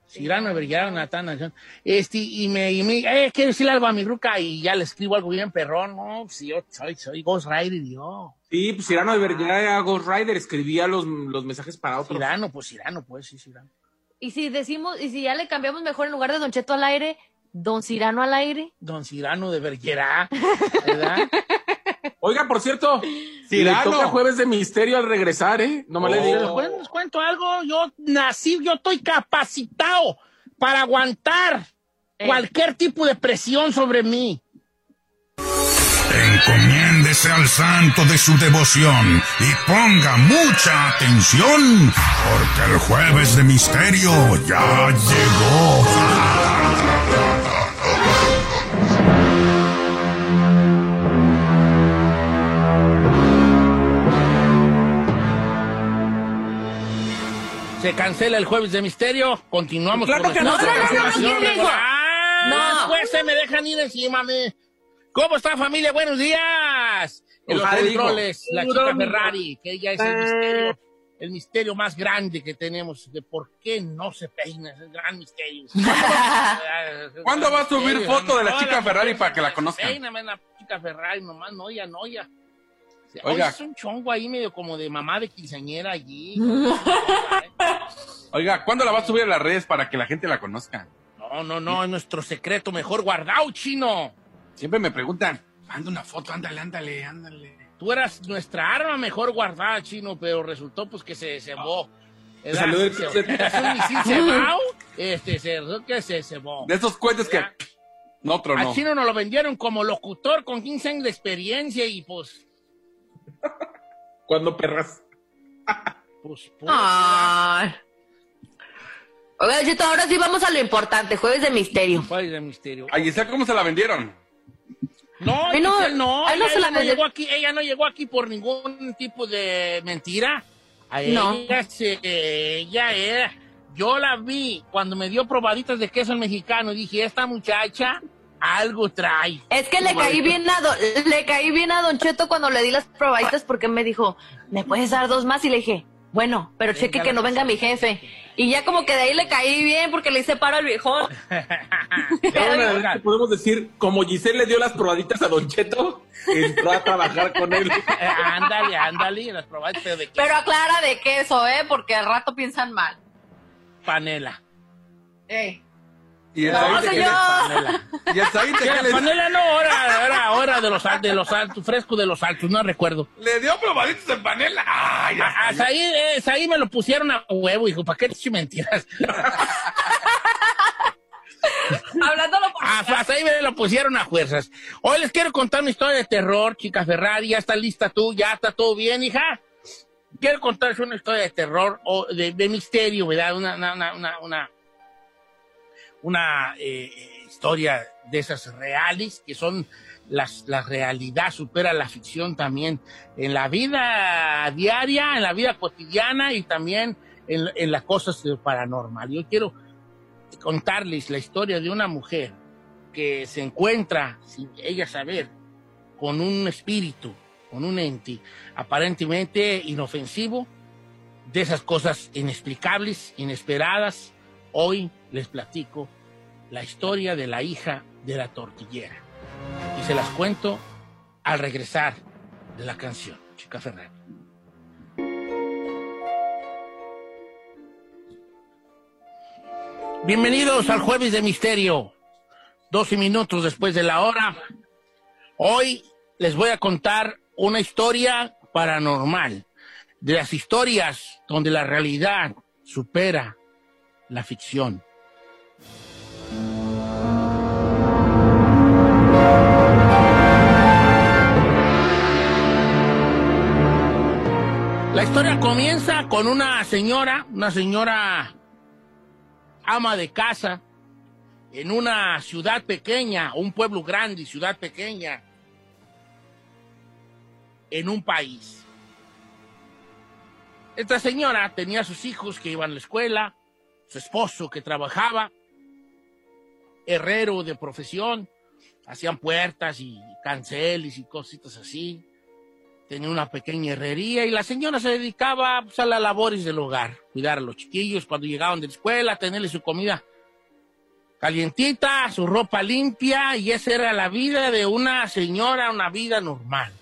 Speaker 2: Cirano de Vergara, Natán. Este, y me, y me, eh, quiero decirle algo a mi ruca y ya le escribo algo bien perrón, ¿no? Si yo soy, soy Ghost Rider y yo.
Speaker 3: Sí, pues Cirano de Bergerac, Ghost Rider, escribía los, los mensajes para otros.
Speaker 2: Cirano, pues Cirano, pues sí, Cirano.
Speaker 9: Y si decimos, y si ya le cambiamos mejor en lugar de Don Cheto al aire, Don Cirano al aire.
Speaker 2: Don Cirano de Vergara, [laughs] ¿verdad?
Speaker 3: Oiga, por cierto,
Speaker 7: Cirano.
Speaker 3: le toca jueves de misterio al regresar, ¿eh? No me le
Speaker 2: Les
Speaker 3: digas.
Speaker 2: cuento, les cuento algo, yo nací, yo estoy capacitado para aguantar
Speaker 9: Eh.
Speaker 2: cualquier tipo de presión sobre mí.
Speaker 11: Encomiéndese al santo de su devoción y ponga mucha atención, porque el jueves de misterio ya llegó.
Speaker 2: Se cancela el jueves de misterio. Continuamos
Speaker 3: Claro
Speaker 2: con
Speaker 3: que no, no, no, no,
Speaker 2: programación
Speaker 3: ¿quién dijo?
Speaker 2: regular.
Speaker 3: No.
Speaker 2: Después se me dejan ir encima, me. ¿Cómo está familia? Buenos días. En los controles, la chica Ferrari, que ella es el misterio, el misterio más grande que tenemos de por qué no se peina, es el gran misterio. [laughs]
Speaker 7: ¿Cuándo va a subir
Speaker 2: Misterio,
Speaker 7: foto de la
Speaker 2: no,
Speaker 7: chica Ferrari para que la conozcan?
Speaker 2: la chica Ferrari, nomás noya, noya.
Speaker 7: Oiga.
Speaker 2: Oiga, es un chongo ahí medio como de mamá de quinceañera allí. [laughs]
Speaker 7: Oiga, ¿cuándo la va a subir a las redes para que la gente la conozca?
Speaker 2: No, no, no, es nuestro secreto mejor guardado, chino.
Speaker 7: Siempre me preguntan, manda una foto, ándale, ándale, ándale.
Speaker 2: Tú eras nuestra arma mejor guardada, chino, pero resultó pues que se cebó.
Speaker 7: Salió del
Speaker 2: Se-. Eras un misil este, se resultó que se cebó.
Speaker 7: De esos cohetes que... No, otro
Speaker 2: Al
Speaker 7: no.
Speaker 2: chino nos lo vendieron como locutor con 15 años de experiencia y pues,
Speaker 3: Cuando perras.
Speaker 2: pues, pues,
Speaker 1: Ay. Oiga, Chito, ahora sí vamos a lo importante, jueves de misterio.
Speaker 2: Jueves de misterio.
Speaker 7: A Giselle, ¿cómo se la vendieron?
Speaker 2: No,
Speaker 1: Ay, no,
Speaker 2: Giselle, no,
Speaker 1: ay, no
Speaker 2: ella,
Speaker 1: se la
Speaker 2: ella llegó aquí, ella no llegó aquí por ningún tipo de mentira. A
Speaker 1: No.
Speaker 2: ella se, ella era, yo la vi cuando me dio probaditas de queso el mexicano y dije, esta muchacha algo trae.
Speaker 1: Es que le caí bien a don, le caí bien a Don Cheto cuando le di las probaditas porque me dijo, ¿me puedes dar dos más? Y le dije, bueno, pero cheque que no venga mi jefe. Y ya como que de ahí le caí bien porque le hice paro al viejón. [laughs]
Speaker 3: Ahora podemos decir, como Giselle le dio las probaditas a Don Cheto, entró a trabajar con él. [laughs]
Speaker 2: Ándale, ándale, las probaditas pero de queso.
Speaker 1: Pero aclara de queso, ¿eh? Porque al rato piensan mal.
Speaker 2: panela.
Speaker 1: Eh.
Speaker 7: ¿Y el
Speaker 1: No,
Speaker 7: Said
Speaker 1: señor.
Speaker 7: ¿Y el Said de
Speaker 2: Ya,
Speaker 7: qué le-
Speaker 2: panela no, ahora, ahora, ahora de los, de los altos, fresco de los altos, no recuerdo.
Speaker 7: Le dio probaditos de panela. Ay, ya
Speaker 2: A, a eh, Saí me lo pusieron a huevo, hijo, ¿para qué te mentiras? [laughs]
Speaker 1: Hablándolo por
Speaker 2: A, a Saí me lo pusieron a fuerzas. Hoy les quiero contar una historia de terror, chica Ferrari, ya está lista tú, ya está todo bien, hija. Quiero contarles una historia de terror o de, de misterio, ¿verdad? Una, una, una, una, una, eh, eh, historia de esas reales, que son las, la realidad, supera la ficción también en la vida diaria, en la vida cotidiana y también en, en las cosas paranormal. Yo quiero contarles la historia de una mujer que se encuentra, sin ella saber, con un espíritu, con un ente aparentemente inofensivo, de esas cosas inexplicables, inesperadas. Hoy les platico la historia de la hija de la tortillera. Y se las cuento al regresar de la canción, Chica Ferrari. Bienvenidos al Jueves de Misterio. 12 minutos después de la hora. Hoy les voy a contar una historia paranormal. De las historias donde la realidad supera la ficción. La historia comienza con una señora, una señora ama de casa, en una ciudad pequeña, un pueblo grande, ciudad pequeña, en un país. Esta señora tenía sus hijos que iban a la escuela, su esposo que trabajaba, herrero de profesión, hacían puertas y canceles y cositas así. Tenía una pequeña herrería y la señora se dedicaba pues, a las labores del hogar, cuidar a los chiquillos cuando llegaban de la escuela, tenerles su comida calientita, su ropa limpia y esa era la vida de una señora, una vida normal.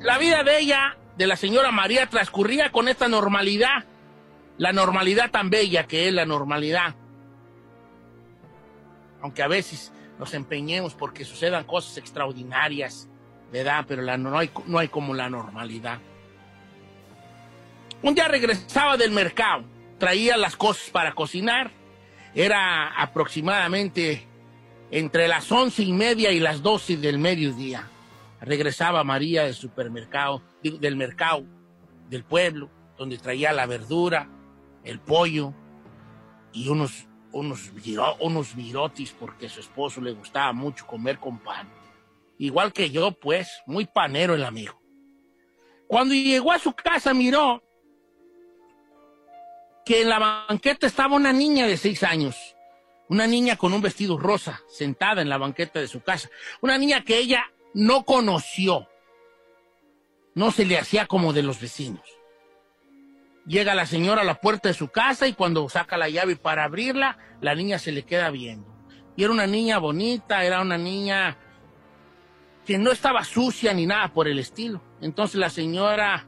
Speaker 2: La vida de ella, de la señora María, transcurría con esta normalidad, la normalidad tan bella que es la normalidad. Aunque a veces nos empeñemos porque sucedan cosas extraordinarias, ¿verdad? Pero no, hay, no hay como la normalidad. Un día regresaba del mercado, traía las cosas para cocinar, era aproximadamente entre las once y media y las doce del mediodía. Regresaba María del supermercado, del mercado, del pueblo, donde traía la verdura, el pollo y unos, unos, unos virotis porque su esposo le gustaba mucho comer con pan. Igual que yo, pues, muy panero el amigo. Cuando llegó a su casa miró que en la banqueta estaba una niña de seis años, una niña con un vestido rosa, sentada en la banqueta de su casa, una niña que ella no conoció, no se le hacía como de los vecinos. Llega la señora a la puerta de su casa y cuando saca la llave para abrirla, la niña se le queda viendo. Y era una niña bonita, era una niña que no estaba sucia ni nada por el estilo. Entonces la señora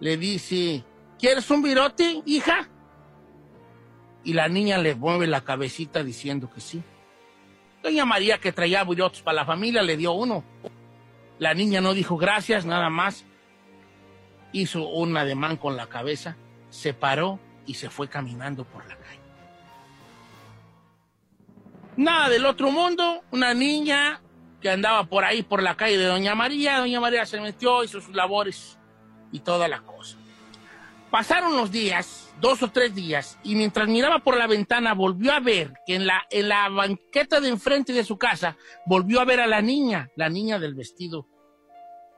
Speaker 2: le dice, ¿quieres un virote, hija? Y la niña le mueve la cabecita diciendo que sí. Doña María, que traía virotes para la familia, le dio uno. La niña no dijo gracias, nada más. Hizo un ademán con la cabeza, se paró y se fue caminando por la calle. Nada del otro mundo, una niña que andaba por ahí, por la calle de Doña María. Doña María se metió, hizo sus labores y toda la cosa. Pasaron los días, dos o tres días, y mientras miraba por la ventana volvió a ver que en la, en la banqueta de enfrente de su casa volvió a ver a la niña, la niña del vestido,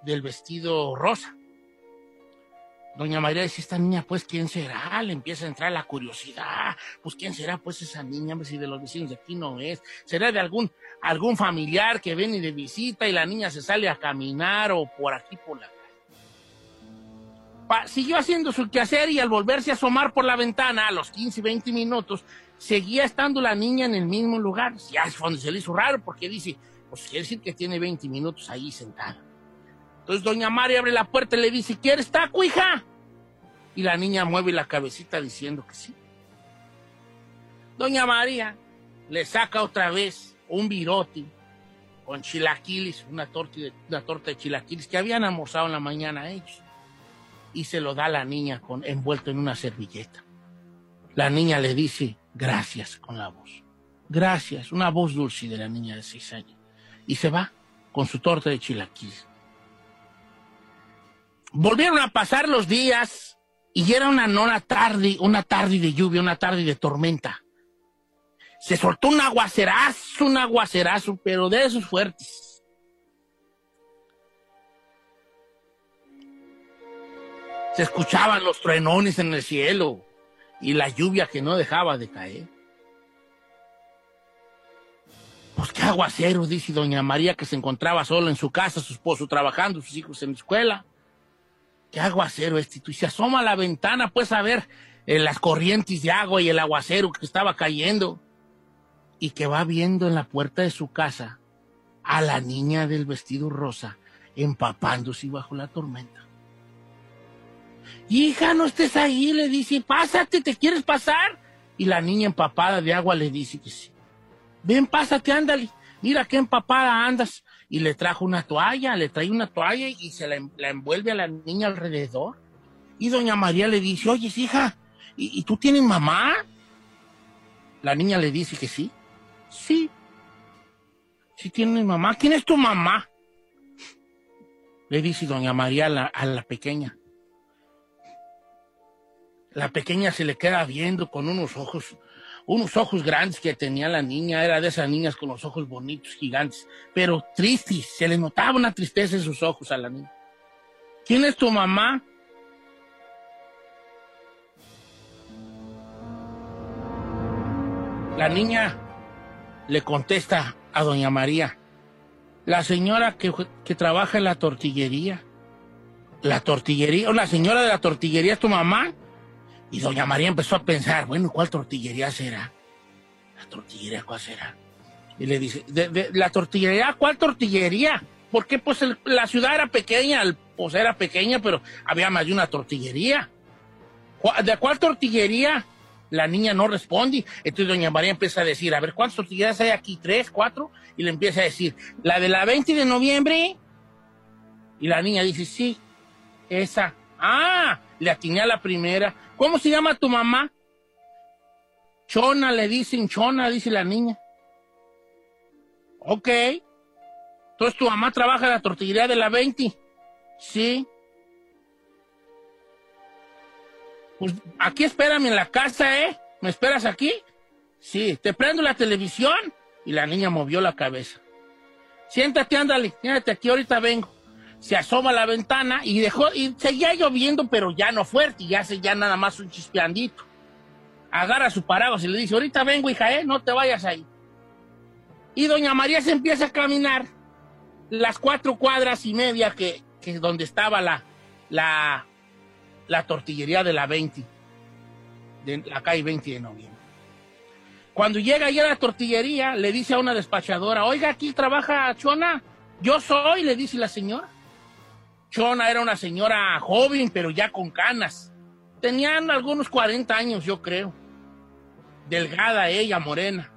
Speaker 2: del vestido rosa. Doña María dice, esta niña, pues, ¿quién será? Le empieza a entrar la curiosidad. Pues, ¿quién será, pues, esa niña? Si de los vecinos de aquí no es. ¿Será de algún, algún familiar que viene de visita y la niña se sale a caminar o por aquí por la calle? siguió haciendo su quehacer y al volverse a asomar por la ventana a los 15, 20 minutos, seguía estando la niña en el mismo lugar. Ya es donde se le hizo raro porque dice, pues quiere decir que tiene 20 minutos ahí sentada. Entonces doña María abre la puerta y le dice, ¿quieres taco, hija? Y la niña mueve la cabecita diciendo que sí. Doña María le saca otra vez un virote con chilaquiles, una torta, de, una torta de chilaquiles que habían almorzado en la mañana ellos. Y se lo da a la niña con, envuelto en una servilleta. La niña le dice gracias con la voz. Gracias, una voz dulce de la niña de seis años. Y se va con su torta de chilaquiles. Volvieron a pasar los días y era una nona tarde, una tarde de lluvia, una tarde de tormenta. Se soltó un aguacerazo, un aguacerazo, pero de esos fuertes. Se escuchaban los truenones en el cielo y la lluvia que no dejaba de caer. Pues qué aguacero, dice doña María, que se encontraba solo en su casa, su esposo trabajando, sus hijos en la escuela. ¿Qué aguacero este? Y se asoma a la ventana, pues a ver eh, las corrientes de agua y el aguacero que estaba cayendo. Y que va viendo en la puerta de su casa a la niña del vestido rosa empapándose bajo la tormenta. Hija, no estés ahí, le dice, pásate, ¿te quieres pasar? Y la niña empapada de agua le dice que sí. Ven, pásate, ándale. Mira qué empapada andas y le trajo una toalla, le trae una toalla y se la, envuelve a la niña alrededor. Y doña María le dice, oye, hija, ¿y, tú tienes mamá? La niña le dice que sí. Sí. Sí tienes mamá. ¿Quién es tu mamá? Le dice doña María a la, a la pequeña. La pequeña se le queda viendo con unos ojos unos ojos grandes que tenía la niña, era de esas niñas con los ojos bonitos, gigantes, pero tristes, se le notaba una tristeza en sus ojos a la niña. ¿Quién es tu mamá? La niña le contesta a doña María, la señora que, que trabaja en la tortillería. La tortillería, o la señora de la tortillería es tu mamá. Y doña María empezó a pensar, bueno, ¿cuál tortillería será? ¿La tortillería cuál será? Y le dice, ¿de, la tortillería cuál tortillería? Porque pues la ciudad era pequeña, pues era pequeña, pero había más de una tortillería. ¿De cuál tortillería? La niña no responde. Entonces doña María empieza a decir, a ver, ¿cuántas tortillerías hay aquí? ¿Tres, cuatro? Y le empieza a decir, la de la 20 de noviembre. Y la niña dice, sí, esa. Ah, le atiné a la primera. ¿Cómo se llama tu mamá? Chona, le dicen Chona, dice la niña. Ok. Entonces tu mamá trabaja en la tortillería de la 20. Sí. Pues aquí espérame en la casa, ¿eh? ¿Me esperas aquí? Sí, te prendo la televisión. Y la niña movió la cabeza. Siéntate, ándale, siéntate aquí, ahorita vengo. Se asoma a la ventana y dejó, y seguía lloviendo, pero ya no fuerte, ya se ya nada más un chispeandito. Agarra su paraguas y le dice, ahorita vengo, hija, ¿eh? No te vayas ahí. Y doña María se empieza a caminar las cuatro cuadras y media que, que donde estaba la, la, la tortillería de la 20, de la calle 20 de noviembre. Cuando llega allá a la tortillería, le dice a una despachadora, oiga, aquí trabaja Chona. Yo soy, le dice la señora. Chona era una señora joven, pero ya con canas. Tenían algunos 40 años, yo creo. Delgada ella, morena.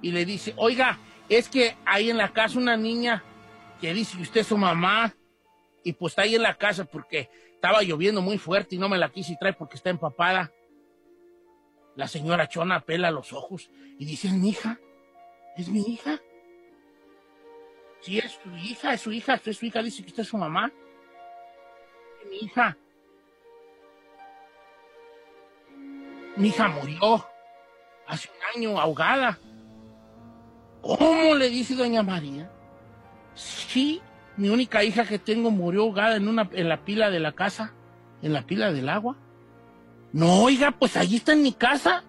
Speaker 2: Y le dice, oiga, es que hay en la casa una niña que dice que usted es su mamá. Y pues está ahí en la casa porque estaba lloviendo muy fuerte y no me la quise traer porque está empapada. La señora Chona pela los ojos y dice, ¿es mi hija? ¿Es mi hija? Sí, es su hija, es su hija, es su hija, dice que usted es su mamá. Hija. Mi hija murió hace un año ahogada. ¿Cómo le dice doña María? Sí, mi única hija que tengo murió ahogada en, una, en la pila de la casa, en la pila del agua. No, oiga, pues allí está en mi casa.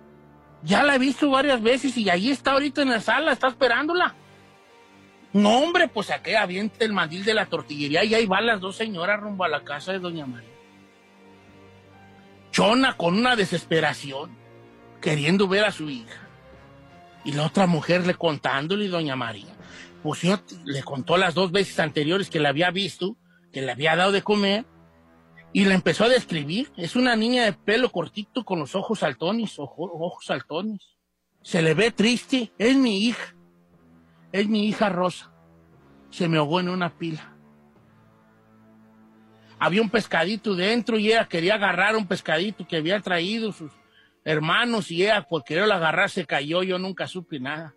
Speaker 2: Ya la he visto varias veces y allí está ahorita en la sala, está esperándola. No, hombre, pues aquí avienta el mandil de la tortillería y ahí van las dos señoras rumbo a la casa de doña María. Chona con una desesperación, queriendo ver a su hija. Y la otra mujer le contándole, doña María. Pues yo le contó las dos veces anteriores que la había visto, que le había dado de comer, y la empezó a describir. Es una niña de pelo cortito con los ojos saltones, ojos saltones. Se le ve triste. Es mi hija. Es mi hija Rosa. Se me ahogó en una pila. Había un pescadito dentro y ella quería agarrar un pescadito que había traído sus hermanos y ella por querer agarrar se cayó. Yo nunca supe nada.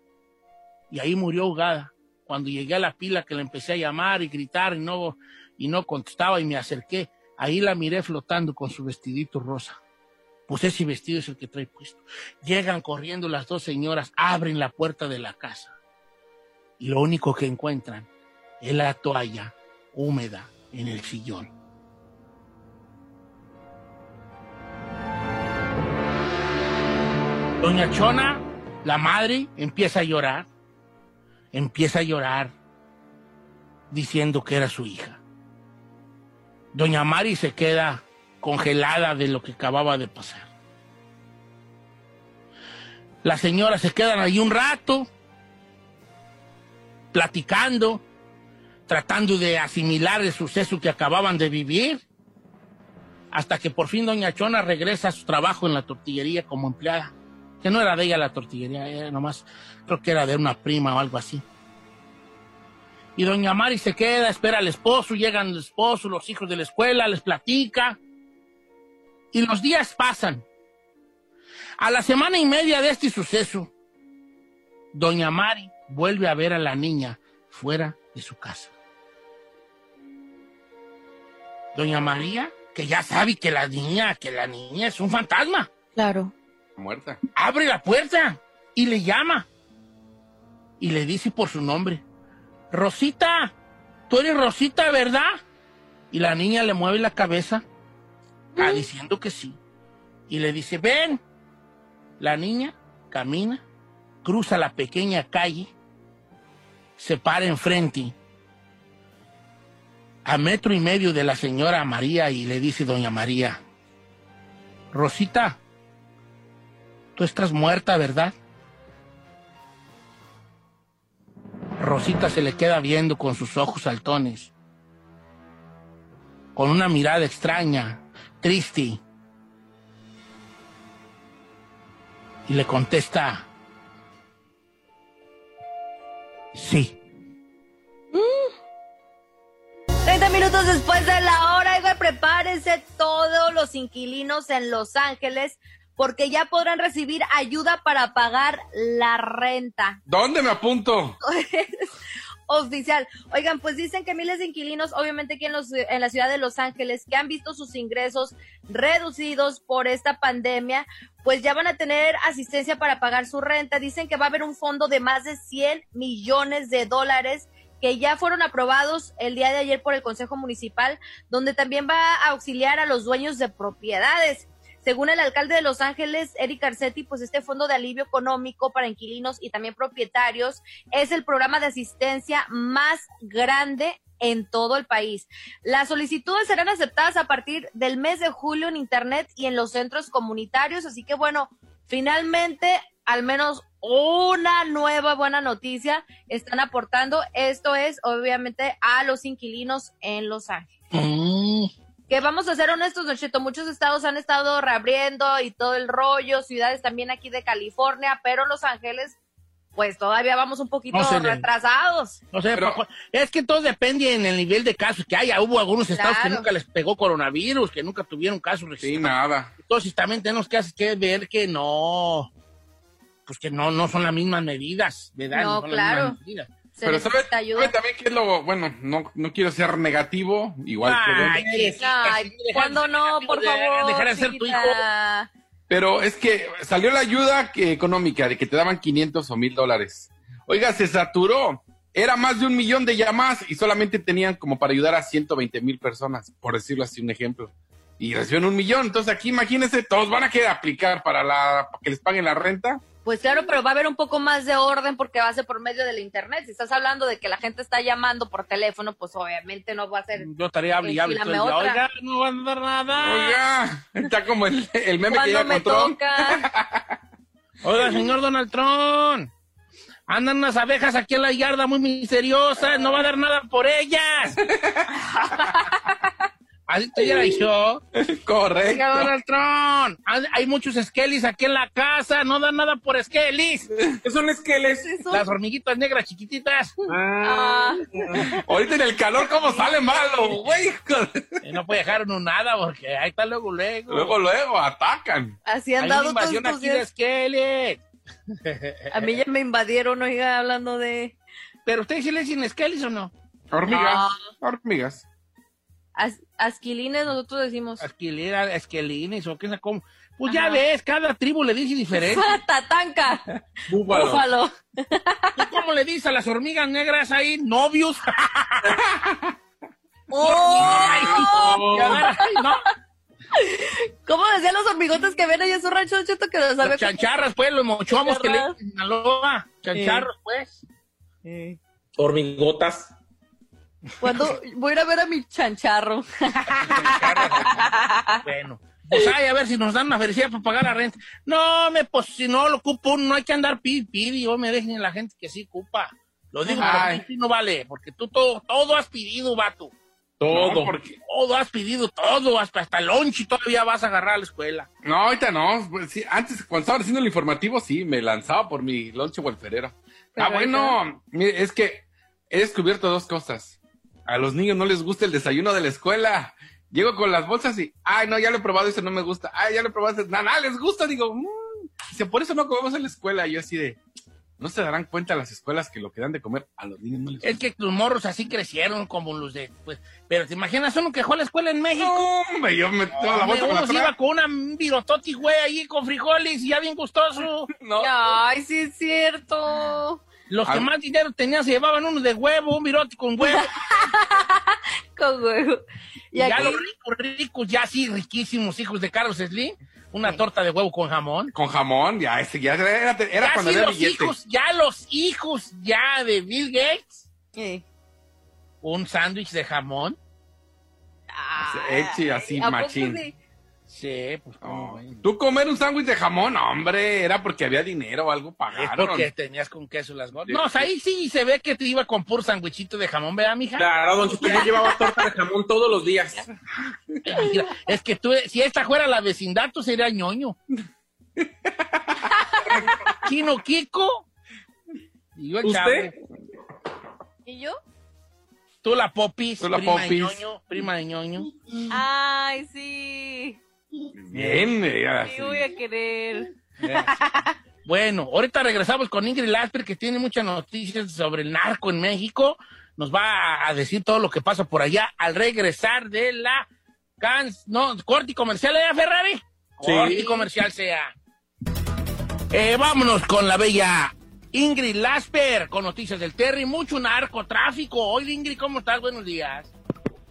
Speaker 2: Y ahí murió ahogada. Cuando llegué a la pila que le empecé a llamar y gritar y no, y no contestaba y me acerqué Ahí la miré flotando con su vestidito rosa. Pues ese vestido es el que trae puesto. Llegan corriendo las dos señoras, abren la puerta de la casa. Y lo único que encuentran es la toalla húmeda en el sillón. Doña Chona, la madre, empieza a llorar. Empieza a llorar diciendo que era su hija. Doña Mari se queda congelada de lo que acababa de pasar. Las señoras se quedan ahí un rato, platicando, tratando de asimilar el suceso que acababan de vivir, hasta que por fin Doña Chona regresa a su trabajo en la tortillería como empleada, que no era de ella la tortillería, era nomás, creo que era de una prima o algo así. Y doña Mari se queda, espera al esposo, llegan el esposo, los hijos de la escuela, les platica. Y los días pasan. A la semana y media de este suceso, doña Mari vuelve a ver a la niña fuera de su casa. Doña María, que ya sabe que la niña, que la niña es un fantasma.
Speaker 9: Claro.
Speaker 7: Muerta.
Speaker 2: Abre la puerta y le llama. Y le dice por su nombre. Rosita, tú eres Rosita, ¿verdad? Y la niña le mueve la cabeza, ah, diciendo que sí. Y le dice, ven. La niña camina, cruza la pequeña calle, se para enfrente, a metro y medio de la señora María, y le dice, doña María, Rosita, tú estás muerta, ¿verdad? Rosita se le queda viendo con sus ojos saltones, con una mirada extraña, triste. Y le contesta, sí.
Speaker 1: 30 minutos después de la hora, y prepárense todos los inquilinos en Los Ángeles porque ya podrán recibir ayuda para pagar la renta.
Speaker 7: ¿Dónde me apunto? [laughs]
Speaker 1: oficial. Oigan, pues dicen que miles de inquilinos, obviamente aquí en, los, en la ciudad de Los Ángeles, que han visto sus ingresos reducidos por esta pandemia, pues ya van a tener asistencia para pagar su renta. Dicen que va a haber un fondo de más de 100 millones de dólares que ya fueron aprobados el día de ayer por el Consejo Municipal, donde también va a auxiliar a los dueños de propiedades. Según el alcalde de Los Ángeles, Eric Arcetti, pues este fondo de alivio económico para inquilinos y también propietarios es el programa de asistencia más grande en todo el país. Las solicitudes serán aceptadas a partir del mes de julio en Internet y en los centros comunitarios, así que bueno, finalmente al menos una nueva buena noticia están aportando. Esto es obviamente a los inquilinos en Los Ángeles. Mm que vamos a ser honestos, Don muchos estados han estado reabriendo y todo el rollo, ciudades también aquí de California, pero Los Ángeles, pues todavía vamos un poquito retrasados.
Speaker 2: No sé, es que todo depende en el nivel de casos que haya. Hubo algunos estados que nunca les pegó coronavirus, que nunca tuvieron casos.
Speaker 7: Sí, nada.
Speaker 2: Entonces también tenemos que, que ver que no, pues que no, no son las mismas medidas, ¿verdad?
Speaker 1: No, claro.
Speaker 7: Pero ¿sabes también que es lo, bueno, no, no quiero ser negativo, igual
Speaker 1: que... Ay, cuando no, por favor,
Speaker 2: dejar de ser tu hijo.
Speaker 7: Pero es que salió la ayuda que, económica de que te daban 500 o 1000 dólares. Oiga, se saturó. Era más de un millón de llamadas y solamente tenían como para ayudar a 120 mil personas, por decirlo así, un ejemplo. Y reciben un millón. Entonces aquí imagínense, todos van a querer aplicar para, la, para que les paguen la renta
Speaker 1: pues claro, pero va a haber un poco más de orden porque va a ser por medio del internet. Si estás hablando de que la gente está llamando por teléfono, pues obviamente no va a ser.
Speaker 2: Yo estaría obligado. Oiga, no va a dar nada.
Speaker 7: Oiga, está como el, el meme que ya
Speaker 1: me? [laughs]
Speaker 2: Oiga, señor Donald Trump. Andan unas abejas aquí en la yarda muy misteriosas, no va a dar nada por ellas. [laughs] Así te hubiera [laughs] dicho.
Speaker 7: Correcto.
Speaker 2: Donald Trump. Hay muchos skellies aquí en la casa. No dan nada por skellies.
Speaker 7: ¿Qué [laughs] son skellies?
Speaker 2: Las hormiguitas negras chiquititas.
Speaker 7: Ah. Ahorita en el calor, ¿cómo sale malo, güey?
Speaker 2: no puede dejar uno nada porque ahí está luego, luego.
Speaker 7: Luego, luego, atacan.
Speaker 1: Así han
Speaker 2: Hay
Speaker 1: dado
Speaker 2: una invasión aquí de skellies.
Speaker 1: A mí ya me invadieron, oiga, hablando de...
Speaker 2: ¿Pero ustedes sí le dicen skellies o no?
Speaker 7: Hormigas. Hormigas
Speaker 1: asquilines nosotros decimos.
Speaker 2: Asquilines, esquelines o qué sé cómo. Pues ya ves, cada tribu le dice diferente. [laughs]
Speaker 1: Tatanca. [laughs]
Speaker 7: Búfalo.
Speaker 2: ¿Tú cómo le dices a las hormigas negras ahí? Novios. [laughs]
Speaker 1: ¡Oh! ¿no? ¿Cómo decían los hormigotes que ven ahí en su rancho, Cheto, que no sabe?
Speaker 2: Chancharras, pues, los mochomos que le Sinaloa. Chancharros, pues.
Speaker 3: Hormigotas.
Speaker 1: Cuando voy a ir a ver a mi chancharro. [laughs]
Speaker 2: bueno. Pues ay, a ver si nos dan una felicidad para pagar la renta. No, me, pues si no lo ocupo, no hay que andar pidi, pidi, yo me dejen la gente que sí ocupa. Lo digo porque no vale, porque tú todo, todo has pedido, vato.
Speaker 7: Todo.
Speaker 2: porque todo has pedido, todo, hasta, hasta el lunch todavía vas a agarrar a la escuela.
Speaker 7: No, ahorita no. Pues, sí, antes, cuando estaba haciendo el informativo, sí, me lanzaba por mi lunch welferero. Ah, bueno, es que he descubierto dos cosas a los niños no les gusta el desayuno de la escuela. Llego con las bolsas y, ay, no, ya lo he probado, ese no me gusta. Ay, ya lo he probado, ese, nada, les gusta. Digo, mmm. dice, por eso no comemos en la escuela. Y yo así de, no se darán cuenta las escuelas que lo que dan de comer a los niños no les gusta.
Speaker 2: Es que los morros así crecieron como los de, pues, pero te imaginas uno que fue a la escuela en México.
Speaker 7: No, hombre, yo me toda la bolsa
Speaker 2: uno con iba con una virototi, güey, ahí con frijoles y ya bien gustoso. [laughs]
Speaker 1: no. Ay, sí es cierto.
Speaker 2: Los que más dinero tenían se llevaban uno de huevo, un virote con huevo. [laughs]
Speaker 1: con huevo.
Speaker 2: Y, ya los ricos, ricos, ya sí, riquísimos hijos de Carlos Slim, una torta de huevo con jamón.
Speaker 7: Con jamón, ya, ese, ya era, era cuando
Speaker 2: sí, los hijos, ya los hijos ya de Bill Gates. Un sándwich de jamón.
Speaker 7: Ah, así, machín.
Speaker 2: Sí, pues
Speaker 7: Tú comer un sándwich de jamón, hombre, era porque había dinero o algo pagaron.
Speaker 2: Es porque tenías con queso las gordas. No, ahí sí se ve que te iba con puro sándwichito de jamón, ¿verdad, mija?
Speaker 3: Claro, don Chito, yo llevaba torta de jamón todos los días.
Speaker 2: es que tú, si esta fuera la vecindad, tú serías ñoño. [laughs] Chino Kiko.
Speaker 3: Y yo el ¿Usted?
Speaker 1: ¿Y yo?
Speaker 2: Tú la popis,
Speaker 7: Tú la
Speaker 2: prima
Speaker 7: popis.
Speaker 2: de ñoño, prima de ñoño.
Speaker 1: Ay, sí.
Speaker 7: Bien, ella,
Speaker 1: Sí, voy a querer.
Speaker 2: Bueno, ahorita regresamos con Ingrid Lasper, que tiene muchas noticias sobre el narco en México. Nos va a decir todo lo que pasa por allá al regresar de la can... No, corte comercial, ¿eh, Ferrari?
Speaker 3: Sí.
Speaker 2: Corte comercial sea. Eh, vámonos con la bella Ingrid Lasper, con noticias del Terry. Mucho narcotráfico. Hoy, Ingrid, ¿cómo estás? Buenos días.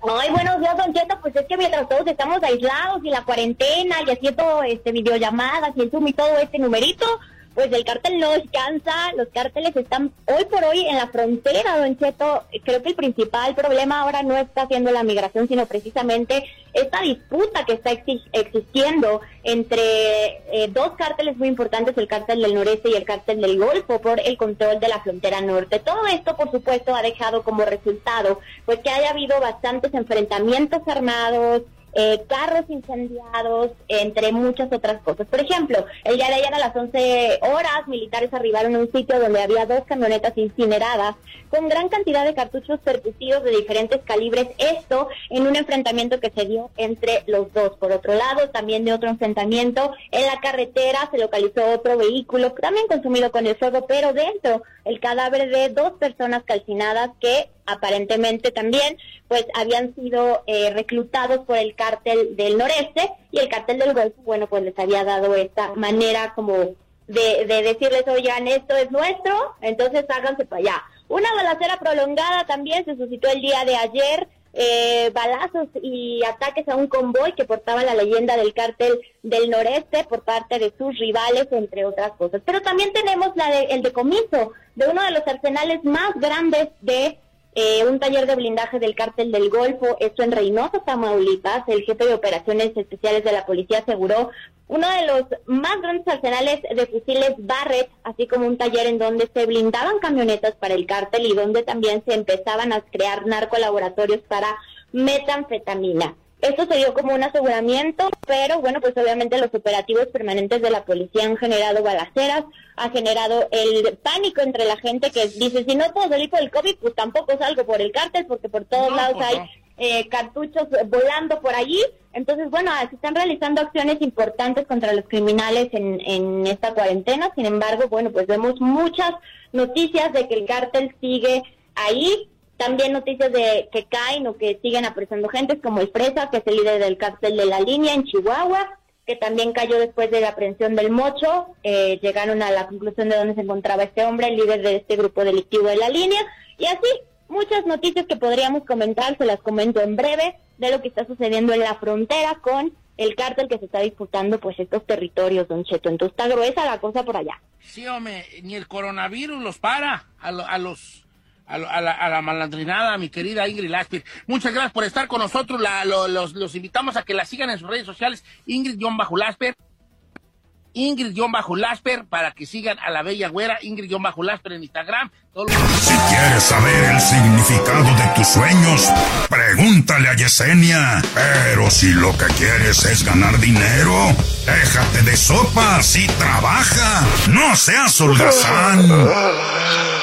Speaker 20: Ay, buenos días, Don Cheto. Pues es que mientras todos estamos aislados y la cuarentena y haciendo este, videollamadas y el Zoom y todo este numerito, pues el cártel no descansa. Los cárteles están hoy por hoy en la frontera, Don Cheto. Creo que el principal problema ahora no está siendo la migración, sino precisamente esta disputa que está exi- existiendo entre eh, dos cárteles muy importantes, el cártel del noreste y el cártel del Golfo, por el control de la frontera norte. Todo esto, por supuesto, ha dejado como resultado pues que haya habido bastantes enfrentamientos armados, eh, carros incendiados, entre muchas otras cosas. Por ejemplo, el día de ayer a las 11 horas, militares arribaron a un sitio donde había dos camionetas incineradas con gran cantidad de cartuchos percutidos de diferentes calibres. Esto en un enfrentamiento que se dio entre los dos. Por otro lado, también de otro enfrentamiento en la carretera se localizó otro vehículo también consumido con el fuego, pero dentro el cadáver de dos personas calcinadas que aparentemente también pues habían sido eh, reclutados por el cártel del noreste y el cártel del golfo, bueno, pues les había dado esta manera como de, de decirles, oigan, esto es nuestro, entonces háganse para allá. Una balacera prolongada también se suscitó el día de ayer, eh, balazos y ataques a un convoy que portaba la leyenda del cártel del noreste por parte de sus rivales, entre otras cosas. Pero también tenemos la de, el decomiso de uno de los arsenales más grandes de eh, un taller de blindaje del cártel del Golfo, esto en Reynosa, Tamaulipas. El jefe de operaciones especiales de la policía aseguró uno de los más grandes arsenales de fusiles Barrett, así como un taller en donde se blindaban camionetas para el cártel y donde también se empezaban a crear narcolaboratorios para metanfetamina. Esto se dio como un aseguramiento, pero bueno, pues obviamente los operativos permanentes de la policía han generado balaceras, ha generado el pánico entre la gente que dice, si no puedo salir por el COVID, pues tampoco salgo por el cártel, porque por todos
Speaker 2: No,
Speaker 20: lados
Speaker 2: pues
Speaker 20: hay eh, cartuchos volando por allí. Entonces, bueno, se están realizando acciones importantes contra los criminales en, en esta cuarentena. Sin embargo, bueno, pues vemos muchas noticias de que el cártel sigue ahí. También noticias de que caen o que siguen apresando gente, como el Fresa, que es el líder del cártel de la línea en Chihuahua, que también cayó después de la aprehensión del Mocho. Eh, llegaron a la conclusión de dónde se encontraba este hombre, el líder de este grupo delictivo de la línea. Y así, muchas noticias que podríamos comentar, se las comento en breve, de lo que está sucediendo en la frontera con el cártel que se está disputando pues estos territorios, don Cheto. Entonces está gruesa la cosa por allá.
Speaker 2: Sí, hombre, ni el coronavirus los para a los a, la, malandrinada, mi querida Ingrid Lasper. Muchas gracias por estar con nosotros. Los, invitamos a que la sigan en sus redes sociales, Ingrid-Lasper. Ingrid-Lasper, para que sigan a la bella güera, Ingrid-Lasper en Instagram.
Speaker 11: Si quieres saber el significado de tus sueños, pregúntale a Yesenia. Pero si lo que quieres es ganar dinero, déjate de sopas y trabaja. No seas holgazán.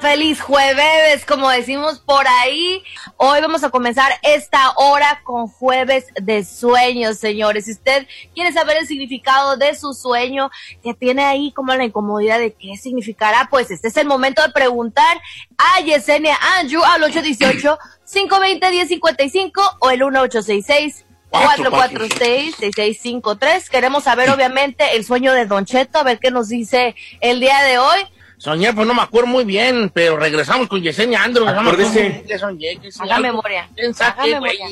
Speaker 9: Feliz jueves, como decimos por ahí. Hoy vamos a comenzar esta hora con jueves de sueños, señores. Si usted quiere saber el significado de su sueño, que tiene ahí como la incomodidad de qué significará, pues este es el momento de preguntar a Yesenia Andrew al 818-520-1055 o el 1866 446-6653. Queremos saber, obviamente, el sueño de Don Cheto, a ver qué nos dice el día de hoy.
Speaker 2: Soñé, pues no me acuerdo muy bien, pero regresamos con Yesenia Andro. No me acuerdo
Speaker 3: Acuérdese.
Speaker 2: soñé, qué
Speaker 9: Haga memoria.
Speaker 2: ¿Quién sabe
Speaker 9: Haga memoria.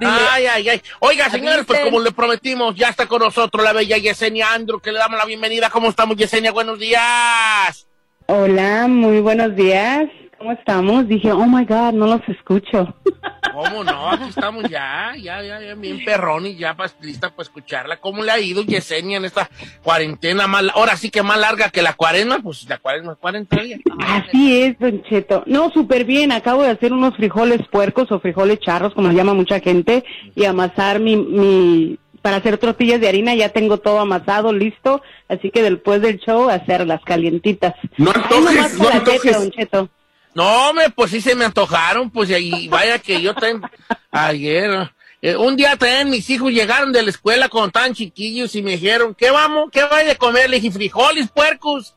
Speaker 2: Ay, ay, ay. Oiga, señores, pues como le prometimos, ya está con nosotros la bella Yesenia Andro, que le damos la bienvenida. ¿Cómo estamos, Yesenia? Buenos días.
Speaker 4: Hola, muy buenos días. ¿Cómo estamos? Dije, oh my God, no los escucho. [laughs]
Speaker 2: ¿Cómo no? Aquí estamos ya, ya, ya, ya, bien perrón y ya pas- lista para escucharla. ¿Cómo le ha ido Yesenia en esta cuarentena más, ahora sí que más larga que la cuarentena? Pues la cuarentena, 40 días.
Speaker 4: Así es, Don Cheto. No, súper bien. Acabo de hacer unos frijoles puercos o frijoles charros, como llama mucha gente, y amasar mi, mi para hacer tortillas de harina, ya tengo todo amasado, listo, así que después del show hacer las calientitas.
Speaker 3: No antojes,
Speaker 4: nomás
Speaker 3: no antojes.
Speaker 4: Chepe, Don Cheto.
Speaker 2: No, me, pues sí se me antojaron, pues y vaya que yo también, ayer, eh, un día también mis hijos llegaron de la escuela cuando estaban chiquillos y me dijeron, ¿qué vamos? ¿Qué vaya a comer? Le dije, frijoles, puercos.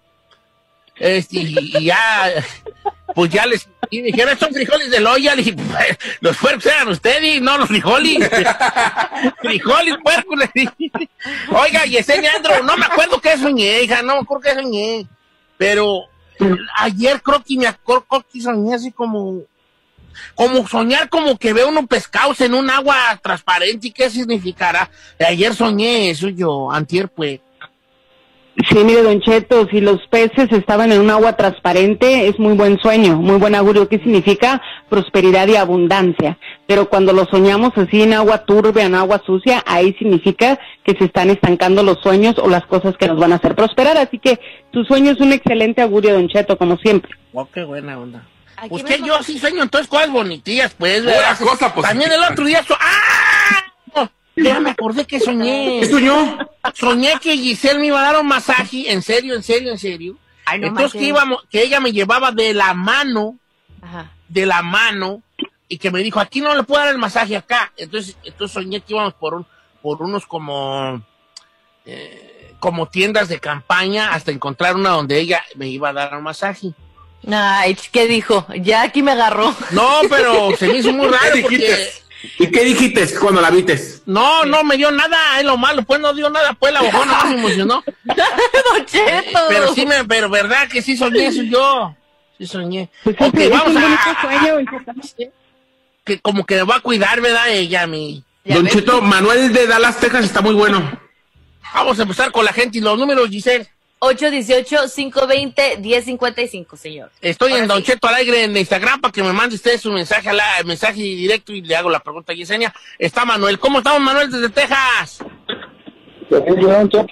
Speaker 2: Este, y, y ya, pues ya les, y me dijeron, son frijoles de loya, le dije, "Pues, los puercos eran ustedes, no los frijoles. [laughs] frijoles, puercos, le dije. Oiga, Yesenia Andro, no me acuerdo qué soñé, hija, no me acuerdo qué soñé. Pero ayer creo que me acuerdo que soñé así como, como soñar como que veo unos pescados en un agua transparente y qué significará. Ayer soñé eso yo, antier pues.
Speaker 4: Sí, mire, Don Cheto, si los peces estaban en un agua transparente, es muy buen sueño, muy buen augurio, que significa prosperidad y abundancia. Pero cuando lo soñamos así en agua turbia, en agua sucia, ahí significa que se están estancando los sueños o las cosas que nos van a hacer prosperar. Así que tu sueño es un excelente augurio, Don Cheto, como siempre.
Speaker 2: Oh, qué buena onda. Pues que yo sí sueño entonces cosas bonitillas, pues. También el otro día so- ¡Ah! Ya me acordé que soñé.
Speaker 3: ¿Qué soñó?
Speaker 2: Soñé que Giselle me iba a dar un masaje, en serio, en serio, en serio.
Speaker 1: Ay, no
Speaker 2: entonces que íbamos, que ella me llevaba de la mano,
Speaker 1: Ajá.
Speaker 2: de la mano, y que me dijo, aquí no le puedo dar el masaje acá. Entonces, entonces soñé que íbamos por un, por unos como, eh, como tiendas de campaña hasta encontrar una donde ella me iba a dar un masaje.
Speaker 1: Ay, ¿qué dijo? Ya aquí me agarró.
Speaker 2: No, pero se me hizo muy [laughs] raro
Speaker 3: ¿Qué
Speaker 2: porque
Speaker 3: dijiste? ¿Y qué dijiste cuando la vites?
Speaker 2: no, no me dio nada, es lo malo, pues no dio nada, pues la bojona no me emocionó. [laughs] Pero sí me, pero verdad que sí soñé eso yo. Sí soñé.
Speaker 4: Pues
Speaker 2: Ok, vamos a,
Speaker 4: sueño,
Speaker 2: que como que va a cuidar, ¿verdad? Ella a mí.
Speaker 3: Don Cheto, Manuel de Dallas, Texas está muy bueno.
Speaker 2: Vamos a empezar con la gente y los números, Giselle.
Speaker 1: 818-520-1055, señor.
Speaker 2: Estoy
Speaker 1: Ahora
Speaker 2: en Don
Speaker 1: sí.
Speaker 2: Cheto Alegre en Instagram para que me mande usted su mensaje, la, mensaje directo y le hago la pregunta a Yesenia. Está Manuel. ¿Cómo estamos, Manuel, desde Texas?
Speaker 5: Cheto.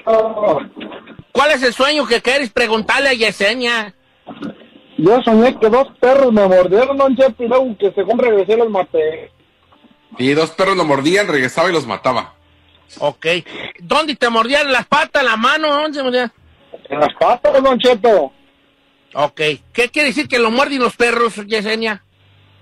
Speaker 2: ¿Cuál es el sueño que quieres preguntarle a Yesenia?
Speaker 5: Yo soñé que dos perros me mordieron, Don Cheto, y luego que según regresé los maté.
Speaker 7: Y dos perros lo mordían, regresaba y los mataba.
Speaker 2: Ok. ¿Dónde te mordían las patas, la mano? ¿Dónde se mordían?
Speaker 5: En las patas, Don Cheto.
Speaker 2: Ok. ¿Qué quiere decir que lo muerden los perros, Yesenia?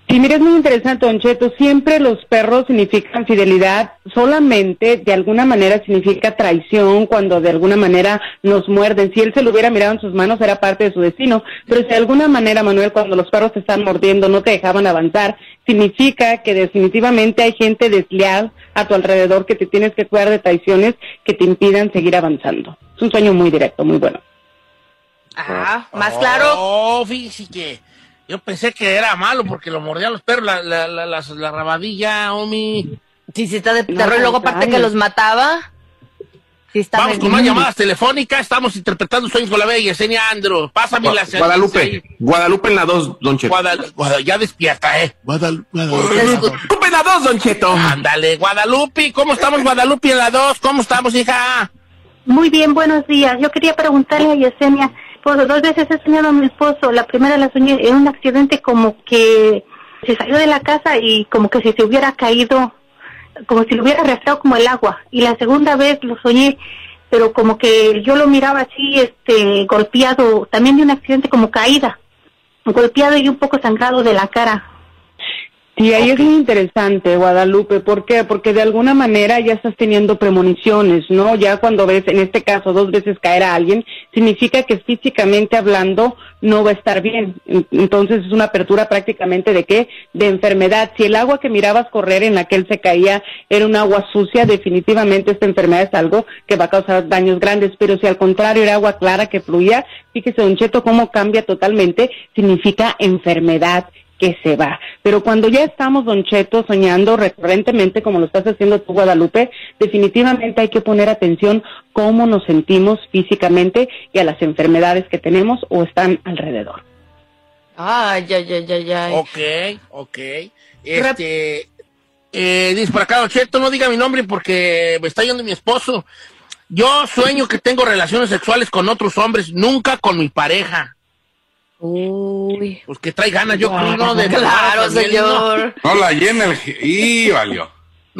Speaker 4: Sí, mira, es muy interesante, Don Cheto. Siempre los perros significan fidelidad, solamente de alguna manera significa traición cuando de alguna manera nos muerden. Si él se lo hubiera mirado en sus manos, era parte de su destino. Pero si de alguna manera, Manuel, cuando los perros te están mordiendo, no te dejaban avanzar, significa que definitivamente hay gente desleal a tu alrededor que te tienes que cuidar de traiciones que te impidan seguir avanzando. Es un sueño muy directo, muy bueno.
Speaker 1: Ah, más claro.
Speaker 2: Oh, fíjese que yo pensé que era malo porque lo mordían los perros, la, la, la, la rabadilla, Omi.
Speaker 1: Sí, sí está de
Speaker 4: No,
Speaker 1: terror. y luego aparte que los mataba. Sí está
Speaker 2: Vamos con más llamadas telefónicas, estamos interpretando sueños con la bella Yesenia Andro. Pásame
Speaker 3: Gua-
Speaker 2: la
Speaker 3: Guadalupe. Guadalupe en la 2, Don Cheto.
Speaker 2: Guadal- Guadal- ya despierta, eh. Guadal- Guadalupe.
Speaker 3: Guadalupe en la 2, Don Cheto.
Speaker 2: Ándale, Guadalupe, ¿cómo estamos, Guadalupe en la 2? ¿Cómo estamos, hija?
Speaker 6: Muy bien, buenos días. Yo quería preguntarle a Yesenia, pues dos veces he soñado a mi esposo. La primera la soñé en un accidente como que se salió de la casa y como que si se hubiera caído, como si lo hubiera arrastrado como el agua. Y la segunda vez lo soñé, pero como que yo lo miraba así, este, golpeado, también de un accidente como caída, golpeado y un poco sangrado de la cara.
Speaker 4: Sí, ahí es muy interesante, Guadalupe. ¿Por qué? Porque de alguna manera ya estás teniendo premoniciones, ¿no? Ya cuando ves, en este caso, dos veces caer a alguien, significa que físicamente hablando no va a estar bien. En- Entonces es una apertura prácticamente de qué? De enfermedad. Si el agua que mirabas correr en la que él se caía era un agua sucia, definitivamente esta enfermedad es algo que va a causar daños grandes. Pero si al contrario era agua clara que fluía, fíjese, Don Cheto, cómo cambia totalmente, significa enfermedad que se va. Pero cuando ya estamos, Don Cheto, soñando recurrentemente, como lo estás haciendo tú, Guadalupe, definitivamente hay que poner atención cómo nos sentimos físicamente y a las enfermedades que tenemos o están alrededor.
Speaker 1: Ay, ay, ay, ay, ay.
Speaker 2: Ok, ok. Este, eh, dice por acá, Don Cheto, no diga mi nombre porque me está yendo mi esposo. Yo sueño que tengo relaciones sexuales con otros hombres, nunca con mi pareja.
Speaker 1: Uy.
Speaker 2: Pues que trae ganas, yo creo, ¿no? De
Speaker 1: Claro, señor.
Speaker 7: No la llena el... Y valió.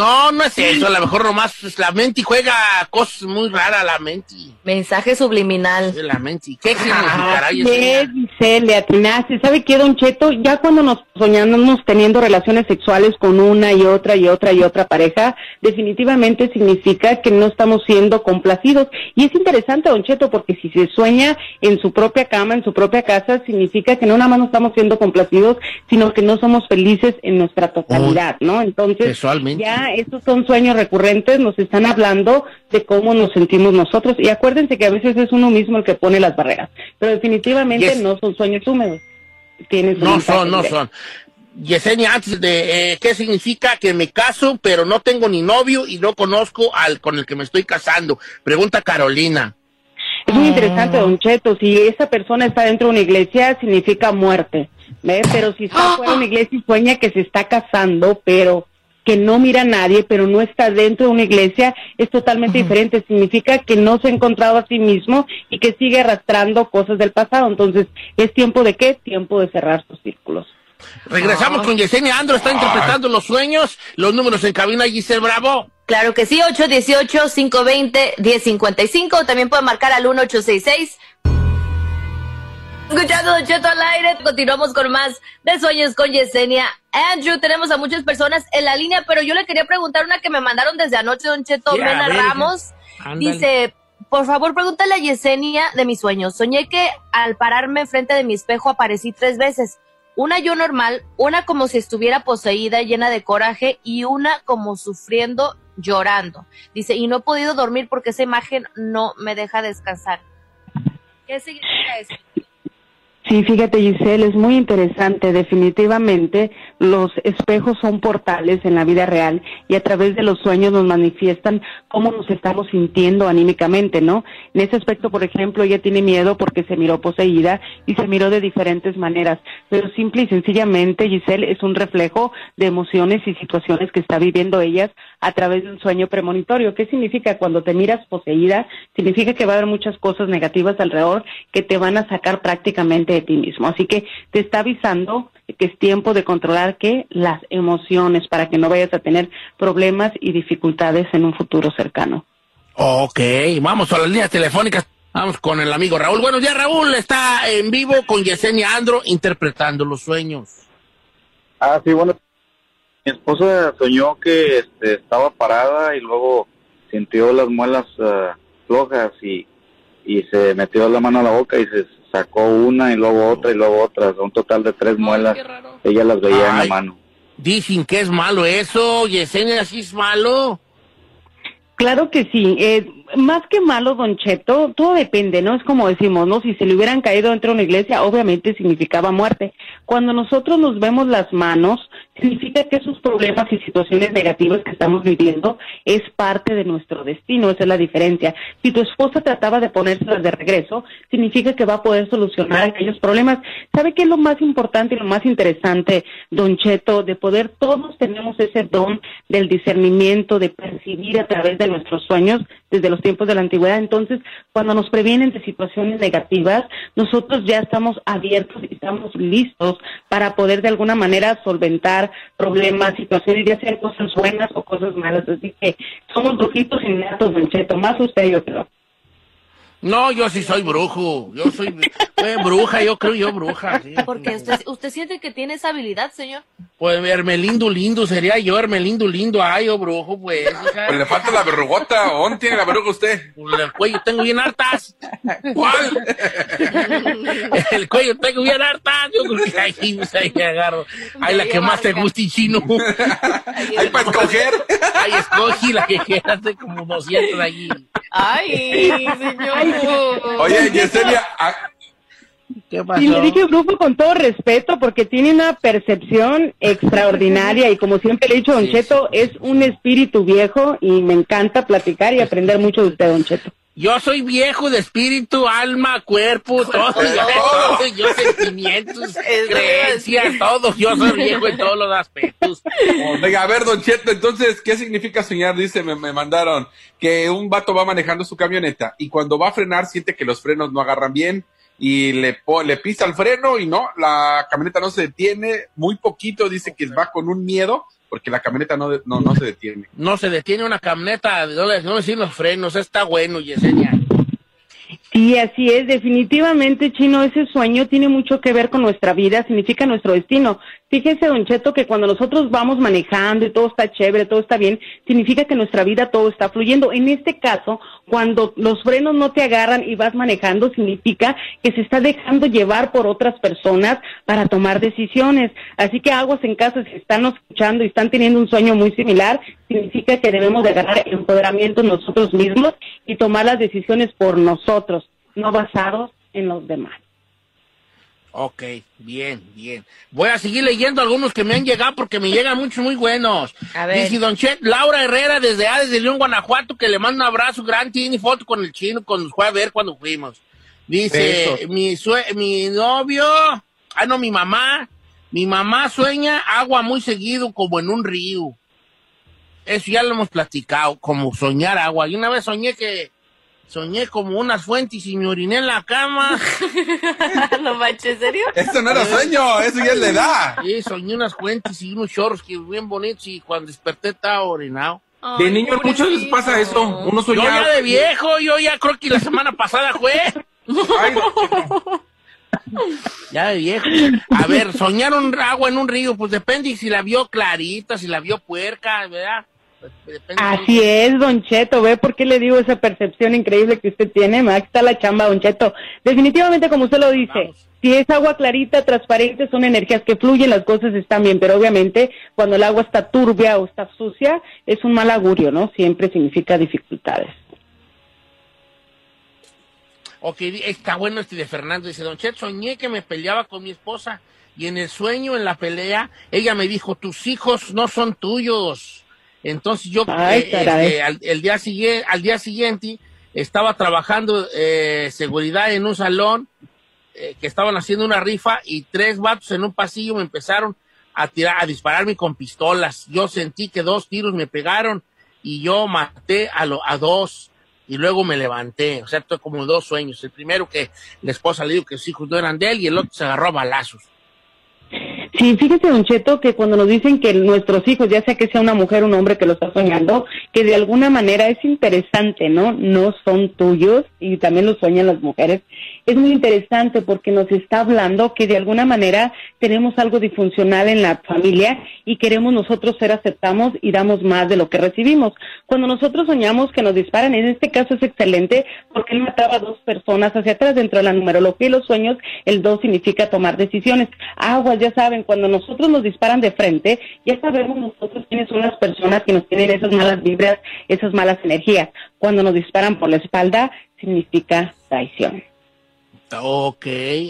Speaker 2: No, no es eso, a lo mejor nomás pues, la mente juega cosas muy raras, la mente.
Speaker 1: Mensaje subliminal.
Speaker 2: La mente. ¿Qué significará?
Speaker 4: Es, dice, le atinaste. ¿Sabe qué, Don Cheto? Ya cuando nos soñamos teniendo relaciones sexuales con una y otra y otra y otra pareja, definitivamente significa que no estamos siendo complacidos. Y es interesante, Don Cheto, porque si se sueña en su propia cama, en su propia casa, significa que no nada más no estamos siendo complacidos, sino que no somos felices en nuestra totalidad, ¿no? Entonces,
Speaker 2: Sexualmente.
Speaker 4: Estos son sueños recurrentes, nos están hablando de cómo nos sentimos nosotros. Y acuérdense que a veces es uno mismo el que pone las barreras, pero definitivamente
Speaker 2: Yes.
Speaker 4: no son sueños húmedos. Tienen
Speaker 2: No son, no son. Yesenia, antes de, eh, ¿qué significa que me caso, pero no tengo ni novio y no conozco al con el que me estoy casando? Pregunta Carolina.
Speaker 4: Es muy interesante, Don Cheto. Si esa persona está dentro de una iglesia, significa muerte. ¿ve? Pero si está [gasps] fuera de una iglesia y sueña que se está casando, pero que no mira a nadie, pero no está dentro de una iglesia, es totalmente diferente. Significa que no se ha encontrado a sí mismo y que sigue arrastrando cosas del pasado. Entonces, ¿es tiempo de qué? Tiempo de cerrar sus círculos.
Speaker 2: Regresamos con Yesenia Andro, está interpretando los sueños, los números en cabina Giselle Bravo.
Speaker 1: Claro que sí, 818-520-1055. También pueden marcar al 1866. Escuchando Don Cheto al aire, continuamos con más de Sueños con Yesenia. Andrew, tenemos a muchas personas en la línea, pero yo le quería preguntar una que me mandaron desde anoche, Don Cheto,
Speaker 2: Ya,
Speaker 1: Mena Ramos.
Speaker 2: ándale.
Speaker 1: Dice, por favor, pregúntale a Yesenia de mis sueños. Soñé que al pararme enfrente de mi espejo aparecí tres veces. Una yo normal, una como si estuviera poseída, llena de coraje, y una como sufriendo, llorando. Dice, y no he podido dormir porque esa imagen no me deja descansar. ¿Qué significa eso?
Speaker 4: Sí, fíjate Giselle, es muy interesante. Definitivamente los espejos son portales en la vida real y a través de los sueños nos manifiestan cómo nos estamos sintiendo anímicamente, ¿no? En ese aspecto, por ejemplo, ella tiene miedo porque se miró poseída y se miró de diferentes maneras, pero simple y sencillamente Giselle es un reflejo de emociones y situaciones que está viviendo ellas a través de un sueño premonitorio. ¿Qué significa cuando te miras poseída? Significa que va a haber muchas cosas negativas alrededor que te van a sacar prácticamente de ti mismo. Así que te está avisando que es tiempo de controlar que las emociones para que no vayas a tener problemas y dificultades en un futuro cercano.
Speaker 2: Ok, vamos a las líneas telefónicas. Vamos con el amigo Raúl. Buenos días, Raúl. Está en vivo con Yesenia Andro interpretando los sueños.
Speaker 8: Ah, sí, bueno. Mi esposa soñó que este, estaba parada y luego sintió las muelas ah, flojas y, y se metió la mano a la boca y se sacó una y luego otra y luego otra. Un total de tres muelas. Ella las veía en la mano.
Speaker 2: Dicen que es malo eso. Yesenia, sí es malo.
Speaker 4: Claro que sí. Eh, más que malo, Don Cheto, todo depende, ¿no? Es como decimos, ¿no? Si se le hubieran caído dentro de una iglesia, obviamente significaba muerte. Cuando nosotros nos vemos las manos, significa que esos problemas y situaciones negativas que estamos viviendo es parte de nuestro destino, esa es la diferencia. Si tu esposa trataba de ponérselas de regreso, significa que va a poder solucionar aquellos problemas. ¿Sabe qué es lo más importante y lo más interesante, Don Cheto? De poder, todos tenemos ese don del discernimiento, de percibir a través de nuestros sueños desde los tiempos de la antigüedad. Entonces, cuando nos previenen de situaciones negativas, nosotros ya estamos abiertos y estamos listos para poder de alguna manera solventar problemas, situaciones, ya sean cosas buenas o cosas malas. Así que somos brujitos innatos, Don Cheto, más usted yo creo.
Speaker 2: No, yo sí soy brujo. Yo soy eh, bruja, yo creo yo bruja. sí.
Speaker 1: Porque usted, usted siente que tiene esa habilidad, señor.
Speaker 2: Pues Hermelindo lindo sería yo, Hermelindo lindo. Ay, yo brujo, pues. hija.
Speaker 7: Pues le falta la verrugota. ¿Dónde tiene la verruga usted?
Speaker 2: Pues el cuello tengo bien hartas. ¿Cuál? [laughs] el cuello tengo bien hartas. Yo creo que ahí, pues, ahí agarro. Ay, la que más te guste, chino.
Speaker 7: Ahí para escoger.
Speaker 2: Ay, escogí la que quieras, como 200 allí.
Speaker 1: Ay, señor. [laughs]
Speaker 7: Oye, Yesenia, ah,
Speaker 2: ¿Qué
Speaker 4: Y le dije brujo con todo respeto porque tiene una percepción extraordinaria y como siempre le he dicho, Don Cheto, es un espíritu viejo y me encanta platicar y aprender mucho de usted, Don Cheto.
Speaker 2: Yo soy viejo de espíritu, alma, cuerpo, [laughs] todo, todo, yo sentimientos, [laughs] creencias, todo, yo soy viejo en todos los aspectos.
Speaker 7: Oiga, a ver, Don Cheto, entonces, ¿qué significa soñar? Dice, me, me mandaron que un vato va manejando su camioneta y cuando va a frenar siente que los frenos no agarran bien y le, le pisa el freno y no, la camioneta no se detiene, muy poquito, dice que va con un miedo porque la camioneta no, no, no se detiene.
Speaker 2: No se detiene una camioneta, no le no le sirven los frenos, está bueno, Yesenia.
Speaker 4: Sí, así es. Definitivamente, Chino, ese sueño tiene mucho que ver con nuestra vida, significa nuestro destino. Fíjese, Don Cheto, que cuando nosotros vamos manejando y todo está chévere, todo está bien, significa que nuestra vida todo está fluyendo. En este caso, cuando los frenos no te agarran y vas manejando, significa que se está dejando llevar por otras personas para tomar decisiones. Así que aguas en casa, si están escuchando y están teniendo un sueño muy similar, significa que debemos de agarrar empoderamiento nosotros mismos y tomar las decisiones por nosotros, no basados en los demás.
Speaker 2: Ok, bien, bien. Voy a seguir leyendo algunos que me han llegado porque me llegan muchos muy buenos.
Speaker 9: A ver.
Speaker 2: Dice Don Chet, Laura Herrera desde A, desde León, Guanajuato, que le manda un abrazo grande, tiene foto con el chino cuando nos fue a ver cuando fuimos. Dice, mi, sue- mi novio, ah no, mi mamá, mi mamá sueña agua muy seguido como en un río. Eso ya lo hemos platicado, como soñar agua. Y una vez soñé que, soñé como unas fuentes y me oriné en la cama. [laughs]
Speaker 9: no manches, ¿en serio?
Speaker 7: Eso no era sueño, eso ya es la edad.
Speaker 2: Sí, soñé unas fuentes y unos chorros que bien bonitos y cuando desperté estaba orinado.
Speaker 3: De niño muchas veces pasa eso. Uno
Speaker 2: Yo
Speaker 3: sueña.
Speaker 2: ya de viejo, yo ya creo que la semana pasada fue. ya de viejo. A ver, soñar un agua en un río, pues depende si la vio clarita, si la vio puerca, ¿verdad? Pues, depende.
Speaker 4: Así es, Don Cheto, ¿ve por qué le digo esa percepción increíble que usted tiene? Aquí está la chamba, Don Cheto. Definitivamente, como usted lo dice, si es agua clarita, transparente, son energías que fluyen, las cosas están bien, pero obviamente cuando el agua está turbia o está sucia, es un mal augurio, ¿no? Siempre significa dificultades.
Speaker 2: Ok, está bueno este de Fernando. Dice, Don Chet, soñé que me peleaba con mi esposa y en el sueño, en la pelea, ella me dijo, tus hijos no son tuyos. Entonces yo,
Speaker 4: Ay,
Speaker 2: eh,
Speaker 4: caray.
Speaker 2: este, al, el día siguiente, al día siguiente, estaba trabajando eh, seguridad en un salón eh, que estaban haciendo una rifa y tres vatos en un pasillo me empezaron a tirar, a dispararme con pistolas. Yo sentí que dos tiros me pegaron y yo maté a, lo, a dos y luego me levanté. O sea, tuve como dos sueños. El primero que la esposa le dijo que sus hijos no eran de él y el otro se agarró a balazos.
Speaker 4: Sí, fíjese, Don Cheto, que cuando nos dicen que nuestros hijos, ya sea que sea una mujer o un hombre que lo está soñando, que de alguna manera es interesante, ¿no? No son tuyos y también lo sueñan las mujeres. Es muy interesante porque nos está hablando que de alguna manera tenemos algo disfuncional en la familia y queremos nosotros ser aceptamos y damos más de lo que recibimos. Cuando nosotros soñamos que nos disparan, en este caso es excelente porque él mataba a dos personas hacia atrás dentro de la numerología y los sueños, el dos significa tomar decisiones. Aguas, ya saben, cuando nosotros nos disparan de frente, ya sabemos nosotros quiénes son las personas que nos tienen esas malas vibras, esas malas energías. Cuando nos disparan por la espalda, significa traición.
Speaker 2: Ok,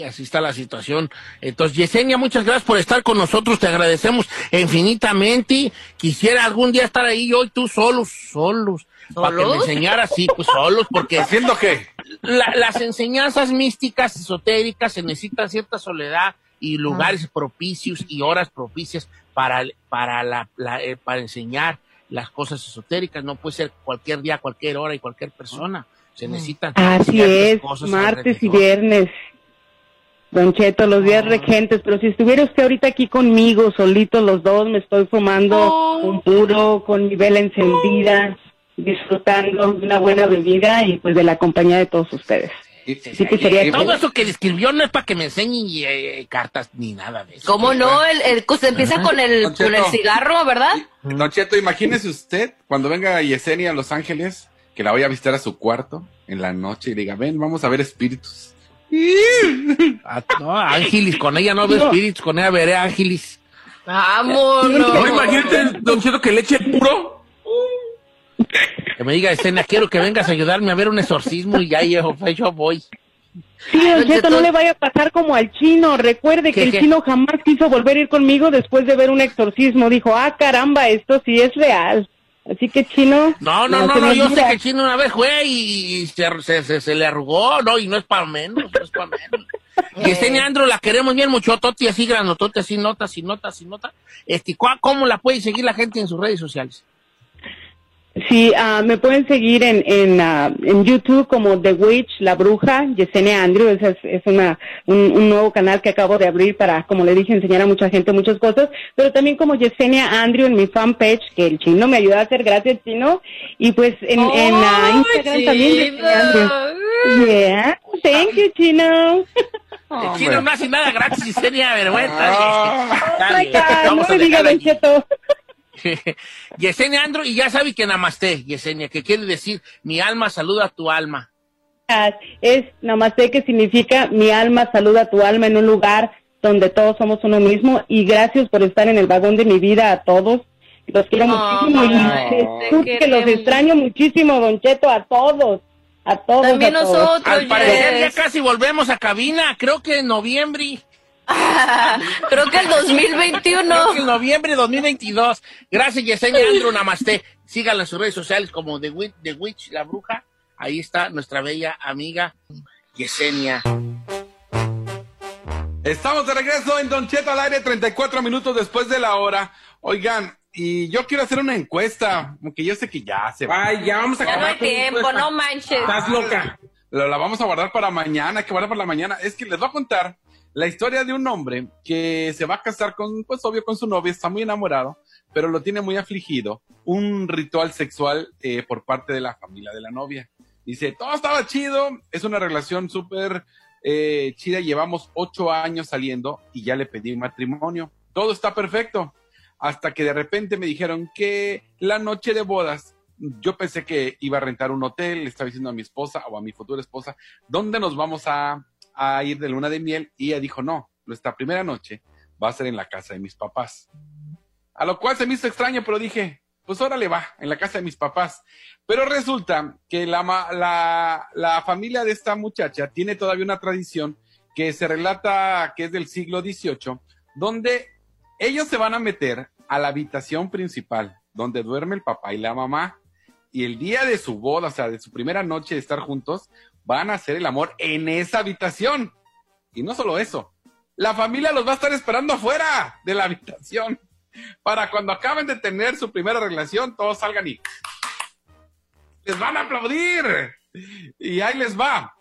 Speaker 2: así está la situación. Entonces, Yesenia, muchas gracias por estar con nosotros. Te agradecemos infinitamente. Quisiera algún día estar ahí yo y tú solos, solos. Para que me
Speaker 7: ¿Solos?
Speaker 2: enseñaras, sí, pues solos, porque...
Speaker 7: ¿Haciendo qué?
Speaker 2: La- las enseñanzas místicas, esotéricas, se necesita cierta soledad y lugares propicios y horas propicias para, para, la, la- eh, para enseñar las cosas esotéricas. No puede ser cualquier día, cualquier hora y cualquier persona. Se necesitan
Speaker 4: Así es,
Speaker 2: cosas
Speaker 4: martes y viernes. Don Cheto, los días regentes, pero si estuviera usted ahorita aquí conmigo, solitos los dos, me estoy fumando un puro con mi vela encendida, disfrutando de una buena bebida y pues de la compañía de todos ustedes. Que sería
Speaker 2: Todo eso que describió no es para que me enseñen eh, cartas ni nada de eso.
Speaker 9: ¿Cómo no? El, el, se empieza con el,
Speaker 7: Don
Speaker 9: con el cigarro, ¿verdad?
Speaker 7: Don Cheto, imagínese usted cuando venga Yesenia a Los Ángeles, que la vaya a visitar a su cuarto en la noche y diga, ven, vamos a ver espíritus.
Speaker 2: Ah, no, ángeles, con ella no veo
Speaker 7: No.
Speaker 2: espíritus, con ella veré ángeles.
Speaker 9: Vámonos.
Speaker 3: No, imagínate, Don Cheto, que le eche puro.
Speaker 2: Que me diga, escena, quiero que vengas a ayudarme a ver un exorcismo y ya yo, yo voy.
Speaker 4: Sí, Don Cheto, no le vaya a pasar como al chino. Recuerde que
Speaker 2: ¿Qué,
Speaker 4: el chino jamás quiso volver a ir conmigo después de ver un exorcismo. Dijo, ah, caramba, esto sí es real. Así que chino.
Speaker 2: No, no, no, no, yo sé que el chino una vez fue y, y se, se, le arrugó, no, y no es para menos, no es para menos. Y este Andro la queremos bien mucho, Toti, así granotote, así nota, sin nota, sin nota. Este, ¿cuá- ¿Cómo la puede seguir la gente en sus redes sociales?
Speaker 4: Sí, ah, me pueden seguir en, en, ah, en YouTube como The Witch, La Bruja, Yesenia Andrew. Ese es, es una, un, un nuevo canal que acabo de abrir para, como le dije, enseñar a mucha gente muchas cosas. Pero también como Yesenia Andrew en mi fanpage, que el chino me ayuda a hacer, gracias chino. Y pues en, en ah, Instagram también Yesenia Andrew. Yeah, thank you chino. [laughs]
Speaker 2: El chino no hace nada gratis y sería vergüenza.
Speaker 4: Oh
Speaker 2: Dale,
Speaker 4: my God,
Speaker 2: vamos
Speaker 4: no me diga, Don. Cheto. [laughs]
Speaker 2: Yesenia Andro, y ya sabe que namaste, Yesenia, que quiere decir mi alma saluda a tu alma.
Speaker 4: Es namaste que significa mi alma saluda a tu alma en un lugar donde todos somos uno mismo y gracias por estar en el vagón de mi vida a todos. Los quiero muchísimo y que los extraño muchísimo, Don Cheto, a todos. A todos.
Speaker 9: También
Speaker 4: a todos.
Speaker 9: nosotros,
Speaker 2: Al parecer ya casi volvemos a cabina, creo que en noviembre. [laughs]
Speaker 9: Creo que el 2021.
Speaker 2: Creo que en noviembre de 2022. Gracias, Yesenia Andro, namaste. Síganla en sus redes sociales como The Witch, The Witch, la bruja. Ahí está nuestra bella amiga Yesenia.
Speaker 7: Estamos de regreso en Don Cheto al aire, 34 minutos después de la hora. Oigan, y yo quiero hacer una encuesta, aunque yo sé que ya se va.
Speaker 3: Ay, ya vamos a
Speaker 9: Ya no hay tiempo, no manches.
Speaker 3: Estás loca.
Speaker 7: La, la vamos a guardar para mañana, hay que guardar para la mañana. Es que les voy a contar la historia de un hombre que se va a casar con, pues obvio, con su novia, está muy enamorado, pero lo tiene muy afligido. Un ritual sexual eh, por parte de la familia de la novia. Dice, todo estaba chido, es una relación súper eh, chida, llevamos ocho años saliendo y ya le pedí matrimonio. Todo está perfecto. Hasta que de repente me dijeron que la noche de bodas, yo pensé que iba a rentar un hotel, le estaba diciendo a mi esposa o a mi futura esposa, ¿dónde nos vamos a, a ir de luna de miel? Y ella dijo, no, nuestra primera noche va a ser en la casa de mis papás. A lo cual se me hizo extraño, pero dije, pues órale va, en la casa de mis papás. Pero resulta que la, la, la familia de esta muchacha tiene todavía una tradición que se relata que es del siglo XVIII, donde ellos se van a meter a la habitación principal, donde duerme el papá y la mamá, y el día de su boda, o sea, de su primera noche de estar juntos, van a hacer el amor en esa habitación. Y no solo eso, la familia los va a estar esperando afuera de la habitación para cuando acaben de tener su primera relación, todos salgan y les van a aplaudir. Y ahí les va.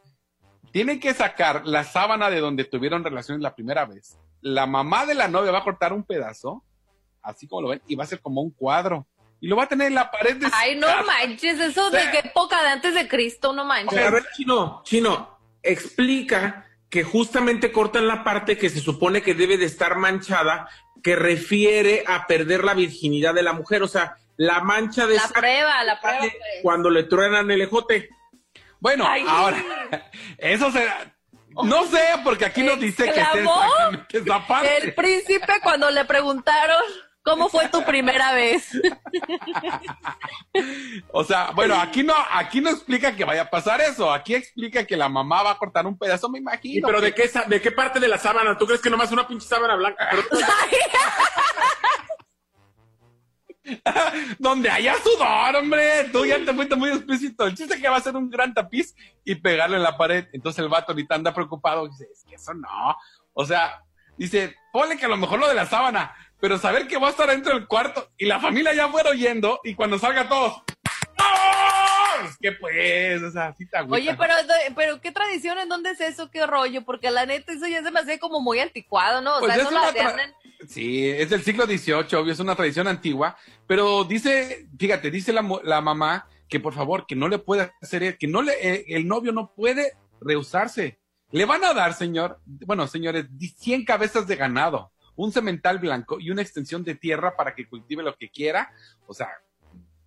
Speaker 7: Tienen que sacar la sábana de donde tuvieron relaciones la primera vez. La mamá de la novia va a cortar un pedazo, así como lo ven, y va a ser como un cuadro. Y lo va a tener en la pared de
Speaker 9: Ay, no
Speaker 7: casa.
Speaker 9: manches, eso de qué época de antes de Cristo, no manches.
Speaker 3: A ver, Chino, Chino, explica que justamente cortan la parte que se supone que debe de estar manchada, que refiere a perder la virginidad de la mujer, o sea, la mancha de
Speaker 9: La
Speaker 3: sangre
Speaker 9: prueba, la prueba. pues.
Speaker 3: cuando le truenan el ejote.
Speaker 7: Bueno,
Speaker 9: Ay.
Speaker 7: ahora, eso será. No sé, porque aquí nos dice que esa parte.
Speaker 9: El príncipe cuando le preguntaron cómo fue tu primera vez.
Speaker 7: O sea, bueno, aquí no, aquí no explica que vaya a pasar eso. Aquí explica que la mamá va a cortar un pedazo, me imagino.
Speaker 3: ¿Y pero de qué, de qué parte de la sábana? ¿Tú crees que nomás una pinche sábana blanca? Pero- [laughs]
Speaker 7: Donde haya sudor, hombre. Tú ya te fuiste muy explícito. El chiste es que va a ser un gran tapiz y pegarlo en la pared. Entonces el vato ahorita anda preocupado. Dice, es que eso no. O sea, dice, ponle que a lo mejor lo de la sábana, pero saber que va a estar dentro del cuarto y la familia ya fuera oyendo y cuando salga todos. Que pues, o sea, sí te agüita.
Speaker 9: Oye, pero, pero qué tradición, ¿en dónde es eso? Qué rollo, porque la neta eso ya se me hace como muy anticuado, ¿no? O
Speaker 7: Pues
Speaker 9: sea,
Speaker 7: es
Speaker 9: eso hacían en-
Speaker 7: Sí, es del siglo XVIII, obvio, es una tradición antigua, pero dice, fíjate, dice la, la mamá que por favor, que no le puede hacer, que no le, eh, el novio no puede rehusarse. Le van a dar, señor, bueno, señores, 100 cabezas de ganado, un cemental blanco y una extensión de tierra para que cultive lo que quiera. O sea,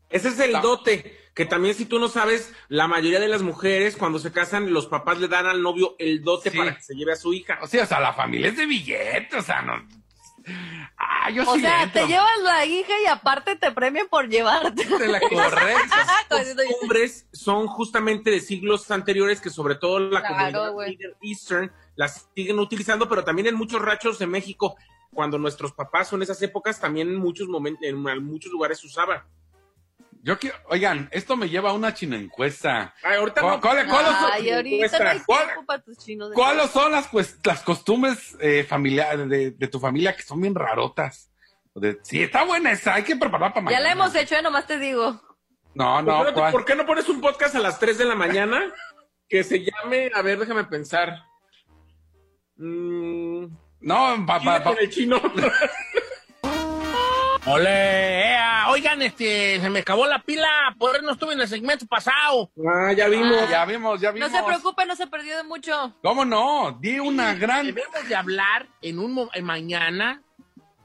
Speaker 3: Ese es el dote, que también si tú no sabes, la mayoría de las mujeres cuando se casan, los papás le dan al novio el dote
Speaker 7: Sí.
Speaker 3: para que se lleve a su hija.
Speaker 7: o sea, o sea, la familia es de billete, o sea, no. Ah, yo
Speaker 9: O
Speaker 7: sí
Speaker 9: sea,
Speaker 7: entro.
Speaker 9: te llevas la hija y aparte te premian por llevarte.
Speaker 7: De la [laughs] correcta. [laughs]
Speaker 3: hombres son justamente de siglos anteriores que sobre todo la
Speaker 9: Claro,
Speaker 3: comunidad Eastern las siguen utilizando, pero también en muchos rachos de México, cuando nuestros papás son esas épocas, también en muchos momentos, en muchos lugares se usaba.
Speaker 7: Yo quiero, oigan, esto me lleva a una chino encuesta.
Speaker 3: Ay, ahorita
Speaker 7: ¿Cuál-
Speaker 3: no-
Speaker 7: cuál- cuál-
Speaker 9: Ay, ahorita no hay
Speaker 7: ¿Cuál-
Speaker 9: tiempo para tus chinos. de
Speaker 7: ¿Cuáles son las, pues, las costumbres eh, familiares de, de tu familia que son bien rarotas? De- sí, está buena esa, hay que prepararla para
Speaker 9: Ya
Speaker 7: mañana.
Speaker 9: la hemos hecho, ¿eh? nomás te digo.
Speaker 7: No, no,
Speaker 3: ¿Por qué, no, por qué no pones un podcast a las 3 de la mañana que se llame, a ver, déjame pensar. Mm,
Speaker 7: No, pa,
Speaker 3: Chile
Speaker 7: pa- pa-
Speaker 3: el chino. [laughs]
Speaker 2: Ole, ea, oigan, este, se me acabó la pila, por eso no estuve en el segmento pasado.
Speaker 3: Ah, ya vimos.
Speaker 7: Ya vimos, ya
Speaker 1: No
Speaker 7: vimos.
Speaker 1: se preocupe, no se perdió de mucho.
Speaker 7: ¿Cómo no? Di una gran...
Speaker 2: Debemos de hablar en un en mañana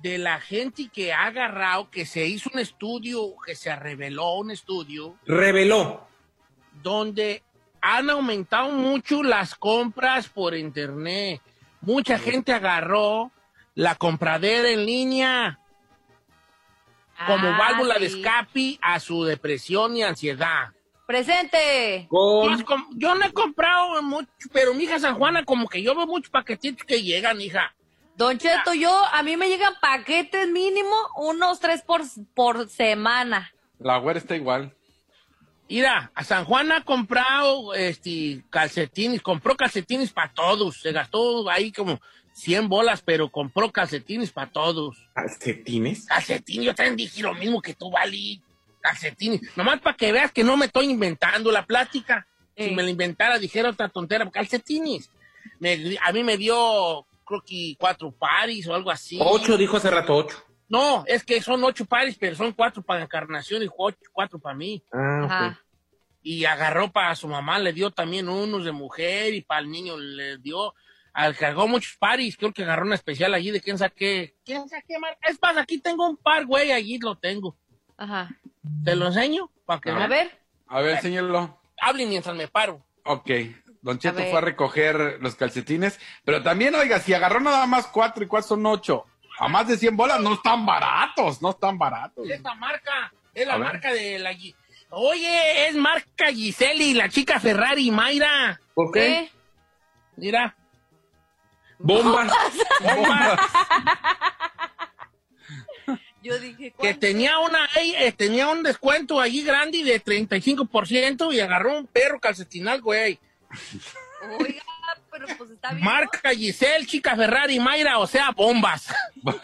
Speaker 2: de la gente que ha agarrado, que se hizo un estudio, que se reveló un estudio
Speaker 3: Reveló.
Speaker 2: donde han aumentado mucho las compras por internet. Mucha gente agarró la compradera en línea como
Speaker 1: Ah,
Speaker 2: válvula de escape a su depresión y ansiedad.
Speaker 1: Presente.
Speaker 2: Yo no he comprado mucho, pero mi hija San Juana, como que yo veo muchos paquetitos que llegan, hija.
Speaker 1: Don Cheto, yo, a mí me llegan paquetes mínimo, unos tres por, por semana.
Speaker 7: La güera está igual.
Speaker 2: Mira, a San Juan ha comprado este, calcetines, compró calcetines para todos. Se gastó ahí como 100 bolas, pero compró calcetines para todos.
Speaker 3: ¿Calcetines?
Speaker 2: Calcetines, yo también dije lo mismo que tú, Vali. Calcetines. Nomás para que veas que no me estoy inventando la plática. Si me la inventara, dijera otra tontera. Calcetines. Me- a mí me dio, creo que cuatro paris o algo así.
Speaker 3: Ocho, dijo hace rato ocho.
Speaker 2: No, es que son ocho pares, pero son cuatro para Encarnación y ocho- cuatro para mí.
Speaker 3: Ah, ok.
Speaker 2: Y agarró para su mamá, le dio también unos de mujer y para el niño le dio, al cargó muchos paris, creo que agarró una especial allí de quién sabe qué. ¿Quién sabe qué marca? Es más, aquí tengo un par, güey, allí lo tengo.
Speaker 1: Ajá.
Speaker 2: ¿Te lo enseño? Para que
Speaker 1: A ver.
Speaker 7: A ver, enséñalo.
Speaker 2: Hablen mientras me paro.
Speaker 7: Ok. Don Cheto fue a recoger los calcetines. Pero también, oiga, si agarró nada más cuatro y cuatro son ocho. A más de 100 bolas no están baratos, no están baratos.
Speaker 2: Esta marca es la
Speaker 7: A ver.
Speaker 2: marca de la... Oye, es marca Giseli, la chica Ferrari, Mayra.
Speaker 3: ¿Por qué?
Speaker 2: Mira.
Speaker 3: Bombas. [laughs]
Speaker 2: Bombas.
Speaker 1: Yo dije,
Speaker 2: que
Speaker 1: ¿cuánto?
Speaker 2: tenía una ey, eh, tenía un descuento allí grande de 35% y agarró un perro calcetinal, güey.
Speaker 1: Oiga, pero pues está bien.
Speaker 2: Marca Giselle, chica Ferrari, Mayra, o sea, bombas. [laughs]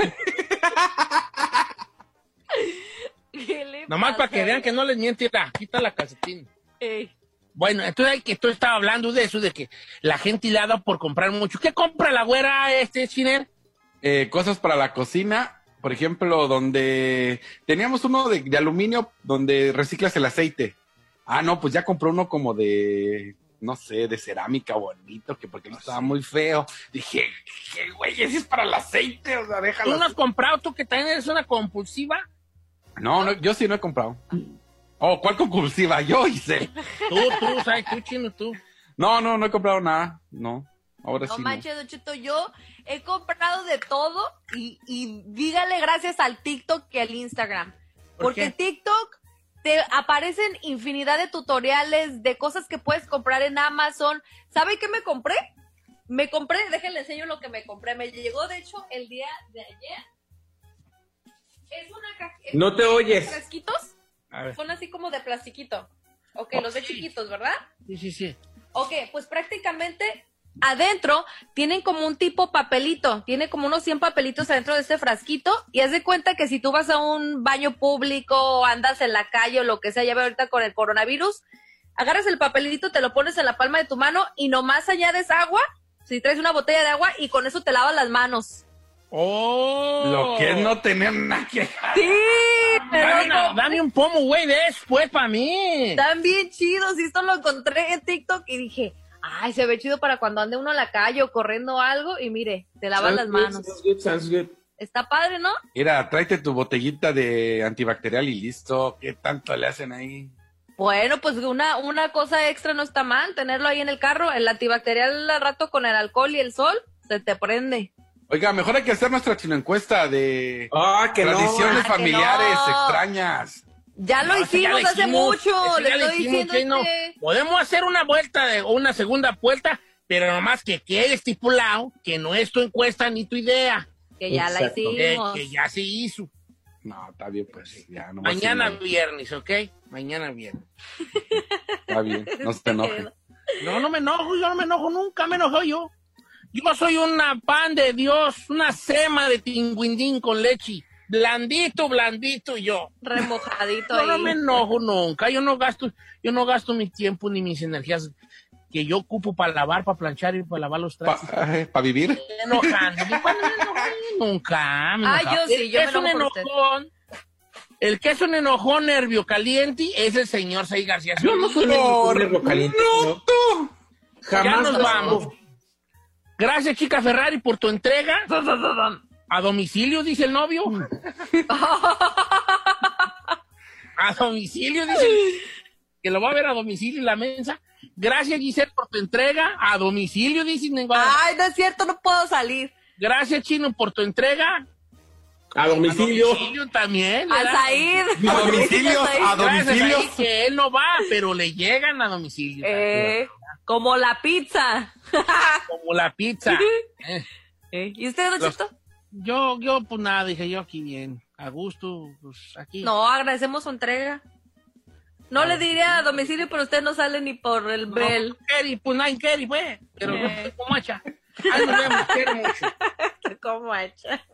Speaker 1: ¿Qué le
Speaker 2: Nomás para que vean que no les miente, está la calcetín.
Speaker 1: Ey.
Speaker 2: Bueno, entonces hay que tú estaba hablando de eso, de que la gente le ha dado por comprar mucho. ¿Qué compra la güera este chiner?
Speaker 7: Eh, cosas para la cocina, por ejemplo, donde teníamos uno de, de aluminio donde reciclas el aceite. Ah, no, pues ya compró uno como de, no sé, de cerámica bonito, que porque no estaba muy feo. Dije, ¿qué güey? Ese es para el aceite, o sea,
Speaker 2: ¿Tú
Speaker 7: déjalo.
Speaker 2: no has comprado tú que también eres una compulsiva?
Speaker 7: No, no, yo sí no he comprado. Oh, ¿cuál compulsiva? Yo hice.
Speaker 2: Tú, tú, ¿sabes? Tú, chino, tú.
Speaker 7: No, no, no he comprado nada. No, ahora
Speaker 1: No
Speaker 7: sí. no.
Speaker 1: manches, Don Cheto, yo he comprado de todo y, y dígale gracias al TikTok que al Instagram.
Speaker 2: ¿Por
Speaker 1: Porque
Speaker 2: qué?
Speaker 1: TikTok te aparecen infinidad de tutoriales de cosas que puedes comprar en Amazon. ¿Sabe qué me compré? Me compré, déjenle enseño lo que me compré. Me llegó, de hecho, el día de ayer. Es una ca- es
Speaker 3: No te oyes.
Speaker 1: ¿Frasquitos? Son así como de plastiquito. Ok,
Speaker 2: Oh,
Speaker 1: los ve
Speaker 2: sí.
Speaker 1: chiquitos, ¿verdad?
Speaker 2: Sí, sí, sí.
Speaker 1: Ok, pues prácticamente adentro tienen como un tipo papelito, tiene como unos 100 papelitos adentro de este frasquito y haz de cuenta que si tú vas a un baño público o andas en la calle o lo que sea, ya ve ahorita con el coronavirus, agarras el papelito, te lo pones en la palma de tu mano y nomás añades agua, si traes una botella de agua y con eso te lavas las manos.
Speaker 2: ¡Oh!
Speaker 7: Lo que es no tener nada que
Speaker 1: Sí, pero
Speaker 2: Dame, una-
Speaker 1: no-
Speaker 2: dame un pomo, güey, de eso, pues, para mí.
Speaker 1: Están bien chidos. Y esto lo encontré en TikTok y dije, ay, se ve chido para cuando ande uno a la calle o corriendo algo. Y mire, te lavas las manos.
Speaker 3: Sounds good, sounds good.
Speaker 1: Está padre, ¿no?
Speaker 7: Mira, tráete tu botellita de antibacterial y listo. ¿Qué tanto le hacen ahí?
Speaker 1: Bueno, pues una, una cosa extra no está mal, tenerlo ahí en el carro, el antibacterial al rato con el alcohol y el sol, se te prende.
Speaker 7: Oiga, mejor hay que hacer nuestra chino encuesta de
Speaker 3: Ah, que no.
Speaker 7: tradiciones
Speaker 1: Ah, que
Speaker 7: familiares
Speaker 1: no.
Speaker 7: extrañas.
Speaker 1: Ya lo
Speaker 2: No, ese ya
Speaker 1: hicimos hace mucho, le
Speaker 2: ya lo
Speaker 1: estoy
Speaker 2: hicimos,
Speaker 1: diciendo
Speaker 2: chino.
Speaker 1: que...
Speaker 2: Podemos hacer una vuelta de, o una segunda vuelta, pero nomás que quede estipulado que no es tu encuesta ni tu idea,
Speaker 1: Que ya la
Speaker 3: Exacto.
Speaker 1: hicimos.
Speaker 2: que ya se hizo.
Speaker 7: No, está bien, pues ya. No
Speaker 2: Mañana viernes, ¿ok? Mañana viernes.
Speaker 7: Está bien, no se te [laughs] enoje.
Speaker 2: No, no me enojo, yo no me enojo, nunca me enojo yo. Yo soy una pan de Dios, una sema de tinguindín con leche. Blandito, blandito yo.
Speaker 1: Remojadito
Speaker 2: Yo no me enojo nunca, yo no gasto, yo no gasto mi tiempo ni mis energías que yo ocupo para lavar, para planchar y para lavar los trastes.
Speaker 7: ¿Para vivir?
Speaker 2: Enojando. Ni cuando me nunca. me
Speaker 1: Ah, yo sí, yo
Speaker 2: El
Speaker 1: me
Speaker 2: que es un
Speaker 1: enojo por usted.
Speaker 2: enojón. El que es un enojón nervio caliente es el señor Say García.
Speaker 3: Yo no soy nervio caliente.
Speaker 2: no, tú.
Speaker 3: Jamás
Speaker 2: Ya nos vamos. Gracias, chica Ferrari, por tu entrega. A domicilio, dice el novio. [laughs] a domicilio, dice el- que lo va a ver a domicilio en la mensa. Gracias, Giselle, por tu entrega. A domicilio, dice
Speaker 1: Ay, no es cierto, no puedo salir.
Speaker 2: Gracias, Chino, por tu entrega.
Speaker 3: A domicilio.
Speaker 2: A domicilio también.
Speaker 1: A
Speaker 2: ¿verdad?
Speaker 1: Said.
Speaker 7: A domicilio, a domicilio.
Speaker 2: Que él no va, pero le llegan a domicilio.
Speaker 1: Eh, como la pizza.
Speaker 2: Como la pizza. [laughs] Eh.
Speaker 1: ¿Y usted, Don
Speaker 2: Los-? Yo, yo, pues nada, dije yo aquí bien. A gusto, pues aquí.
Speaker 1: No, agradecemos su entrega. No le diría a domicilio, pero usted no sale ni por el
Speaker 2: No,
Speaker 1: bel.
Speaker 2: Kerry, pues nadie Kerry, pues. Pero
Speaker 1: Eh.
Speaker 2: como hacha. Ahí nos vemos, quiero mucho. [laughs]
Speaker 1: ¿Cómo hecha?